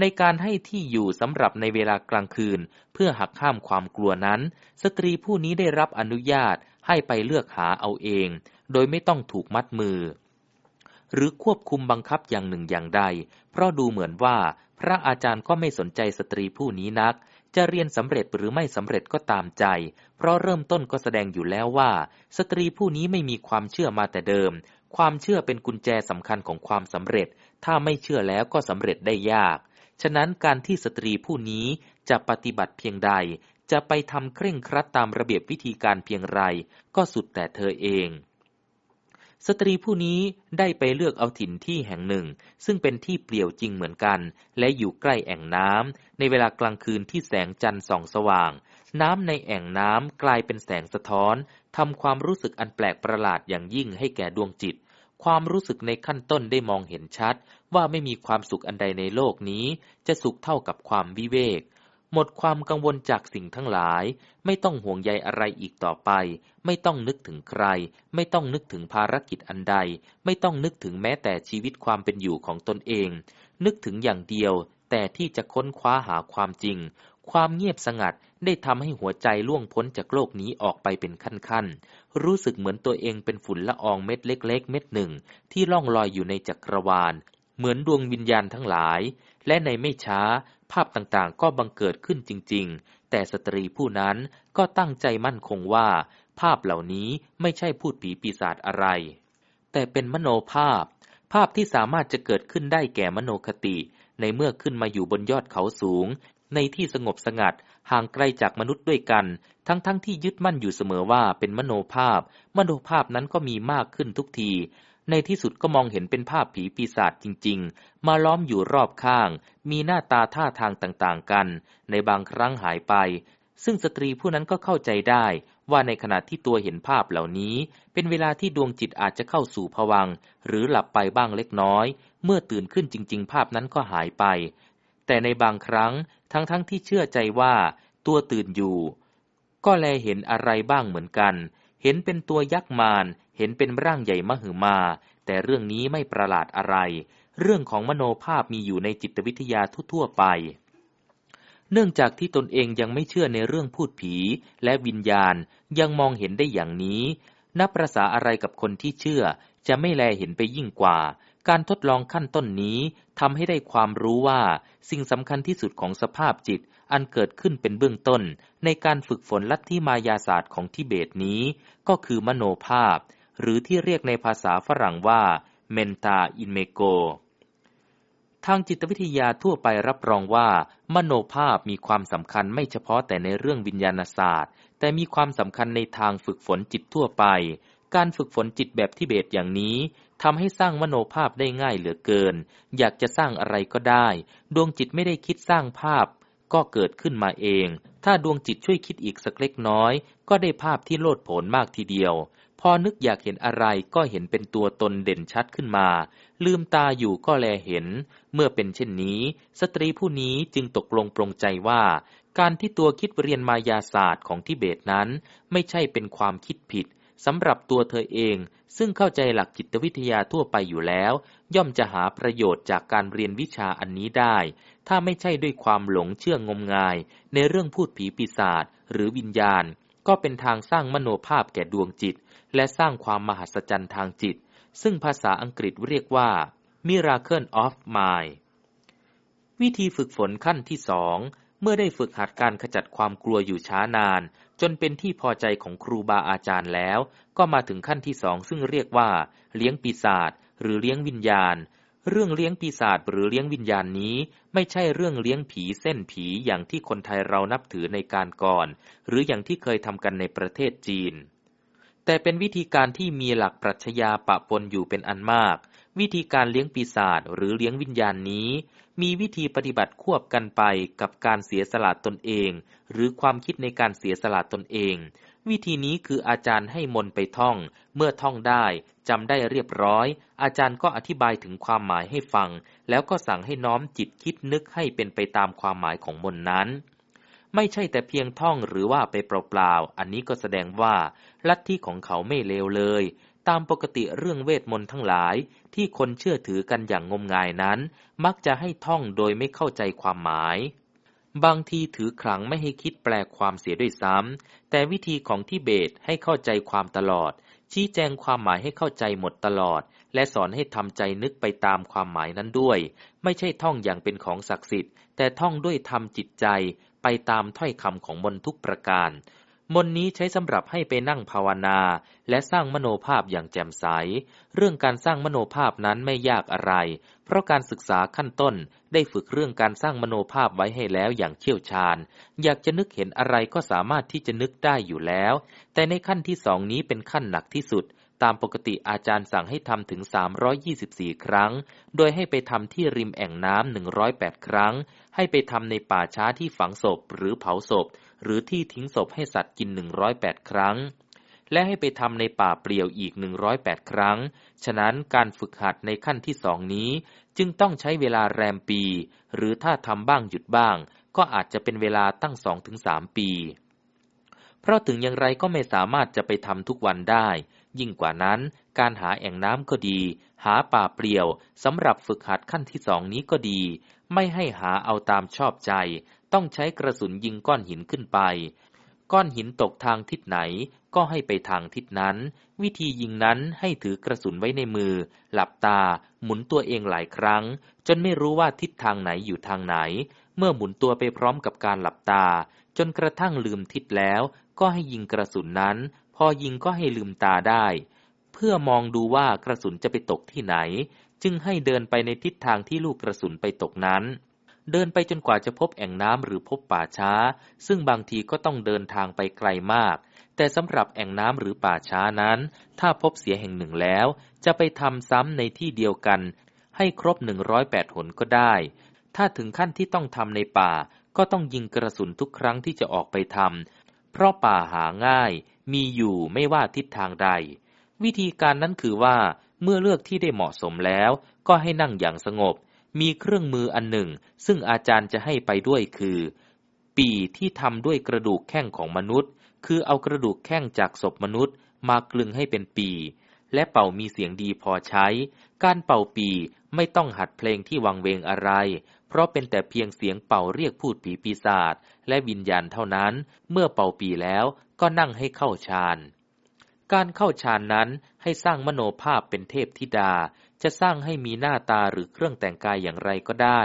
ในการให้ที่อยู่สำหรับในเวลากลางคืน เพื่อหักห้ามความกลัวนั้น สตรีผู้นี้ได้รับอนุญาตให้ไปเลือกหาเอาเอง โดยไม่ต้องถูกมัดมือ หรือควบคุมบังคับอย่างหนึ่งอย่างใด เพราะดูเหมือนว่า พระอาจารย์ก็ไม่สนใจสตรีผู้นี้นัก จะเรียนสำเร็จหรือไม่สำเร็จก็ตามใจ เพราะเริ่มต้นก็แสดงอยู่แล้วว่า สตรีผู้นี้ไม่มีความเชื่อมาแต่เดิม ความเชื่อเป็นกุญแจสำคัญของความสำเร็จ ถ้าไม่เชื่อแล้วก็สำเร็จได้ยาก ฉะนั้นการที่สตรีผู้นี้จะปฏิบัติเพียงใด จะไปทำเคร่งครัดตามระเบียบวิธีการเพียงไร ก็สุดแต่เธอเอง สตรีผู้นี้ได้ไปเลือกเอาถิ่นที่แห่งหนึ่ง ซึ่งเป็นที่เปลี่ยวจริงเหมือนกัน และอยู่ใกล้แอ่งน้ำในเวลากลางคืนที่แสงจันทร์ส่องสว่าง น้ำในแอ่งน้ำกลายเป็นแสงสะท้อนทำความรู้สึกอันแปลกประหลาดอย่างยิ่งให้แก่ดวงจิต ความรู้สึกในขั้นต้นได้มองเห็นชัด ว่าไม่มีความสุขอันใดในโลกนี้ จะสุขเท่ากับความวิเวก หมดความกังวลจากสิ่งทั้งหลาย ไม่ต้องห่วงใยอะไรอีกต่อไป ไม่ต้องนึกถึงใคร ไม่ต้องนึกถึงภารกิจอันใด ไม่ต้องนึกถึงแม้แต่ชีวิตความเป็นอยู่ของตนเอง นึกถึงอย่างเดียว แต่ที่จะค้นคว้าหาความจริง ความเงียบสงัดได้ทำให้หัวใจล่วงพ้นจากโลกนี้ออกไปเป็นขั้นๆ รู้สึกเหมือนตัวเองเป็นฝุ่นละอองเม็ดเล็ก ๆ เม็ดหนึ่ง ที่ล่องลอยอยู่ในจักรวาล เหมือนดวงวิญญาณทั้งหลาย และในไม่ช้า ภาพต่างๆ ก็บังเกิดขึ้นจริง ๆ แต่สตรีผู้นั้นก็ตั้งใจมั่นคงว่า ภาพเหล่านี้ไม่ใช่พูดผีปีศาจอะไร แต่เป็นมโนภาพ ภาพที่สามารถจะเกิดขึ้นได้แก่มโนคติในเมื่อขึ้นมาอยู่บนยอดเขาสูง ในที่สงบสงัด ห่างไกลจากมนุษย์ด้วยกัน ทั้งๆทที่ยึดมั่นอยู่เสมอว่าเป็นมโนภาพ มโนภาพนั้นก็มีมากขึ้นทุกที ในที่สุดก็มองเห็นเป็นภาพผีปีศาจจริง ๆ มาล้อมอยู่รอบข้าง มีหน้าตาท่าทางต่างๆกัน ในบางครั้งหายไป ซึ่งสตรีผู้นั้นก็เข้าใจได้ว่าในขณะที่ตัวเห็นภาพเหล่านี้ เป็นเวลาที่ดวงจิตอาจจะเข้าสู่ภวังหรือหลับไปบ้างเล็กน้อย เมื่อตื่นขึ้นจริง ๆ ภาพนั้นก็หายไป แต่ในบางครั้งทั้งๆทที่เชื่อใจว่าตัวตื่นอยู่ ก็แลเห็นอะไรบ้างเหมือนกัน เห็นเป็นตัวยักษ์มาร เห็นเป็นร่างใหญ่มหึมา แต่เรื่องนี้ไม่ประหลาดอะไร เรื่องของมโนภาพมีอยู่ในจิตวิทยาทั่วๆไป เนื่องจากที่ตนเองยังไม่เชื่อในเรื่องพูดผีและวิญญาณยังมองเห็นได้อย่างนี้ นับประษาอะไรกับคนที่เชื่อจะไม่แลเห็นไปยิ่งกว่า การทดลองขั้นต้นนี้ทำให้ได้ความรู้ว่า สิ่งสำคัญที่สุดของสภาพจิต อันเกิดขึ้นเป็นเบื้องต้น ในการฝึกฝนลัทธิมายาศาสตร์ของทิเบตนี้ ก็คือมโนภาพ หรือที่เรียกในภาษาฝรั่งว่า mental imago ทางจิตวิทยาทั่วไปรับรองว่า มโนภาพมีความสำคัญไม่เฉพาะแต่ในเรื่องวิญญาณศาสตร์ แต่มีความสำคัญในทางฝึกฝนจิตทั่วไปการฝึกฝนจิตแบบทิเบตอย่างนี้ ทำให้สร้างมโนภาพได้ง่ายเหลือเกิน อยากจะสร้างอะไรก็ได้ ดวงจิตไม่ได้คิดสร้างภาพ ก็เกิดขึ้นมาเอง ถ้าดวงจิตช่วยคิดอีกสักเล็กน้อย ก็ได้ภาพที่โลดโผนมากทีเดียว พอนึกอยากเห็นอะไรก็เห็นเป็นตัวตนเด่นชัดขึ้นมา ลืมตาอยู่ก็แลเห็น เมื่อเป็นเช่นนี้ สตรีผู้นี้จึงตกลงปรงใจว่า การที่ตัวคิดเรียนมายาศาสตร์ของทิเบตนั้น ไม่ใช่เป็นความคิดผิด สำหรับตัวเธอเอง ซึ่งเข้าใจหลักจิตวิทยาทั่วไปอยู่แล้ว ย่อมจะหาประโยชน์จากการเรียนวิชาอันนี้ได้ ถ้าไม่ใช่ด้วยความหลงเชื่องมงาย ในเรื่องพูดผีปีศาจหรือวิญญาณ ก็เป็นทางสร้างมโนภาพแก่ดวงจิต และสร้างความมหัศจรรย์ทางจิต ซึ่งภาษาอังกฤษเรียกว่า miracle of mind วิธีฝึกฝนขั้นที่สองเมื่อได้ฝึกหัดการขจัดความกลัวอยู่ช้านาน จนเป็นที่พอใจของครูบาอาจารย์แล้ว ก็มาถึงขั้นที่สองซึ่งเรียกว่า เลี้ยงปีศาจหรือเลี้ยงวิญญาณ เรื่องเลี้ยงปีศาจหรือเลี้ยงวิญญาณนี้ ไม่ใช่เรื่องเลี้ยงผีเส้นผีอย่างที่คนไทยเรานับถือในการก่อน หรืออย่างที่เคยทำกันในประเทศจีน แต่เป็นวิธีการที่มีหลักปรัชญาปะปนอยู่เป็นอันมาก วิธีการเลี้ยงปีศาจหรือเลี้ยงวิญญาณนี้ มีวิธีปฏิบัติควบกันไปกับการเสียสละตนเองหรือความคิดในการเสียสละตนเอง วิธีนี้คืออาจารย์ให้มนไปท่อง เมื่อท่องได้จำได้เรียบร้อย อาจารย์ก็อธิบายถึงความหมายให้ฟัง แล้วก็สั่งให้น้อมจิตคิดนึกให้เป็นไปตามความหมายของมนนั้นไม่ใช่แต่เพียงท่องหรือว่าไปเปล่าๆ อันนี้ก็แสดงว่า ลัทธิของเขาไม่เลวเลย ตามปกติเรื่องเวทมนต์ทั้งหลาย ที่คนเชื่อถือกันอย่างงมงายนั้น มักจะให้ท่องโดยไม่เข้าใจความหมาย บางทีถือครั้งไม่ให้คิดแปลความเสียด้วยซ้ำ แต่วิธีของทิเบตให้เข้าใจความตลอด ชี้แจงความหมายให้เข้าใจหมดตลอด และสอนให้ทำใจนึกไปตามความหมายนั้นด้วย ไม่ใช่ท่องอย่างเป็นของศักดิ์สิทธิ์ แต่ท่องด้วยทำจิตใจไปตามถ้อยคำของมนทุกประการ มนนี้ใช้สำหรับให้ไปนั่งภาวนา และสร้างมโนภาพอย่างแจ่มใส เรื่องการสร้างมโนภาพนั้นไม่ยากอะไร เพราะการศึกษาขั้นต้นได้ฝึกเรื่องการสร้างมโนภาพไว้ให้แล้วอย่างเชี่ยวชาญ อยากจะนึกเห็นอะไรก็สามารถที่จะนึกได้อยู่แล้ว แต่ในขั้นที่สองนี้เป็นขั้นหนักที่สุด ตามปกติอาจารย์สั่งให้ทำถึง 324 ครั้ง โดยให้ไปทำที่ริมแอ่งน้ำ 108 ครั้ง ให้ไปทำในป่าช้าที่ฝังศพหรือเผาศพ หรือที่ทิ้งศพให้สัตว์กิน 108 ครั้ง และให้ไปทำในป่าเปลี่ยวอีก 108 ครั้ง ฉะนั้นการฝึกหัดในขั้นที่สองนี้ จึงต้องใช้เวลาแรมปี หรือถ้าทำบ้างหยุดบ้าง ก็อาจจะเป็นเวลาตั้งสองถึงสามปี เพราะถึงอย่างไรก็ไม่สามารถจะไปทำทุกวันได้ ยิ่งกว่านั้น การหาแอ่งน้ำก็ดี หาป่าเปลี่ยวสำหรับฝึกหัดขั้นที่สองนี้ก็ดี ไม่ให้หาเอาตามชอบใจ ต้องใช้กระสุนยิงก้อนหินขึ้นไป ก้อนหินตกทางทิศไหนก็ให้ไปทางทิศนั้น วิธียิงนั้นให้ถือกระสุนไว้ในมือ หลับตา หมุนตัวเองหลายครั้ง จนไม่รู้ว่าทิศทางไหนอยู่ทางไหน เมื่อหมุนตัวไปพร้อมกับการหลับตา จนกระทั่งลืมทิศแล้ว ก็ให้ยิงกระสุนนั้น พอยิงก็ให้ลืมตาได้ เพื่อมองดูว่ากระสุนจะไปตกที่ไหน จึงให้เดินไปในทิศทางที่ลูกกระสุนไปตกนั้น เดินไปจนกว่าจะพบแอ่งน้ำหรือพบป่าช้า ซึ่งบางทีก็ต้องเดินทางไปไกลมาก แต่สำหรับแอ่งน้ำหรือป่าช้านั้น ถ้าพบเสียแห่งหนึ่งแล้ว จะไปทำซ้ำในที่เดียวกัน ให้ครบหนึ่งร้อยแปดหนก็ได้ ถ้าถึงขั้นที่ต้องทำในป่า ก็ต้องยิงกระสุนทุกครั้งที่จะออกไปทำเพราะป่าหาง่าย มีอยู่ไม่ว่าทิศทางใด วิธีการนั้นคือว่าเมื่อเลือกที่ได้เหมาะสมแล้ว ก็ให้นั่งอย่างสงบ มีเครื่องมืออันหนึ่ง ซึ่งอาจารย์จะให้ไปด้วยคือ ปีที่ทำด้วยกระดูกแข้งของมนุษย์ คือเอากระดูกแข้งจากศพมนุษย์ มากลึงให้เป็นปี และเป่ามีเสียงดีพอใช้ การเป่าปีไม่ต้องหัดเพลงที่วังเวงอะไร เพราะเป็นแต่เพียงเสียงเป่าเรียกพูดผีปีศาจและวิญญาณเท่านั้น เมื่อเป่าปีแล้วก็นั่งให้เข้าฌาน การเข้าฌานนั้นให้สร้างมโนภาพเป็นเทพธิดา จะสร้างให้มีหน้าตาหรือเครื่องแต่งกายอย่างไรก็ได้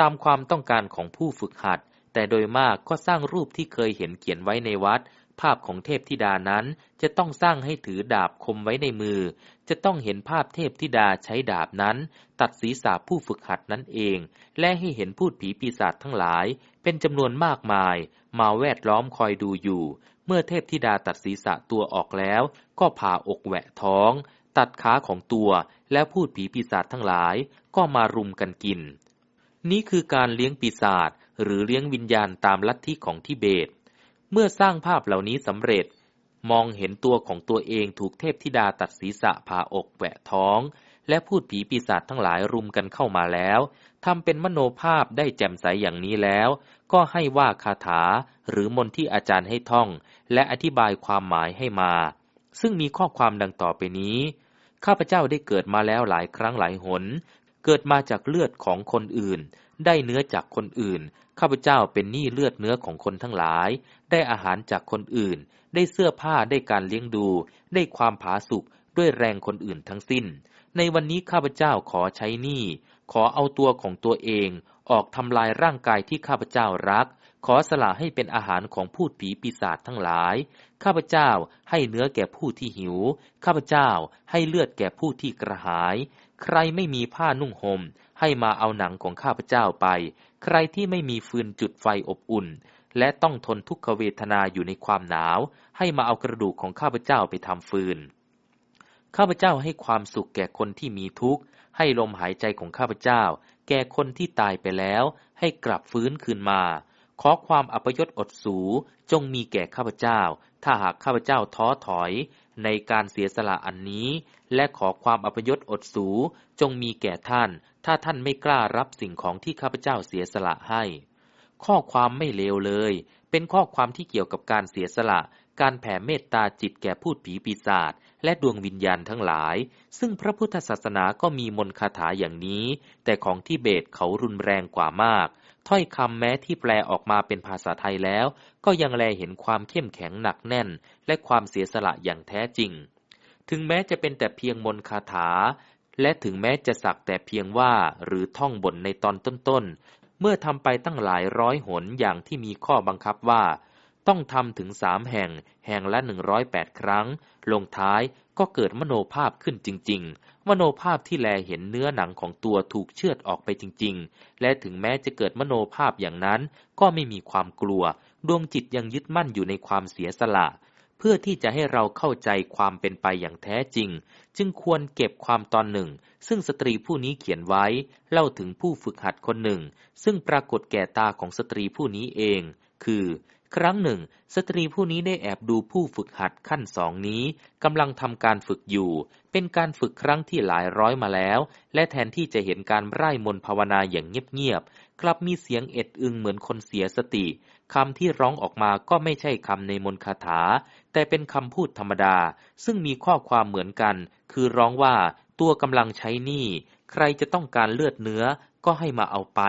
ตามความต้องการของผู้ฝึกหัด แต่โดยมากก็สร้างรูปที่เคยเห็นเขียนไว้ในวัด ภาพของเทพธิดานั้นจะต้องสร้างให้ถือดาบคมไว้ในมือ จะต้องเห็นภาพเทพธิดาใช้ดาบนั้น ตัดศีรษะผู้ฝึกหัดนั้นเอง และให้เห็นพูดผีปีศาจทั้งหลาย เป็นจำนวนมากมาย มาแวดล้อมคอยดูอยู่ เมื่อเทพธิดาตัดศีรษะตัวออกแล้ว ก็ผ่าอกแหวะท้อง ตัดขาของตัวแล้วพูดผีปีศาจทั้งหลาย ก็มารุมกันกิน นี้คือการเลี้ยงปีศาจหรือเลี้ยงวิญญาณตามลัทธิของทิเบต เมื่อสร้างภาพเหล่านี้สำเร็จ มองเห็นตัวของตัวเองถูกเทพธิดาตัดศีรษะผ่าอกแหวะท้อง และพูดผีปีศาจทั้งหลายรุมกันเข้ามาแล้วทำเป็นมโนภาพได้แจ่มใสอย่างนี้แล้ว ก็ให้ว่าคาถาหรือมนที่อาจารย์ให้ท่อง และอธิบายความหมายให้มา ซึ่งมีข้อความดังต่อไปนี้ ข้าพเจ้าได้เกิดมาแล้วหลายครั้งหลายหน เกิดมาจากเลือดของคนอื่น ได้เนื้อจากคนอื่น ข้าพเจ้าเป็นหนี้เลือดเนื้อของคนทั้งหลาย ได้อาหารจากคนอื่น ได้เสื้อผ้าได้การเลี้ยงดู ได้ความผาสุกด้วยแรงคนอื่นทั้งสิ้น ในวันนี้ข้าพเจ้าขอใช้หนี้ ขอเอาตัวของตัวเอง ออกทำลายร่างกายที่ข้าพเจ้ารัก ขอสละให้เป็นอาหารของผู้ผีปีศาจทั้งหลาย ข้าพเจ้าให้เนื้อแก่ผู้ที่หิว ข้าพเจ้าให้เลือดแก่ผู้ที่กระหาย ใครไม่มีผ้านุ่งหม่มให้มาเอาหนังของข้าพเจ้าไป ใครที่ไม่มีฟืนจุดไฟอบอุ่น และต้องทนทุกขเวทนาอยู่ในความหนาว ให้มาเอากระดูกของข้าพเจ้าไปทำฟืน ข้าพเจ้าให้ความสุขแก่คนที่มีทุกข์ ให้ลมหายใจของข้าพเจ้า แก่คนที่ตายไปแล้ว ให้กลับฟื้นคืนมา ขอความอัปยศอดสูจงมีแก่ข้าพเจ้า ถ้าหากข้าพเจ้าท้อถอย ในการเสียสละอันนี้ และขอความอัปยศอดสูจงมีแก่ท่าน ถ้าท่านไม่กล้ารับสิ่งของที่ข้าพเจ้าเสียสละให้ ข้อความไม่เลวเลย เป็นข้อความที่เกี่ยวกับการเสียสละ การแผ่เมตตาจิตแก่พูดผีปีศาจและดวงวิญญาณทั้งหลาย ซึ่งพระพุทธศาสนาก็มีมนคาถาอย่างนี้ แต่ของที่เบตเขารุนแรงกว่ามาก ถ้อยคำแม้ที่แปลออกมาเป็นภาษาไทยแล้ว ก็ยังแลเห็นความเข้มแข็งหนักแน่น และความเสียสละอย่างแท้จริง ถึงแม้จะเป็นแต่เพียงมนคาถาและถึงแม้จะสักแต่เพียงว่าหรือท่องบนในตอนต้น เมื่อทำไปตั้งหลายร้อยหนอย่างที่มีข้อบังคับว่า ต้องทำถึงสามแห่ง แห่งละหนึ่งร้อยแปดครั้ง ลงท้ายก็เกิดมโนภาพขึ้นจริง ๆ มโนภาพที่แลเห็นเนื้อหนังของตัวถูกเชือดออกไปจริง ๆ และถึงแม้จะเกิดมโนภาพอย่างนั้น ก็ไม่มีความกลัว ดวงจิตยังยึดมั่นอยู่ในความเสียสละ เพื่อที่จะให้เราเข้าใจความเป็นไปอย่างแท้จริง จึงควรเก็บความตอนหนึ่ง ซึ่งสตรีผู้นี้เขียนไว้เล่าถึงผู้ฝึกหัดคนหนึ่ง ซึ่งปรากฏแก่ตาของสตรีผู้นี้เอง คือ ครั้งหนึ่ง สตรีผู้นี้ได้แอบดูผู้ฝึกหัดขั้นสองนี้กำลังทำการฝึกอยู่ เป็นการฝึกครั้งที่หลายร้อยมาแล้ว และแทนที่จะเห็นการไร้มนภาวนาอย่างเงียบๆกลับมีเสียงเอ็ดอึงเหมือนคนเสียสติคำที่ร้องออกมาก็ไม่ใช่คำในมนคาถา แต่เป็นคำพูดธรรมดา ซึ่งมีข้อความเหมือนกัน คือร้องว่า ตัวกำลังใช้หนี้ ใครจะต้องการเลือดเนื้อก็ให้มาเอาไป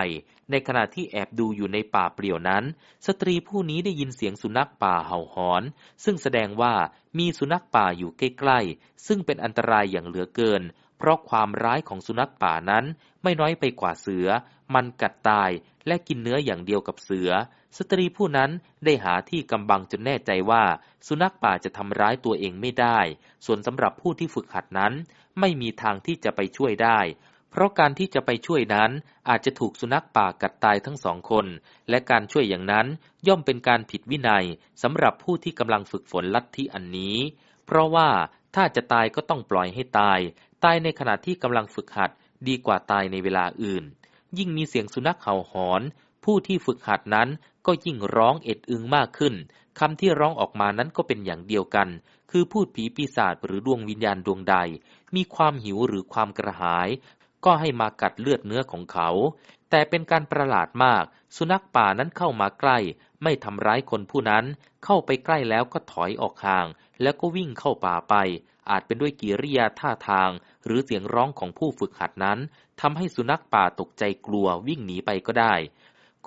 ในขณะที่แอบดูอยู่ในป่าเปลี่ยวนั้น สตรีผู้นี้ได้ยินเสียงสุนัขป่าเห่าหอน ซึ่งแสดงว่ามีสุนัขป่าอยู่ใกล้ๆ ซึ่งเป็นอันตรายอย่างเหลือเกิน เพราะความร้ายของสุนัขป่านั้นไม่น้อยไปกว่าเสือ มันกัดตายและกินเนื้ออย่างเดียวกับเสือ สตรีผู้นั้นได้หาที่กำบังจนแน่ใจว่า สุนัขป่าจะทำร้ายตัวเองไม่ได้ ส่วนสำหรับผู้ที่ฝึกหัดนั้น ไม่มีทางที่จะไปช่วยได้ เพราะการที่จะไปช่วยนั้น อาจจะถูกสุนัขป่ากัดตายทั้งสองคน และการช่วยอย่างนั้นย่อมเป็นการผิดวินัยสำหรับผู้ที่กำลังฝึกฝนลัทธิอันนี้ เพราะว่าถ้าจะตายก็ต้องปล่อยให้ตาย ตายในขณะที่กำลังฝึกหัดดีกว่าตายในเวลาอื่น ยิ่งมีเสียงสุนัขเห่าหอน ผู้ที่ฝึกหัดนั้น ก็ยิ่งร้องเอ็ดอึงมากขึ้น คำที่ร้องออกมานั้นก็เป็นอย่างเดียวกัน คือพูดผีปีศาจหรือดวงวิญญาณดวงใด มีความหิวหรือความกระหาย ก็ให้มากัดเลือดเนื้อของเขา แต่เป็นการประหลาดมาก สุนัขป่านั้นเข้ามาใกล้ ไม่ทำร้ายคนผู้นั้น เข้าไปใกล้แล้วก็ถอยออกห่าง แล้วก็วิ่งเข้าป่าไป อาจเป็นด้วยกิริยาท่าทาง หรือเสียงร้องของผู้ฝึกหัดนั้นทำให้สุนัขป่าตกใจกลัววิ่งหนีไปก็ได้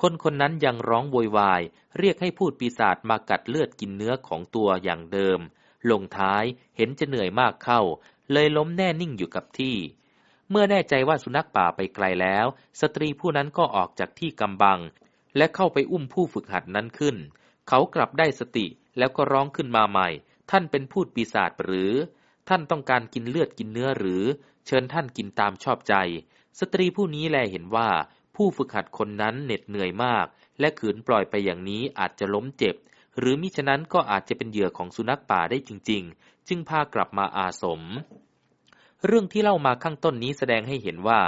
คนคนนั้นยังร้องโวยวาย เรียกให้พูดปีศาจมากัดเลือดกินเนื้อของตัวอย่างเดิม ลงท้ายเห็นจะเหนื่อยมากเข้า เลยล้มแน่นิ่งอยู่กับที่ เมื่อแน่ใจว่าสุนัขป่าไปไกลแล้ว สตรีผู้นั้นก็ออกจากที่กำบัง และเข้าไปอุ้มผู้ฝึกหัดนั้นขึ้น เขากลับได้สติแล้วก็ร้องขึ้นมาใหม่ ท่านเป็นพูดปีศาจหรือ ท่านต้องการกินเลือดกินเนื้อหรือ เชิญท่านกินตามชอบใจ สตรีผู้นี้แลเห็นว่า ผู้ฝึกหัดคนนั้นเหน็ดเหนื่อยมาก และขืนปล่อยไปอย่างนี้อาจจะล้มเจ็บ หรือมิฉะนั้นก็อาจจะเป็นเหยื่อของสุนัขป่าได้จริง ๆ จึงพากลับมาอาสม เรื่องที่เล่ามาข้างต้นนี้แสดงให้เห็นว่า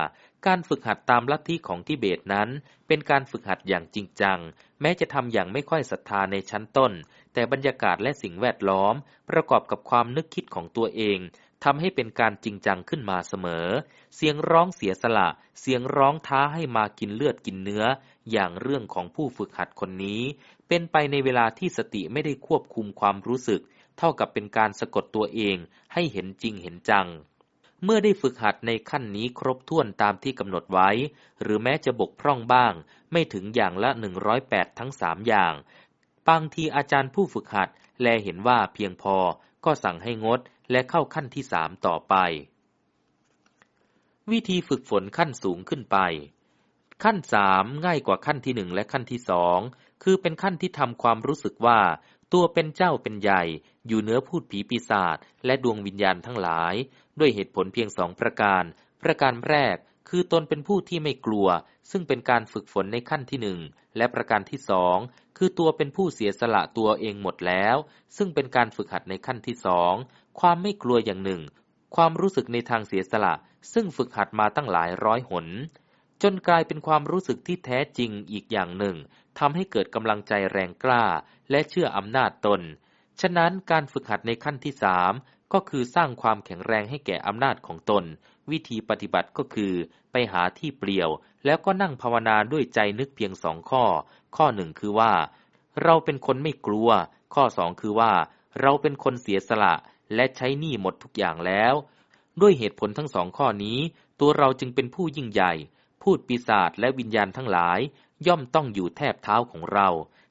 การฝึกหัดตามลัทธิของทิเบตนั้น เป็นการฝึกหัดอย่างจริงจัง แม้จะทำอย่างไม่ค่อยศรัทธาในชั้นต้น แต่บรรยากาศและสิ่งแวดล้อม ประกอบกับความนึกคิดของตัวเอง ทำให้เป็นการจริงจังขึ้นมาเสมอ เสียงร้องเสียสละ เสียงร้องท้าให้มากินเลือดกินเนื้อ อย่างเรื่องของผู้ฝึกหัดคนนี้ เป็นไปในเวลาที่สติไม่ได้ควบคุมความรู้สึก เท่ากับเป็นการสะกดตัวเอง ให้เห็นจริงเห็นจัง เมื่อได้ฝึกหัดในขั้นนี้ครบถ้วนตามที่กำหนดไว้ หรือแม้จะบกพร่องบ้าง ไม่ถึงอย่างละหนึ่งร้อยแปดทั้งสามอย่าง บางทีอาจารย์ผู้ฝึกหัดแลเห็นว่าเพียงพอ ก็สั่งให้งด และเข้าขั้นที่สามต่อไป วิธีฝึกฝนขั้นสูงขึ้นไป ขั้นสามง่ายกว่าขั้นที่หนึ่งและขั้นที่สองคือเป็นขั้นที่ทำความรู้สึกว่า ตัวเป็นเจ้าเป็นใหญ่ อยู่เนื้อพูดผีปีศาจและดวงวิญญาณทั้งหลาย ด้วยเหตุผลเพียงสองประการ ประการแรกคือตนเป็นผู้ที่ไม่กลัว ซึ่งเป็นการฝึกฝนในขั้นที่หนึ่งและประการที่สองคือตัวเป็นผู้เสียสละตัวเองหมดแล้ว ซึ่งเป็นการฝึกหัดในขั้นที่สอง ความไม่กลัวอย่างหนึ่ง ความรู้สึกในทางเสียสละ ซึ่งฝึกหัดมาตั้งหลายร้อยหน จนกลายเป็นความรู้สึกที่แท้จริงอีกอย่างหนึ่งทำให้เกิดกำลังใจแรงกล้า และเชื่ออำนาจตน ฉะนั้นการฝึกหัดในขั้นที่สามก็คือสร้างความแข็งแรงให้แก่อำนาจของตน วิธีปฏิบัติก็คือไปหาที่เปลี่ยว แล้วก็นั่งภาวนาด้วยใจนึกเพียงสองข้อ ข้อหนึ่งคือว่า เราเป็นคนไม่กลัว ข้อสองคือว่า เราเป็นคนเสียสละ และใช้หนี้หมดทุกอย่างแล้ว ด้วยเหตุผลทั้งสองข้อนี้ ตัวเราจึงเป็นผู้ยิ่งใหญ่ พูดปีศาจและวิญญาณทั้งหลาย ย่อมต้องอยู่แทบเท้าของเรา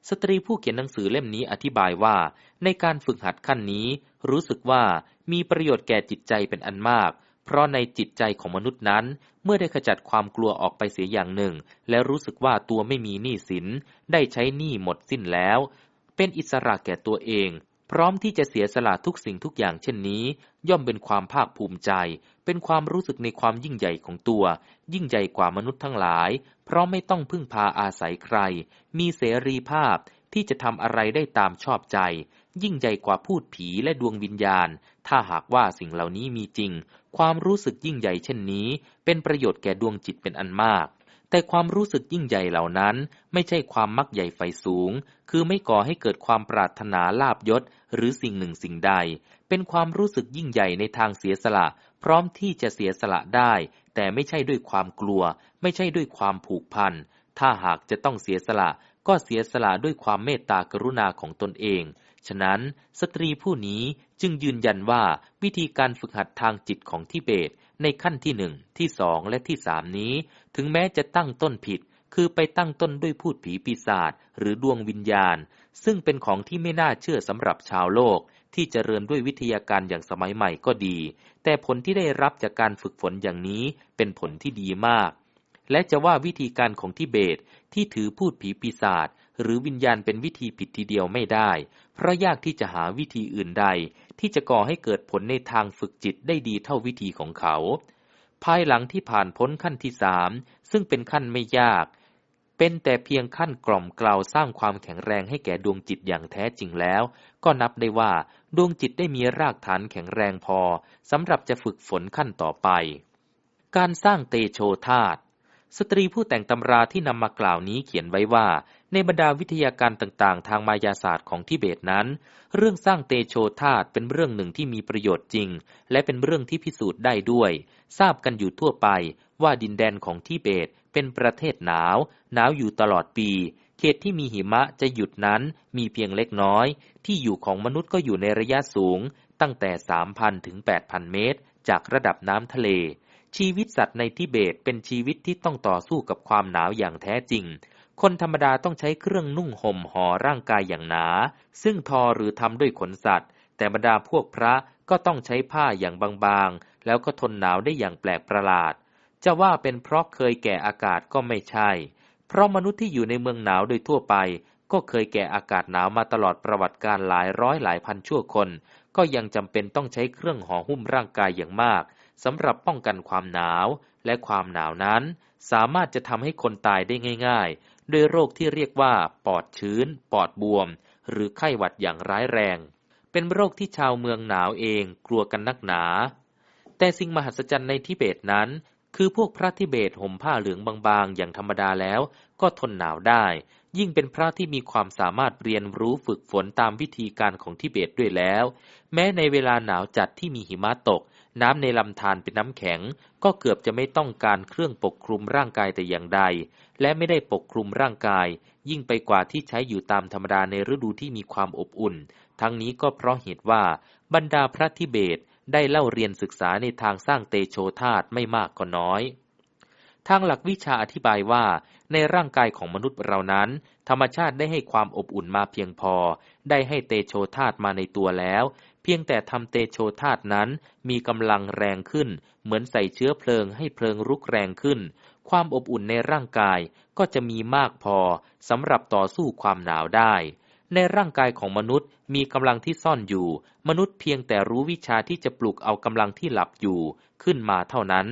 สตรีผู้เขียนหนังสือเล่มนี้อธิบายว่า ในการฝึกหัดขั้นนี้ รู้สึกว่ามีประโยชน์แก่จิตใจเป็นอันมากเพราะในจิตใจของมนุษย์นั้น เมื่อได้ขจัดความกลัวออกไปเสียอย่างหนึ่ง และรู้สึกว่าตัวไม่มีหนี้สิน ได้ใช้หนี้หมดสิ้นแล้ว เป็นอิสระแก่ตัวเอง พร้อมที่จะเสียสละทุกสิ่งทุกอย่างเช่นนี้ ย่อมเป็นความภาคภูมิใจ เป็นความรู้สึกในความยิ่งใหญ่ของตัว ยิ่งใหญ่กว่ามนุษย์ทั้งหลาย เพราะไม่ต้องพึ่งพาอาศัยใคร มีเสรีภาพที่จะทำอะไรได้ตามชอบใจ ยิ่งใหญ่กว่าพูดผีและดวงวิญญาณ ถ้าหากว่าสิ่งเหล่านี้มีจริง ความรู้สึกยิ่งใหญ่เช่นนี้ เป็นประโยชน์แก่ดวงจิตเป็นอันมาก แต่ความรู้สึกยิ่งใหญ่เหล่านั้นไม่ใช่ความมักใหญ่ไฟสูง คือไม่ก่อให้เกิดความปรารถนาลาบยศหรือสิ่งหนึ่งสิ่งใด เป็นความรู้สึกยิ่งใหญ่ในทางเสียสละ พร้อมที่จะเสียสละได้ แต่ไม่ใช่ด้วยความกลัว ไม่ใช่ด้วยความผูกพัน ถ้าหากจะต้องเสียสละ ก็เสียสละด้วยความเมตตากรุณาของตนเอง ฉะนั้นสตรีผู้นี้จึงยืนยันว่าวิธีการฝึกหัดทางจิตของทิเบตในขั้นที่หนึ่งที่สองและที่สามนี้ ถึงแม้จะตั้งต้นผิด คือไปตั้งต้นด้วยพูดผีปีศาจหรือดวงวิญญาณ ซึ่งเป็นของที่ไม่น่าเชื่อสำหรับชาวโลก ที่เจริญด้วยวิทยาการอย่างสมัยใหม่ก็ดี แต่ผลที่ได้รับจากการฝึกฝนอย่างนี้เป็นผลที่ดีมาก และจะว่าวิธีการของทิเบตที่ถือพูดผีปีศาจหรือวิญญาณเป็นวิธีผิดทีเดียวไม่ได้ เพราะยากที่จะหาวิธีอื่นใด ที่จะก่อให้เกิดผลในทางฝึกจิตได้ดีเท่าวิธีของเขา ภายหลังที่ผ่านพ้นขั้นที่สามซึ่งเป็นขั้นไม่ยาก เป็นแต่เพียงขั้นกล่อมกล่าวสร้างความแข็งแรงให้แก่ดวงจิตอย่างแท้จริงแล้ว ก็นับได้ว่าดวงจิตได้มีรากฐานแข็งแรงพอสำหรับจะฝึกฝนขั้นต่อไป การสร้างเตโชธาต สตรีผู้แต่งตำราที่นำมากล่าวนี้เขียนไว้ว่า ในบรรดาวิทยาการต่างๆ ทางมายาศาสตร์ของทิเบตนั้น เรื่องสร้างเตโชธาตเป็นเรื่องหนึ่งที่มีประโยชน์จริง และเป็นเรื่องที่พิสูจน์ได้ด้วย ทราบกันอยู่ทั่วไปว่าดินแดนของทิเบตเป็นประเทศหนาว หนาวอยู่ตลอดปี เขตที่มีหิมะจะหยุดนั้นมีเพียงเล็กน้อย ที่อยู่ของมนุษย์ก็อยู่ในระยะสูง ตั้งแต่ 3,000 ถึง 8,000 เมตร จากระดับน้ำทะเล ชีวิตสัตว์ในทิเบตเป็นชีวิตที่ต้องต่อสู้กับความหนาวอย่างแท้จริง คนธรรมดาต้องใช้เครื่องนุ่งห่มห่อร่างกายอย่างหนา ซึ่งทอหรือทำด้วยขนสัตว์ แต่บรรดาพวกพระก็ต้องใช้ผ้าอย่างบางๆ แล้วก็ทนหนาวได้อย่างแปลกประหลาด จะว่าเป็นเพราะเคยแก่อากาศก็ไม่ใช่ เพราะมนุษย์ที่อยู่ในเมืองหนาวโดยทั่วไป ก็เคยแก่อากาศหนาวมาตลอดประวัติการหลายร้อยหลายพันชั่วคน ก็ยังจำเป็นต้องใช้เครื่องห่อหุ้มร่างกายอย่างมาก สำหรับป้องกันความหนาว และความหนาวนั้น สามารถจะทำให้คนตายได้ง่าย ๆ ด้วยโรคที่เรียกว่า ปอดชื้น ปอดบวม หรือไข้หวัดอย่างร้ายแรง เป็นโรคที่ชาวเมืองหนาวเองกลัวกันนักหนา แต่สิ่งมหัศจรรย์ในทิเบตนั้น คือพวกพระทิเบตห่มผ้าเหลืองบางๆ อย่างธรรมดาแล้วก็ทนหนาวได้ ยิ่งเป็นพระที่มีความสามารถเรียนรู้ฝึกฝนตามวิธีการของทิเบตด้วยแล้ว แม้ในเวลาหนาวจัดที่มีหิมะตก น้ำในลำธารเป็นน้ำแข็ง ก็เกือบจะไม่ต้องการเครื่องปกคลุมร่างกายแต่อย่างใด และไม่ได้ปกคลุมร่างกาย ยิ่งไปกว่าที่ใช้อยู่ตามธรรมดาในฤดูที่มีความอบอุ่น ทั้งนี้ก็เพราะเหตุว่าบรรดาพระทิเบตได้เล่าเรียนศึกษาในทางสร้างเตโชธาตไม่มากก็น้อย ทางหลักวิชาอธิบายว่า ในร่างกายของมนุษย์เรานั้น ธรรมชาติได้ให้ความอบอุ่นมาเพียงพอ ได้ให้เตโชธาตมาในตัวแล้ว พียงแต่ทำเตโชธาตนั้นมีกำลังแรงขึ้น เหมือนใส่เชื้อเพลิงให้เพลิงรุกแรงขึ้น ความอบอุ่นในร่างกายก็จะมีมากพอสำหรับต่อสู้ความหนาวได้ ในร่างกายของมนุษย์มีกำลังที่ซ่อนอยู่ มนุษย์เพียงแต่รู้วิชาที่จะปลุกเอากำลังที่หลับอยู่ขึ้นมาเท่านั้น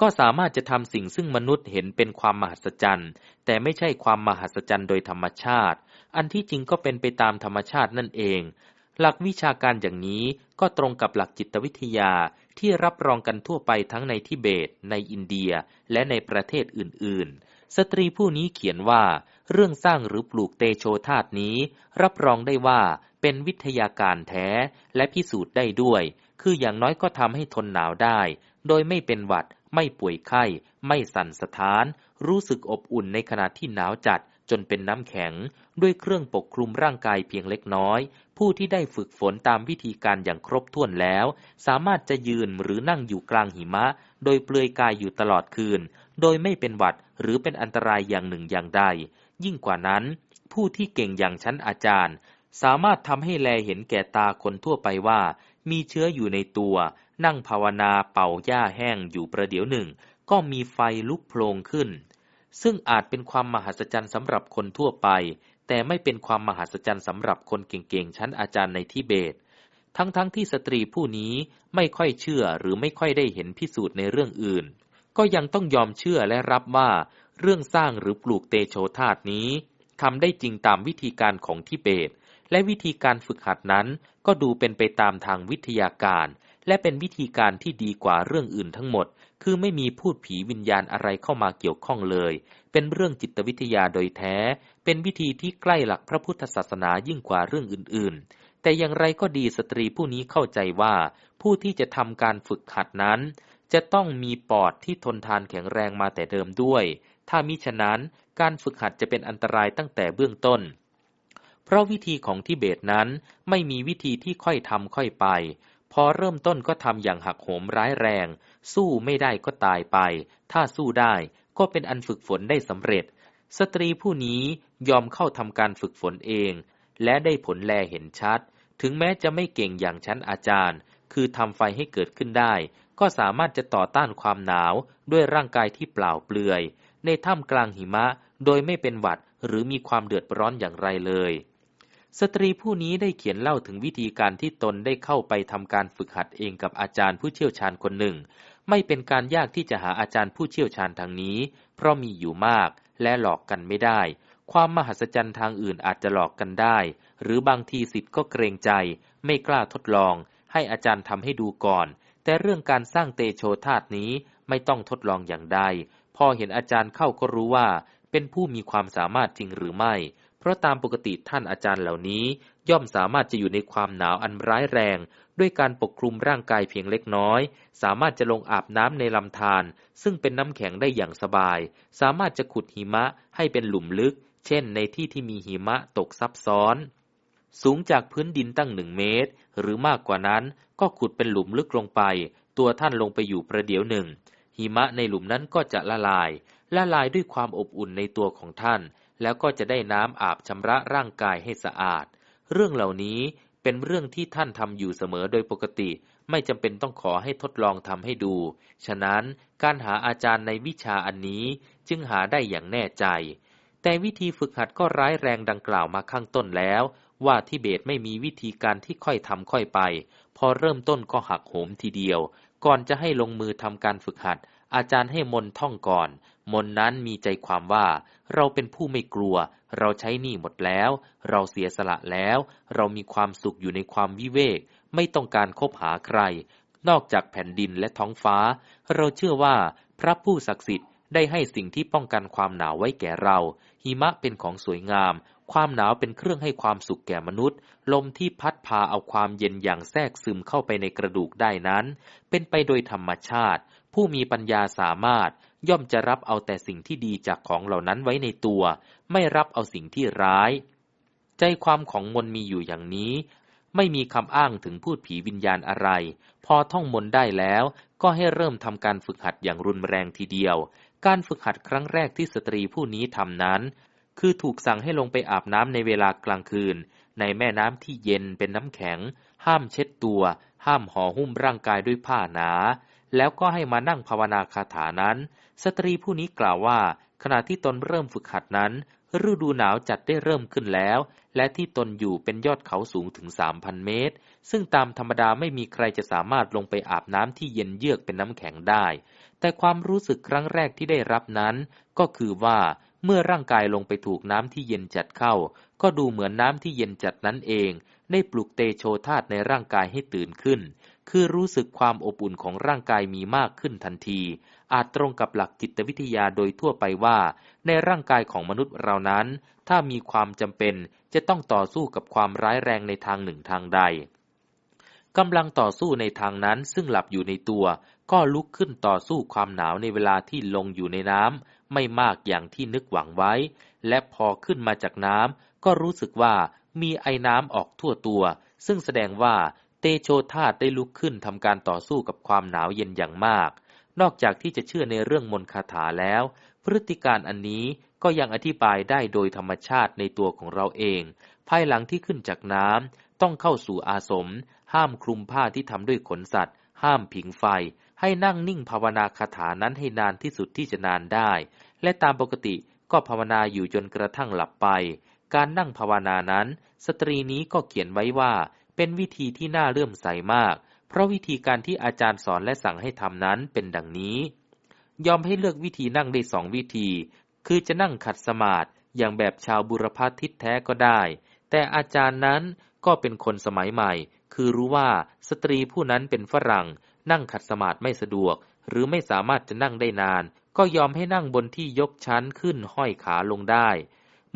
ก็สามารถจะทำสิ่งซึ่งมนุษย์เห็นเป็นความมหัศจรรย์ แต่ไม่ใช่ความมหัศจรรย์โดยธรรมชาติ อันที่จริงก็เป็นไปตามธรรมชาตินั่นเอง หลักวิชาการอย่างนี้ก็ตรงกับหลักจิตวิทยาที่รับรองกันทั่วไปทั้งในทิเบต ในอินเดีย และในประเทศอื่น ๆ สตรีผู้นี้เขียนว่า เรื่องสร้างหรือปลูกเตโชธาตนี้ รับรองได้ว่าเป็นวิทยาการแท้และพิสูจน์ได้ด้วย คืออย่างน้อยก็ทำให้ทนหนาวได้ โดยไม่เป็นหวัด ไม่ป่วยไข้ ไม่สั่นสะท้าน รู้สึกอบอุ่นในขณะที่หนาวจัดจนเป็นน้ำแข็ง ด้วยเครื่องปกคลุมร่างกายเพียงเล็กน้อย ผู้ที่ได้ฝึกฝนตามวิธีการอย่างครบถ้วนแล้ว สามารถจะยืนหรือนั่งอยู่กลางหิมะ โดยเปลือยกายอยู่ตลอดคืน โดยไม่เป็นหวัดหรือเป็นอันตรายอย่างหนึ่งอย่างใด ยิ่งกว่านั้น ผู้ที่เก่งอย่างชั้นอาจารย์ สามารถทำให้แลเห็นแก่ตาคนทั่วไปว่า มีเชื้ออยู่ในตัว นั่งภาวนาเป่าหญ้าแห้งอยู่ประเดี๋ยวหนึ่ง ก็มีไฟลุกโผลงขึ้นซึ่งอาจเป็นความมหัศจรรย์สำหรับคนทั่วไป แต่ไม่เป็นความมหัศจรรย์สำหรับคนเก่งๆ ชั้นอาจารย์ในทิเบต ทั้งๆทที่สตรีผู้นี้ไม่ค่อยเชื่อหรือไม่ค่อยได้เห็นพิสูจน์ในเรื่องอื่น ก็ยังต้องยอมเชื่อและรับว่าเรื่องสร้างหรือปลูกเตโชธาตนี้ทำได้จริงตามวิธีการของทิเบต และวิธีการฝึกหัดนั้นก็ดูเป็นไปตามทางวิทยาการ และเป็นวิธีการที่ดีกว่าเรื่องอื่นทั้งหมด คือไม่มีพูดผีวิญญาณอะไรเข้ามาเกี่ยวข้องเลย เป็นเรื่องจิตวิทยาโดยแท้ เป็นวิธีที่ใกล้หลักพระพุทธศาสนายิ่งกว่าเรื่องอื่น ๆ แต่อย่างไรก็ดีสตรีผู้นี้เข้าใจว่า ผู้ที่จะทำการฝึกหัดนั้น จะต้องมีปอดที่ทนทานแข็งแรงมาแต่เดิมด้วย ถ้ามิฉะนั้นการฝึกหัดจะเป็นอันตรายตั้งแต่เบื้องต้น เพราะวิธีของทิเบตนั้นไม่มีวิธีที่ค่อยทำค่อยไปพอเริ่มต้นก็ทำอย่างหักโหมร้ายแรง สู้ไม่ได้ก็ตายไป ถ้าสู้ได้ ก็เป็นอันฝึกฝนได้สำเร็จ สตรีผู้นี้ยอมเข้าทำการฝึกฝนเอง และได้ผลแลเห็นชัด ถึงแม้จะไม่เก่งอย่างชั้นอาจารย์ คือทำไฟให้เกิดขึ้นได้ ก็สามารถจะต่อต้านความหนาวด้วยร่างกายที่เปล่าเปลือย ในถ้ำกลางหิมะโดยไม่เป็นหวัดหรือมีความเดือดร้อนอย่างไรเลย สตรีผู้นี้ได้เขียนเล่าถึงวิธีการที่ตนได้เข้าไปทำการฝึกหัดเองกับอาจารย์ผู้เชี่ยวชาญคนหนึ่ง ไม่เป็นการยากที่จะหาอาจารย์ผู้เชี่ยวชาญทางนี้ เพราะมีอยู่มากและหลอกกันไม่ได้ ความมหัศจรรย์ทางอื่นอาจจะหลอกกันได้ หรือบางทีสิทธิ์ก็เกรงใจ ไม่กล้าทดลอง ให้อาจารย์ทำให้ดูก่อน แต่เรื่องการสร้างเตโชธาตนี้ไม่ต้องทดลองอย่างใด พอเห็นอาจารย์เข้าก็รู้ว่า เป็นผู้มีความสามารถจริงหรือไม่ เพราะตามปกติท่านอาจารย์เหล่านี้ ย่อมสามารถจะอยู่ในความหนาวอันร้ายแรง ด้วยการปกคลุมร่างกายเพียงเล็กน้อย สามารถจะลงอาบน้ำในลำธารซึ่งเป็นน้ำแข็งได้อย่างสบาย สามารถจะขุดหิมะให้เป็นหลุมลึก เช่น ในที่ที่มีหิมะตกซับซ้อน สูงจากพื้นดินตั้งหนึ่งเมตร หรือมากกว่านั้นก็ขุดเป็นหลุมลึกลงไป ตัวท่านลงไปอยู่ประเดี๋ยวหนึ่ง หิมะในหลุมนั้นก็จะละลาย ละลายด้วยความอบอุ่นในตัวของท่าน แล้วก็จะได้น้ำอาบชำระร่างกายให้สะอาด เรื่องเหล่านี้เป็นเรื่องที่ท่านทำอยู่เสมอโดยปกติ ไม่จำเป็นต้องขอให้ทดลองทำให้ดู ฉะนั้นการหาอาจารย์ในวิชาอันนี้จึงหาได้อย่างแน่ใจ แต่วิธีฝึกหัดก็ร้ายแรงดังกล่าวมาข้างต้นแล้ว ว่าทิเบตไม่มีวิธีการที่ค่อยทำค่อยไป พอเริ่มต้นก็หักโหมทีเดียว ก่อนจะให้ลงมือทำการฝึกหัด อาจารย์ให้มนท่องก่อนมนนั้นมีใจความว่า เราเป็นผู้ไม่กลัว เราใช้หนี้หมดแล้ว เราเสียสละแล้ว เรามีความสุขอยู่ในความวิเวก ไม่ต้องการคบหาใคร นอกจากแผ่นดินและท้องฟ้า เราเชื่อว่าพระผู้ศักดิ์สิทธิ์ได้ให้สิ่งที่ป้องกันความหนาวไว้แก่เรา หิมะเป็นของสวยงาม ความหนาวเป็นเครื่องให้ความสุขแก่มนุษย์ ลมที่พัดพาเอาความเย็นอย่างแทรกซึมเข้าไปในกระดูกได้นั้น เป็นไปโดยธรรมชาติ ผู้มีปัญญาสามารถ ย่อมจะรับเอาแต่สิ่งที่ดีจากของเหล่านั้นไว้ในตัว ไม่รับเอาสิ่งที่ร้าย ใจความของมนมีอยู่อย่างนี้ ไม่มีคำอ้างถึงพูดผีวิญญาณอะไร พอท่องมนได้แล้ว ก็ให้เริ่มทำการฝึกหัดอย่างรุนแรงทีเดียว การฝึกหัดครั้งแรกที่สตรีผู้นี้ทำนั้น คือถูกสั่งให้ลงไปอาบน้ำในเวลากลางคืน ในแม่น้ำที่เย็นเป็นน้ำแข็ง ห้ามเช็ดตัว ห้ามห่อหุ้มร่างกายด้วยผ้าหนา แล้วก็ให้มานั่งภาวนาคาถานั้น สตรีผู้นี้กล่าวว่า ขณะที่ตนเริ่มฝึกหัดนั้น ฤดูหนาวจัดได้เริ่มขึ้นแล้ว และที่ตนอยู่เป็นยอดเขาสูงถึงสามพันเมตร ซึ่งตามธรรมดาไม่มีใครจะสามารถลงไปอาบน้ำที่เย็นเยือกเป็นน้ำแข็งได้ แต่ความรู้สึกครั้งแรกที่ได้รับนั้น ก็คือว่าเมื่อร่างกายลงไปถูกน้ำที่เย็นจัดเข้า ก็ดูเหมือนน้ำที่เย็นจัดนั้นเอง ได้ปลุกเตโชธาตในร่างกายให้ตื่นขึ้น คือรู้สึกความอบอุ่นของร่างกายมีมากขึ้นทันที อาจตรงกับหลักจิตวิทยาโดยทั่วไปว่า ในร่างกายของมนุษย์เรานั้น ถ้ามีความจำเป็นจะต้องต่อสู้กับความร้ายแรงในทางหนึ่งทางใดกำลังต่อสู้ในทางนั้นซึ่งหลับอยู่ในตัว ก็ลุกขึ้นต่อสู้ความหนาวในเวลาที่ลงอยู่ในน้ำไม่มากอย่างที่นึกหวังไว้ และพอขึ้นมาจากน้ำก็รู้สึกว่ามีไอ้น้ำออกทั่วตัว ซึ่งแสดงว่า เตโชธาตได้ลุกขึ้นทำการต่อสู้กับความหนาวเย็นอย่างมาก นอกจากที่จะเชื่อในเรื่องมนต์คาถาแล้ว พฤติการอันนี้ก็ยังอธิบายได้โดยธรรมชาติในตัวของเราเอง ภายหลังที่ขึ้นจากน้ำต้องเข้าสู่อาสม ห้ามคลุมผ้าที่ทำด้วยขนสัตว์ ห้ามผิงไฟ ให้นั่งนิ่งภาวนาคาถานั้นให้นานที่สุดที่จะนานได้ และตามปกติก็ภาวนาอยู่จนกระทั่งหลับไป การนั่งภาวนานั้น สตรีนี้ก็เขียนไว้ว่า เป็นวิธีที่น่าเลื่อมใสมาก เพราะวิธีการที่อาจารย์สอนและสั่งให้ทำนั้นเป็นดังนี้ ยอมให้เลือกวิธีนั่งได้สองวิธี คือจะนั่งขัดสมาธิอย่างแบบชาวบุรพาทิศแท้ก็ได้ แต่อาจารย์นั้นก็เป็นคนสมัยใหม่ คือรู้ว่าสตรีผู้นั้นเป็นฝรั่ง นั่งขัดสมาธิไม่สะดวก หรือไม่สามารถจะนั่งได้นาน ก็ยอมให้นั่งบนที่ยกชั้นขึ้นห้อยขาลงได้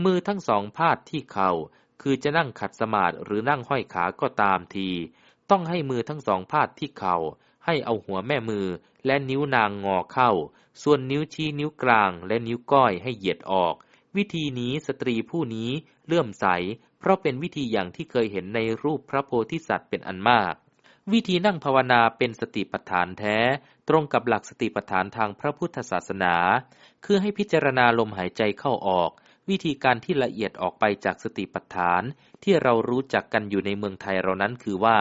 มือทั้งสองพาดที่เขา่า คือจะนั่งขัดสมาธิหรือนั่งห้อยขาก็ตามที ต้องให้มือทั้งสองพาดที่เขา่า ให้เอาหัวแม่มือและนิ้วนางงอเข้า ส่วนนิ้วชี้นิ้วกลางและนิ้วก้อยให้เหยียดออก วิธีนี้สตรีผู้นี้เลื่อมใส เพราะเป็นวิธีอย่างที่เคยเห็นในรูปพระโพธิสัตว์เป็นอันมาก วิธีนั่งภาวนาเป็นสติปัฏฐานแท้ ตรงกับหลักสติปัฏฐานทางพระพุทธศาสนา คือให้พิจารณาลมหายใจเข้าออก วิธีการที่ละเอียดออกไปจากสติปัฏฐาน ที่เรารู้จักกันอยู่ในเมืองไทยเรานั้นคือว่า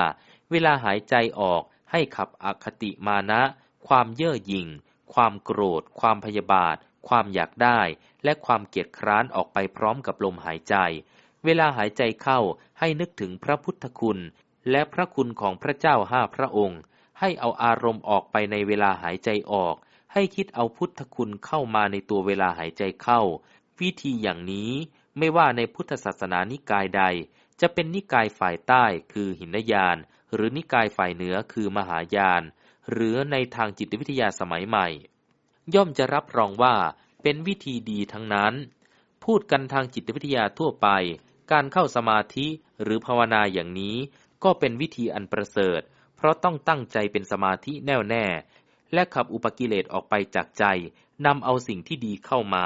เวลาหายใจออกให้ขับอคติมานะ ความเย่อหยิ่ง ความโกรธ ความพยาบาท ความอยากได้ และความเกียดคร้านออกไปพร้อมกับลมหายใจ เวลาหายใจเข้าให้นึกถึงพระพุทธคุณ และพระคุณของพระเจ้าห้าพระองค์ ให้เอาอารมณ์ออกไปในเวลาหายใจออกให้คิดเอาพุทธคุณเข้ามาในตัวเวลาหายใจเข้า วิธีอย่างนี้ไม่ว่าในพุทธศาสนานิกายใด จะเป็นนิกายฝ่ายใต้คือหินยาน หรือนิกายฝ่ายเหนือคือมหายาน หรือในทางจิตวิทยาสมัยใหม่ ย่อมจะรับรองว่าเป็นวิธีดีทั้งนั้น พูดกันทางจิตวิทยาทั่วไป การเข้าสมาธิหรือภาวนาอย่างนี้ ก็เป็นวิธีอันประเสริฐ เพราะต้องตั้งใจเป็นสมาธิแน่วแน่ และขับอุปกิเลสออกไปจากใจนำเอาสิ่งที่ดีเข้ามา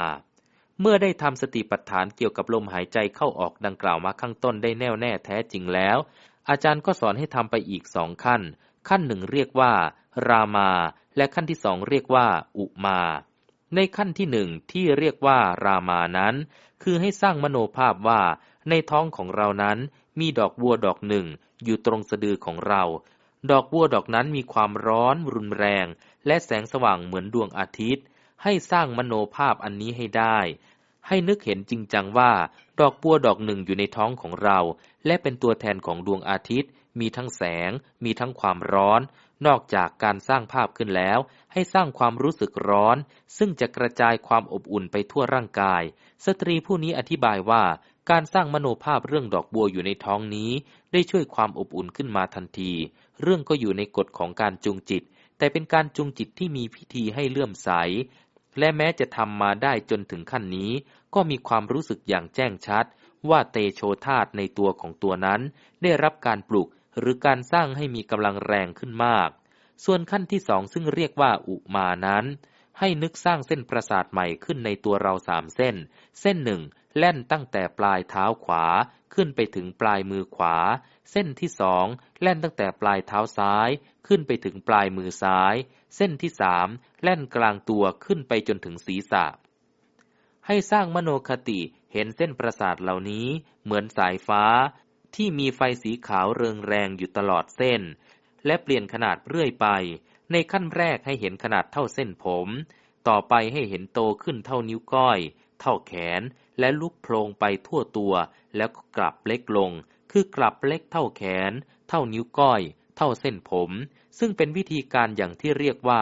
เมื่อได้ทำสติปัฏฐานเกี่ยวกับลมหายใจเข้าออกดังกล่าวมาข้างต้นได้แน่วแน่แท้จริงแล้ว อาจารย์ก็สอนให้ทำไปอีกสองขั้น ขั้นหนึ่งเรียกว่า รามา และขั้นที่สองเรียกว่า อุมา ในขั้นที่หนึ่งที่เรียกว่า รามานั้น คือให้สร้างมโนภาพว่า ในท้องของเรานั้นมีดอกบัวดอกหนึ่ง อยู่ตรงสะดือของเรา ดอกบัวดอกนั้นมีความร้อนรุนแรง และแสงสว่างเหมือนดวงอาทิตย์ ให้สร้างมโนภาพอันนี้ให้ได้ ให้นึกเห็นจริงจังว่า ดอกบัวดอกหนึ่งอยู่ในท้องของเรา และเป็นตัวแทนของดวงอาทิตย์ มีทั้งแสง มีทั้งความร้อน นอกจากการสร้างภาพขึ้นแล้ว ให้สร้างความรู้สึกร้อน ซึ่งจะกระจายความอบอุ่นไปทั่วร่างกาย สตรีผู้นี้อธิบายว่าการสร้างมโนภาพเรื่องดอกบัวอยู่ในท้องนี้ ได้ช่วยความอบอุ่นขึ้นมาทันที เรื่องก็อยู่ในกฎของการจูงจิต แต่เป็นการจูงจิตที่มีพิธีให้เลื่อมใส และแม้จะทำมาได้จนถึงขั้นนี้ ก็มีความรู้สึกอย่างแจ้งชัด ว่าเตโชธาตในตัวของตัวนั้น ได้รับการปลุกหรือการสร้างให้มีกำลังแรงขึ้นมาก ส่วนขั้นที่สองซึ่งเรียกว่าอุมานั้น ให้นึกสร้างเส้นประสาทใหม่ขึ้นในตัวเราสามเส้น เส้นหนึ่งแล่นตั้งแต่ปลายเท้าขวาขึ้นไปถึงปลายมือขวา เส้นที่สองแล่นตั้งแต่ปลายเท้าซ้าย ขึ้นไปถึงปลายมือซ้าย เส้นที่สาม แล่นกลางตัวขึ้นไปจนถึงศีรษะ ให้สร้างมโนคติเห็นเส้นประสาทเหล่านี้เหมือนสายฟ้าที่มีไฟสีขาวเรืองแรงอยู่ตลอดเส้น และเปลี่ยนขนาดเรื่อยไป ในขั้นแรกให้เห็นขนาดเท่าเส้นผม ต่อไปให้เห็นโตขึ้นเท่านิ้วก้อย เท่าแขน และลุกโพลงไปทั่วตัว แล้วก็กลับเล็กลง คือกลับเล็กเท่าแขน เท่านิ้วก้อย เท่าเส้นผม ซึ่งเป็นวิธีการอย่างที่เรียกว่า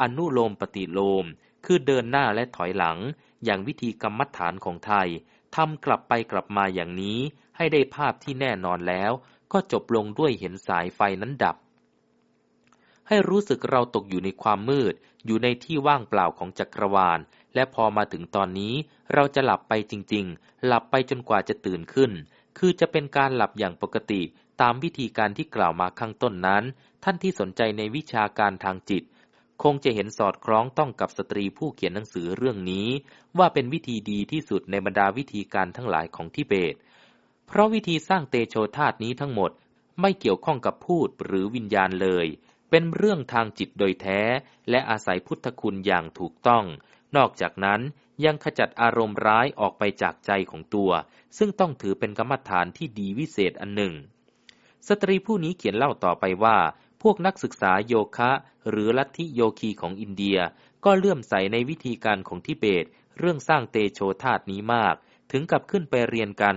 อนุโลมปฏิโลม คือเดินหน้าและถอยหลัง อย่างวิธีกรรมฐานของไทยทำกลับไปกลับมาอย่างนี้ให้ได้ภาพที่แน่นอนแล้ว ก็จบลงด้วยเห็นสายไฟนั้นดับ ให้รู้สึกเราตกอยู่ในความมืด อยู่ในที่ว่างเปล่าของจักรวาล และพอมาถึงตอนนี้ เราจะหลับไปจริง ๆ หลับไปจนกว่าจะตื่นขึ้น คือจะเป็นการหลับอย่างปกติ ตามวิธีการที่กล่าวมาข้างต้นนั้น ท่านที่สนใจในวิชาการทางจิต คงจะเห็นสอดคล้องต้องกับสตรีผู้เขียนหนังสือเรื่องนี้ ว่าเป็นวิธีดีที่สุดในบรรดาวิธีการทั้งหลายของทิเบต เพราะวิธีสร้างเตโชธาตนี้ทั้งหมดไม่เกี่ยวข้องกับพูดหรือวิญญาณเลย เป็นเรื่องทางจิตโดยแท้ และอาศัยพุทธคุณอย่างถูกต้อง นอกจากนั้นยังขจัดอารมณ์ร้ายออกไปจากใจของตัว ซึ่งต้องถือเป็นกรรมฐานที่ดีวิเศษอันหนึ่ง สตรีผู้นี้เขียนเล่าต่อไปว่า พวกนักศึกษาโยคะ หรือลัทธิโยคีของอินเดีย ก็เลื่อมใสในวิธีการของทิเบต เรื่องสร้างเตโชธาตนี้มาก ถึงกับขึ้นไปเรียนกัน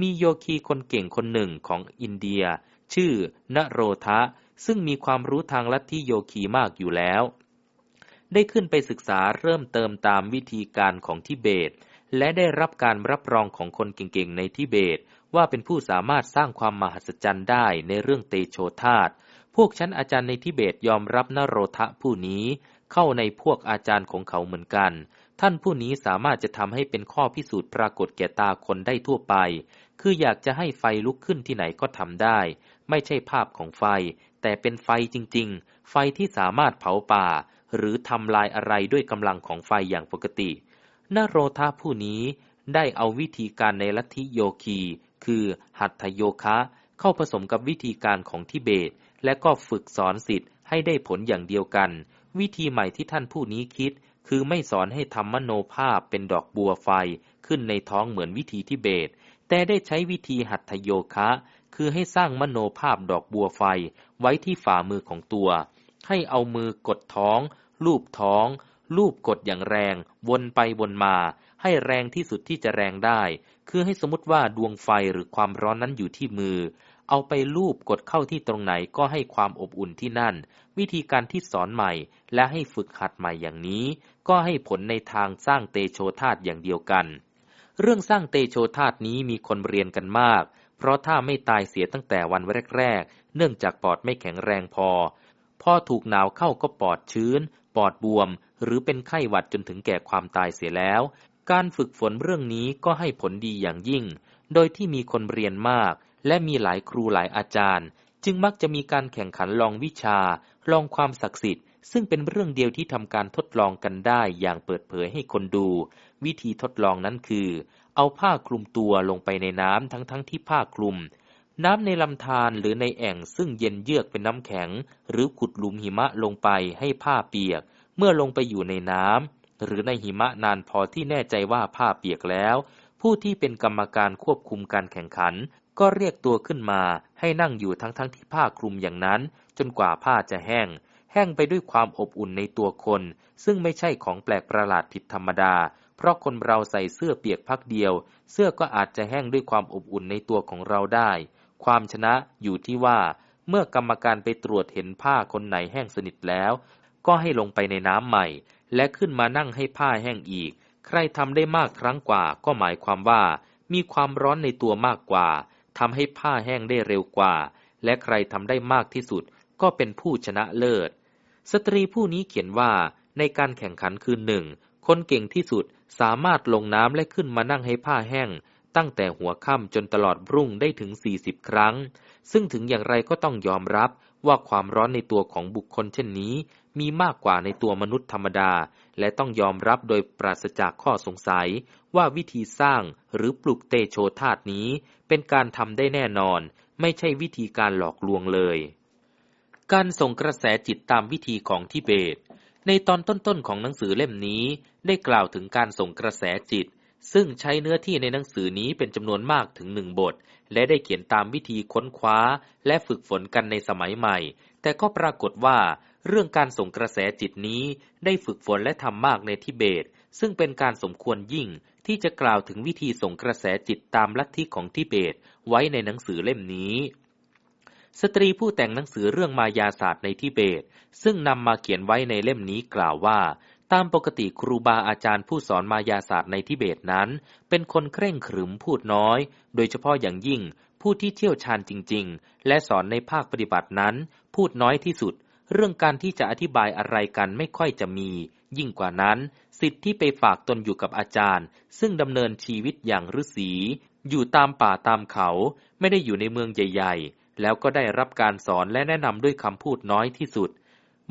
มีโยคีคนเก่งคนหนึ่งของอินเดีย ชื่อนโรทะ ซึ่งมีความรู้ทางลัทธิโยคีมากอยู่แล้ว ได้ขึ้นไปศึกษาเริ่มเติมตามวิธีการของทิเบต และได้รับการรับรองของคนเก่งๆในทิเบตว่าเป็นผู้สามารถสร้างความมหัศจรรย์ได้ในเรื่องเตโชธาต พวกชั้นอาจารย์ในทิเบตยอมรับนโรทะผู้นี้เข้าในพวกอาจารย์ของเขาเหมือนกัน ท่านผู้นี้สามารถจะทำให้เป็นข้อพิสูจน์ปรากฏแก่ตาคนได้ทั่วไป คืออยากจะให้ไฟลุกขึ้นที่ไหนก็ทำได้ ไม่ใช่ภาพของไฟ แต่เป็นไฟจริง ๆ ไฟที่สามารถเผาป่า หรือทำลายอะไรด้วยกำลังของไฟอย่างปกตินโรธาผู้นี้ได้เอาวิธีการในลัทธิโยคี คือหัตถโยคะ เข้าผสมกับวิธีการของทิเบต และก็ฝึกสอนสิทธิ์ให้ได้ผลอย่างเดียวกัน วิธีใหม่ที่ท่านผู้นี้คิด คือไม่สอนให้ทำมโนภาพเป็นดอกบัวไฟขึ้นในท้องเหมือนวิธีทิเบต แต่ได้ใช้วิธีหัตถโยคะ คือให้สร้างมโนภาพดอกบัวไฟไว้ที่ฝ่ามือของตัว ให้เอามือกดท้อง ลูบท้องลูบกดอย่างแรง วนไปวนมา ให้แรงที่สุดที่จะแรงได้ คือให้สมมติว่าดวงไฟหรือความร้อนนั้นอยู่ที่มือ เอาไปลูบกดเข้าที่ตรงไหนก็ให้ความอบอุ่นที่นั่น วิธีการที่สอนใหม่และให้ฝึกหัดใหม่อย่างนี้ ก็ให้ผลในทางสร้างเตโชธาตอย่างเดียวกัน เรื่องสร้างเตโชธาตนี้มีคนเรียนกันมาก เพราะถ้าไม่ตายเสียตั้งแต่วันแรกๆ เนื่องจากปอดไม่แข็งแรงพอ พอถูกหนาวเข้าก็ปอดชื้น ปอดบวม หรือเป็นไข้หวัดจนถึงแก่ความตายเสียแล้ว การฝึกฝนเรื่องนี้ก็ให้ผลดีอย่างยิ่ง โดยที่มีคนเรียนมาก และมีหลายครูหลายอาจารย์ จึงมักจะมีการแข่งขันลองวิชา ลองความศักดิ์สิทธิ์ ซึ่งเป็นเรื่องเดียวที่ทำการทดลองกันได้อย่างเปิดเผยให้คนดู วิธีทดลองนั้นคือ เอาผ้าคลุมตัวลงไปในน้ำทั้งๆทที่ผ้าคลุม น้ำในลำธารหรือในแอ่งซึ่งเย็นเยือกเป็นน้ำแข็ง หรือขุดหลุมหิมะลงไปให้ผ้าเปียก เมื่อลงไปอยู่ในน้ำหรือในหิมะนานพอที่แน่ใจว่าผ้าเปียกแล้วผู้ที่เป็นกรรมการควบคุมการแข่งขัน ก็เรียกตัวขึ้นมาให้นั่งอยู่ทั้งๆทที่ผ้าคลุมอย่างนั้น จนกว่าผ้าจะแห้ง แห้งไปด้วยความอบอุ่นในตัวคน ซึ่งไม่ใช่ของแปลกประหลาดผิดธรรมดา เพราะคนเราใส่เสื้อเปียกพักเดียว เสื้อก็อาจจะแห้งด้วยความอบอุ่นในตัวของเราได้ ความชนะอยู่ที่ว่า เมื่อกรรมการไปตรวจเห็นผ้าคนไหนแห้งสนิทแล้ว ก็ให้ลงไปในน้ำใหม่ และขึ้นมานั่งให้ผ้าแห้งอีก ใครทำได้มากครั้งกว่าก็หมายความว่ามีความร้อนในตัวมากกว่า ทำให้ผ้าแห้งได้เร็วกว่า และใครทำได้มากที่สุดก็เป็นผู้ชนะเลิศ สตรีผู้นี้เขียนว่าในการแข่งขันคืนหนึ่งคนเก่งที่สุดสามารถลงน้ำและขึ้นมานั่งให้ผ้าแห้ง ตั้งแต่หัวค่ำจนตลอดรุ่งได้ถึง 40 ครั้ง ซึ่งถึงอย่างไรก็ต้องยอมรับว่าความร้อนในตัวของบุคคลเช่นนี้ มีมากกว่าในตัวมนุษย์ธรรมดา และต้องยอมรับโดยปราศจากข้อสงสัย ว่าวิธีสร้างหรือปลุกเตโชธาตนี้ เป็นการทำได้แน่นอน ไม่ใช่วิธีการหลอกลวงเลย การส่งกระแสจิตตามวิธีของทิเบต ในตอนต้นๆของหนังสือเล่มนี้ได้กล่าวถึงการส่งกระแสจิต ซึ่งใช้เนื้อที่ในหนังสือนี้เป็นจำนวนมากถึงหนึ่งบท และได้เขียนตามวิธีค้นคว้า และฝึกฝนกันในสมัยใหม่ แต่ก็ปรากฏว่า เรื่องการส่งกระแสจิตนี้ได้ฝึกฝนและทำมากในทิเบต ซึ่งเป็นการสมควรยิ่งที่จะกล่าวถึงวิธีส่งกระแสจิตตามลัทธิของทิเบตไว้ในหนังสือเล่มนี้ สตรีผู้แต่งหนังสือเรื่องมายาศาสตร์ในทิเบต ซึ่งนำมาเขียนไว้ในเล่มนี้กล่าวว่า ตามปกติครูบาอาจารย์ผู้สอนมายาศาสตร์ในทิเบตนั้น เป็นคนเคร่งขรึมพูดน้อย โดยเฉพาะอย่างยิ่งผู้ที่เที่ยวชาญจริง ๆ และสอนในภาคปฏิบัตินั้น พูดน้อยที่สุด เรื่องการที่จะอธิบายอะไรกันไม่ค่อยจะมี ยิ่งกว่านั้น สิทธิ์ที่ไปฝากตนอยู่กับอาจารย์ ซึ่งดำเนินชีวิตอย่างฤาษีอยู่ตามป่าตามเขา ไม่ได้อยู่ในเมืองใหญ่ ๆ แล้วก็ได้รับการสอนและแนะนำด้วยคำพูดน้อยที่สุด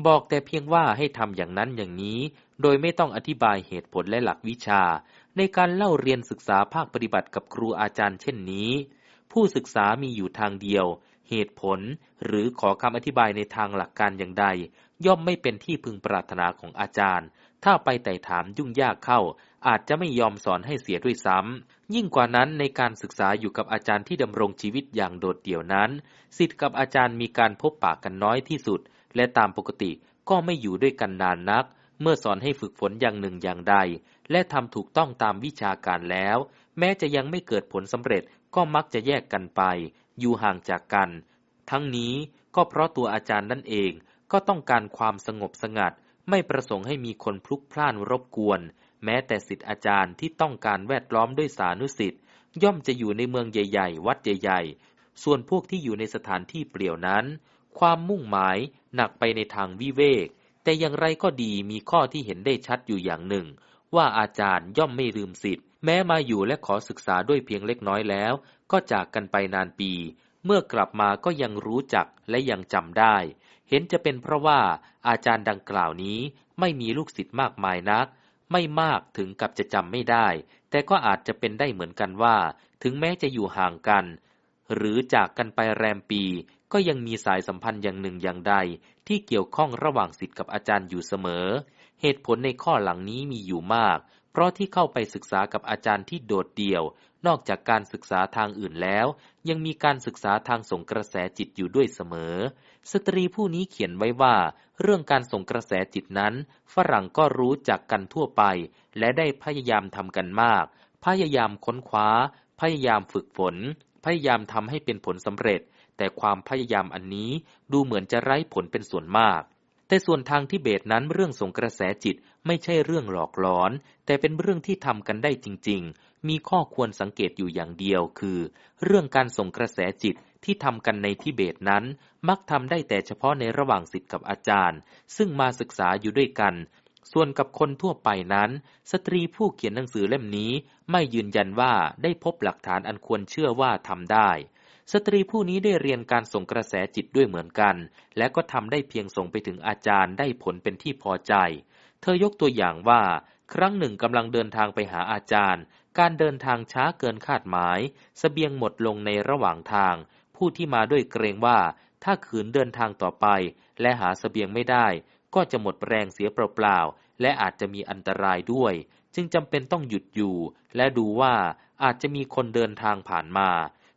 บอกแต่เพียงว่าให้ทำอย่างนั้นอย่างนี้ โดยไม่ต้องอธิบายเหตุผลและหลักวิชา ในการเล่าเรียนศึกษาภาคปฏิบัติกับครูอาจารย์เช่นนี้ ผู้ศึกษามีอยู่ทางเดียว เหตุผล หรือขอคำอธิบายในทางหลักการอย่างใด ย่อมไม่เป็นที่พึงปรารถนาของอาจารย์ ถ้าไปไต่ถามยุ่งยากเข้า อาจจะไม่ยอมสอนให้เสียด้วยซ้ำ ยิ่งกว่านั้นในการศึกษาอยู่กับอาจารย์ที่ดำรงชีวิตอย่างโดดเดี่ยวนั้นสิทธิ์กับอาจารย์มีการพบปากกันน้อยที่สุด และตามปกติก็ไม่อยู่ด้วยกันนานนัก เมื่อสอนให้ฝึกฝนอย่างหนึ่งอย่างใด และทำถูกต้องตามวิชาการแล้ว แม้จะยังไม่เกิดผลสำเร็จก็มักจะแยกกันไป อยู่ห่างจากกัน ทั้งนี้ก็เพราะตัวอาจารย์นั่นเองก็ต้องการความสงบสงัด ไม่ประสงค์ให้มีคนพลุกพล่านรบกวน แม้แต่สิทธิอาจารย์ที่ต้องการแวดล้อมด้วยสานุสิทธิ์ย่อมจะอยู่ในเมืองใหญ่ ๆ วัดใหญ่ ๆ ส่วนพวกที่อยู่ในสถานที่เปลี่ยวนั้น ความมุ่งหมายหนักไปในทางวิเวก แต่อย่างไรก็ดีมีข้อที่เห็นได้ชัดอยู่อย่างหนึ่ง ว่าอาจารย์ย่อมไม่ลืมสิทธิ์แม้มาอยู่และขอศึกษาด้วยเพียงเล็กน้อยแล้ว ก็จากกันไปนานปี เมื่อกลับมาก็ยังรู้จักและยังจำได้ เห็นจะเป็นเพราะว่าอาจารย์ดังกล่าวนี้ไม่มีลูกศิษย์มากมายนัก ไม่มากถึงกับจะจำไม่ได้ แต่ก็อาจจะเป็นได้เหมือนกันว่า ถึงแม้จะอยู่ห่างกัน หรือจากกันไปแรมปี ก็ยังมีสายสัมพันธ์อย่างหนึ่งอย่างใด ที่เกี่ยวข้องระหว่างสิทธิ์กับอาจารย์อยู่เสมอ เหตุผลในข้อหลังนี้มีอยู่มาก เพราะที่เข้าไปศึกษากับอาจารย์ที่โดดเดี่ยว นอกจากการศึกษาทางอื่นแล้ว ยังมีการศึกษาทางส่งกระแสจิตอยู่ด้วยเสมอ สตรีผู้นี้เขียนไว้ว่า เรื่องการส่งกระแสจิตนั้น ฝรั่งก็รู้จักกันทั่วไป และได้พยายามทำกันมาก พยายามค้นคว้า พยายามฝึกฝน พยายามทำให้เป็นผลสำเร็จ แต่ความพยายามอันนี้ดูเหมือนจะไร้ผลเป็นส่วนมากแต่ส่วนทางทิเบตนั้นเรื่องส่งกระแสจิตไม่ใช่เรื่องหลอกหลอน แต่เป็นเรื่องที่ทำกันได้จริงๆ มีข้อควรสังเกตอยู่อย่างเดียวคือ เรื่องการส่งกระแสจิตที่ทำกันในทิเบตนั้น มักทำได้แต่เฉพาะในระหว่างศิษย์กับอาจารย์ ซึ่งมาศึกษาอยู่ด้วยกัน ส่วนกับคนทั่วไปนั้น สตรีผู้เขียนหนังสือเล่มนี้ไม่ยืนยันว่าได้พบหลักฐานอันควรเชื่อว่าทำได้สตรีผู้นี้ได้เรียนการส่งกระแสจิตด้วยเหมือนกัน และก็ทำได้เพียงส่งไปถึงอาจารย์ได้ผลเป็นที่พอใจ เธอยกตัวอย่างว่า ครั้งหนึ่งกำลังเดินทางไปหาอาจารย์ การเดินทางช้าเกินคาดหมายสเสบียงหมดลงในระหว่างทาง ผู้ที่มาด้วยเกรงว่า ถ้าขืนเดินทางต่อไป และหาสเสบียงไม่ได้ ก็จะหมดแรงเสียเปล่าๆ และอาจจะมีอันตรายด้วย จึงจำเป็นต้องหยุดอยู่ และดูว่าอาจจะมีคนเดินทางผ่านมา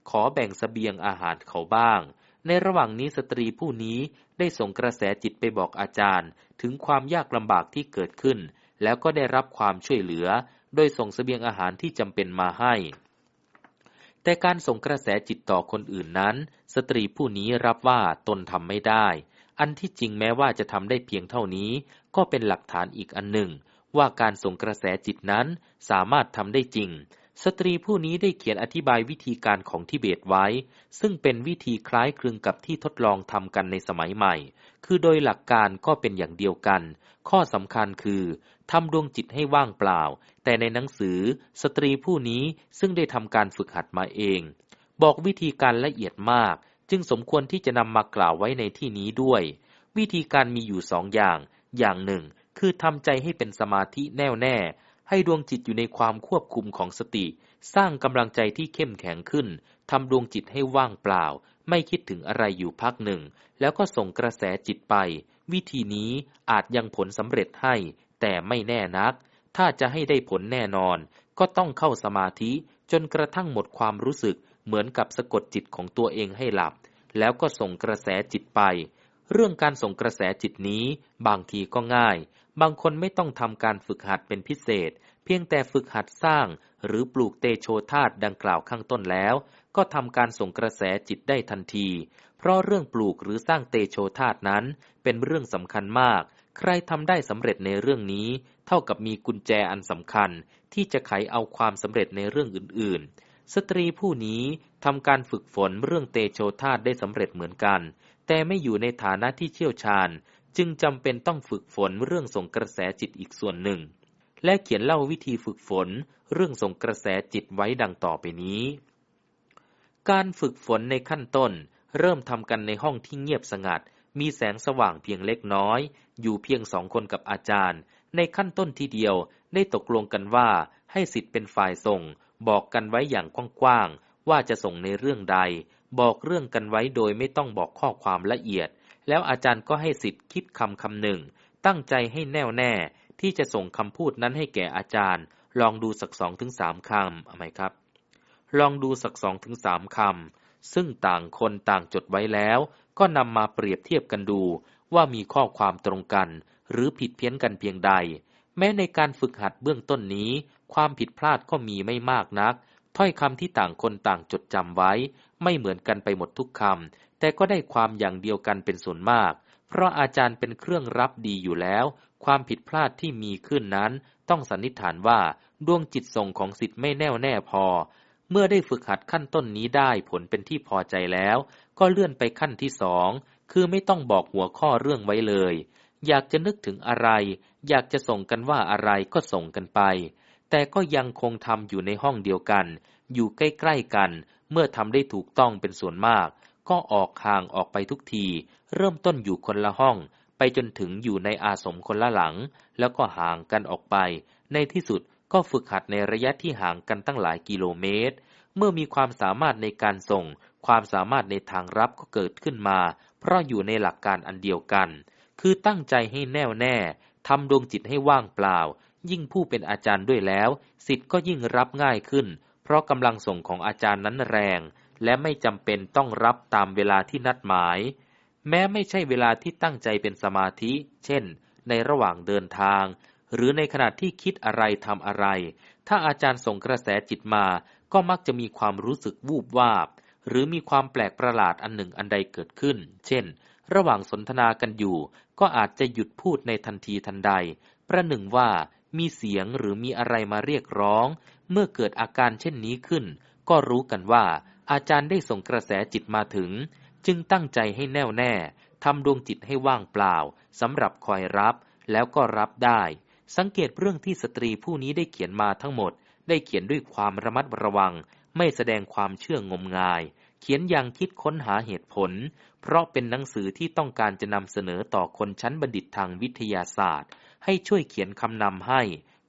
ขอแบ่งสเสบียงอาหารเขาบ้าง ในระหว่างนี้สตรีผู้นี้ได้ส่งกระแสจิตไปบอกอาจารย์ ถึงความยากลำบากที่เกิดขึ้น แล้วก็ได้รับความช่วยเหลือ โดยส่งสเสบียงอาหารที่จำเป็นมาให้ แต่การส่งกระแสจิตต่อคนอื่นนั้น สตรีผู้นี้รับว่าตนทำไม่ได้ อันที่จริงแม้ว่าจะทำได้เพียงเท่านี้ ก็เป็นหลักฐานอีกอันหนึ่ง ว่าการส่งกระแสจิตนั้นสามารถทำได้จริง สตรีผู้นี้ได้เขียนอธิบายวิธีการของทิเบตไว้ ซึ่งเป็นวิธีคล้ายคลึงกับที่ทดลองทำกันในสมัยใหม่ คือโดยหลักการก็เป็นอย่างเดียวกัน ข้อสำคัญคือ ทำดวงจิตให้ว่างเปล่า แต่ในหนังสือสตรีผู้นี้ซึ่งได้ทำการฝึกหัดมาเอง บอกวิธีการละเอียดมาก จึงสมควรที่จะนำมากล่าวไว้ในที่นี้ด้วย วิธีการมีอยู่สองอย่าง อย่างหนึ่ง คือทำใจให้เป็นสมาธิแน่วแน่ ให้ดวงจิตอยู่ในความควบคุมของสติ สร้างกำลังใจที่เข้มแข็งขึ้นทำดวงจิตให้ว่างเปล่า ไม่คิดถึงอะไรอยู่พักหนึ่ง แล้วก็ส่งกระแสจิตไป วิธีนี้อาจยังผลสำเร็จให้ แต่ไม่แน่นัก ถ้าจะให้ได้ผลแน่นอน ก็ต้องเข้าสมาธิจนกระทั่งหมดความรู้สึกเหมือนกับสะกดจิตของตัวเองให้หลับ แล้วก็ส่งกระแสจิตไป เรื่องการส่งกระแสจิตนี้ บางทีก็ง่าย บางคนไม่ต้องทำการฝึกหัดเป็นพิเศษ เพียงแต่ฝึกหัดสร้าง หรือปลูกเตโชธาตดังกล่าวข้างต้นแล้ว ก็ทำการส่งกระแสจิตได้ทันที เพราะเรื่องปลูกหรือสร้างเตโชธาตนั้น เป็นเรื่องสำคัญมาก ใครทำได้สำเร็จในเรื่องนี้ เท่ากับมีกุญแจอันสำคัญที่จะไขเอาความสำเร็จในเรื่องอื่น ๆ สตรีผู้นี้ทำการฝึกฝนเรื่องเตโชธาตได้สำเร็จเหมือนกัน แต่ไม่อยู่ในฐานะที่เชี่ยวชาญ จึงจำเป็นต้องฝึกฝนเรื่องส่งกระแสจิตอีกส่วนหนึ่ง และเขียนเล่าวิธีฝึกฝนเรื่องส่งกระแสจิตไว้ดังต่อไปนี้ การฝึกฝนในขั้นต้น เริ่มทำกันในห้องที่เงียบสงัด มีแสงสว่างเพียงเล็กน้อย อยู่เพียงสองคนกับอาจารย์ ในขั้นต้นทีเดียวได้ตกลงกันว่าให้สิทธิ์เป็นฝ่ายส่ง บอกกันไว้อย่างกว้างๆว่าจะส่งในเรื่องใด บอกเรื่องกันไว้โดยไม่ต้องบอกข้อความละเอียด แล้วอาจารย์ก็ให้สิทธิ์คิดคำคำหนึ่ง ตั้งใจให้แน่วแน่ ที่จะส่งคำพูดนั้นให้แก่อาจารย์ ลองดูสักสองถึงสามคำเอาไหมครับ ลองดูสักสองถึงสามคำซึ่งต่างคนต่างจดไว้แล้ว ก็นำมาเปรียบเทียบกันดูว่ามีข้อความตรงกัน หรือผิดเพี้ยนกันเพียงใด แม้ในการฝึกหัดเบื้องต้นนี้ ความผิดพลาดก็มีไม่มากนัก ถ้อยคำที่ต่างคนต่างจดจำไว้ ไม่เหมือนกันไปหมดทุกคำแต่ก็ได้ความอย่างเดียวกันเป็นส่วนมาก เพราะอาจารย์เป็นเครื่องรับดีอยู่แล้ว ความผิดพลาดที่มีขึ้นนั้น ต้องสันนิษฐานว่าดวงจิตส่งของสิทธิ์ไม่แน่วแน่พอ เมื่อได้ฝึกหัดขั้นต้นนี้ได้ผลเป็นที่พอใจแล้ว ก็เลื่อนไปขั้นที่สอง คือไม่ต้องบอกหัวข้อเรื่องไว้เลย อยากจะนึกถึงอะไร อยากจะส่งกันว่าอะไรก็ส่งกันไป แต่ก็ยังคงทำอยู่ในห้องเดียวกัน อยู่ใกล้ๆกัน เมื่อทำได้ถูกต้องเป็นส่วนมาก ก็ออกห่างออกไปทุกที เริ่มต้นอยู่คนละห้อง ไปจนถึงอยู่ในอาสมคนละหลัง แล้วก็ห่างกันออกไป ในที่สุด ก็ฝึกหัดในระยะที่ห่างกันตั้งหลายกิโลเมตร เมื่อมีความสามารถในการส่ง ความสามารถในทางรับก็เกิดขึ้นมา เพราะอยู่ในหลักการอันเดียวกัน คือตั้งใจให้แน่วแน่ทำดวงจิตให้ว่างเปล่า ยิ่งผู้เป็นอาจารย์ด้วยแล้วสิทธิ์ก็ยิ่งรับง่ายขึ้น เพราะกำลังส่งของอาจารย์นั้นแรง และไม่จำเป็นต้องรับตามเวลาที่นัดหมาย แม้ไม่ใช่เวลาที่ตั้งใจเป็นสมาธิ เช่น ในระหว่างเดินทาง หรือในขณะที่คิดอะไรทำอะไร ถ้าอาจารย์ส่งกระแสจิตมา ก็มักจะมีความรู้สึกวูบวาบ หรือมีความแปลกประหลาดอันหนึ่งอันใดเกิดขึ้น เช่น ระหว่างสนทนากันอยู่ ก็อาจจะหยุดพูดในทันทีทันใด ประหนึ่งว่ามีเสียงหรือมีอะไรมาเรียกร้อง เมื่อเกิดอาการเช่นนี้ขึ้น ก็รู้กันว่า อาจารย์ได้ส่งกระแสจิตมาถึง จึงตั้งใจให้แน่วแน่ทำดวงจิตให้ว่างเปล่าสำหรับคอยรับแล้วก็รับได้ สังเกตเรื่องที่สตรีผู้นี้ได้เขียนมาทั้งหมด ได้เขียนด้วยความระมัดระวัง ไม่แสดงความเชื่องมงาย เขียนอย่างคิดค้นหาเหตุผล เพราะเป็นหนังสือที่ต้องการจะนำเสนอต่อคนชั้นบัณฑิตทางวิทยาศาสตร์ ให้ช่วยเขียนคำนำให้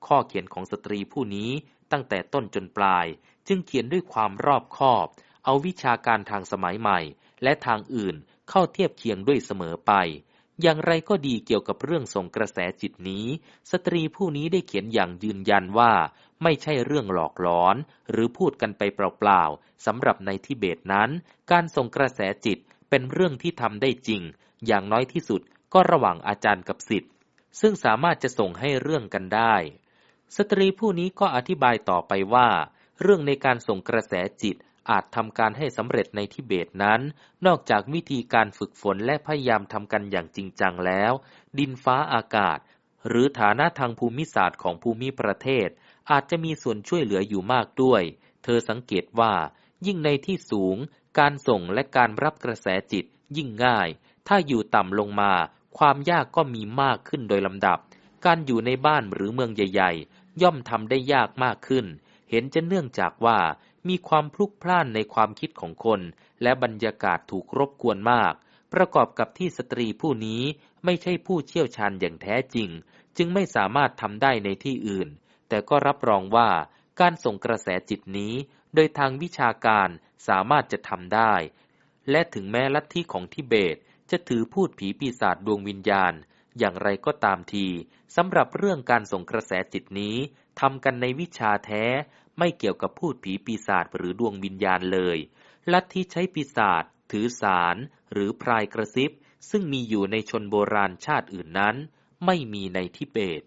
ข้อเขียนของสตรีผู้นี้ตั้งแต่ต้นจนปลาย จึงเขียนด้วยความรอบคอบ เอาวิชาการทางสมัยใหม่ และทางอื่นเข้าเทียบเคียงด้วยเสมอไป อย่างไรก็ดีเกี่ยวกับเรื่องส่งกระแสจิตนี้ สตรีผู้นี้ได้เขียนอย่างยืนยันว่า ไม่ใช่เรื่องหลอกหลอน หรือพูดกันไปเปล่าๆสำหรับในทิเบตนั้น การส่งกระแสจิตเป็นเรื่องที่ทำได้จริง อย่างน้อยที่สุดก็ระหว่างอาจารย์กับสิทธิ์ซึ่งสามารถจะส่งให้เรื่องกันได้ สตรีผู้นี้ก็อธิบายต่อไปว่า เรื่องในการส่งกระแสจิต อาจทำการให้สำเร็จในทิเบตนั้น นอกจากวิธีการฝึกฝนและพยายามทำกันอย่างจริงจังแล้ว ดินฟ้าอากาศ หรือฐานะทางภูมิศาสตร์ของภูมิประเทศ อาจจะมีส่วนช่วยเหลืออยู่มากด้วย เธอสังเกตว่า ยิ่งในที่สูง การส่งและการรับกระแสจิตยิ่งง่าย ถ้าอยู่ต่ำลงมา ความยากก็มีมากขึ้นโดยลำดับ การอยู่ในบ้านหรือเมืองใหญ่ ๆ ย่อมทำได้ยากมากขึ้น เห็นจะเนื่องจากว่า มีความพลุกพล่านในความคิดของคน และบรรยากาศถูกรบกวนมาก ประกอบกับที่สตรีผู้นี้ไม่ใช่ผู้เชี่ยวชาญอย่างแท้จริง จึงไม่สามารถทำได้ในที่อื่น แต่ก็รับรองว่าการส่งกระแสจิตนี้ โดยทางวิชาการสามารถจะทำได้ และถึงแม้ลัทธิของทิเบต จะถือพูดผีปีศาจดวงวิญญาณ อย่างไรก็ตามทีสำหรับเรื่องการส่งกระแสจิตนี้ทำกันในวิชาแท้ ไม่เกี่ยวกับพูดผีปีศาจหรือดวงวิญญาณเลย ลัทธิใช้ปีศาจถือสารหรือพรายกระซิบ ซึ่งมีอยู่ในชนโบราณชาติอื่นนั้น ไม่มีในทิเบต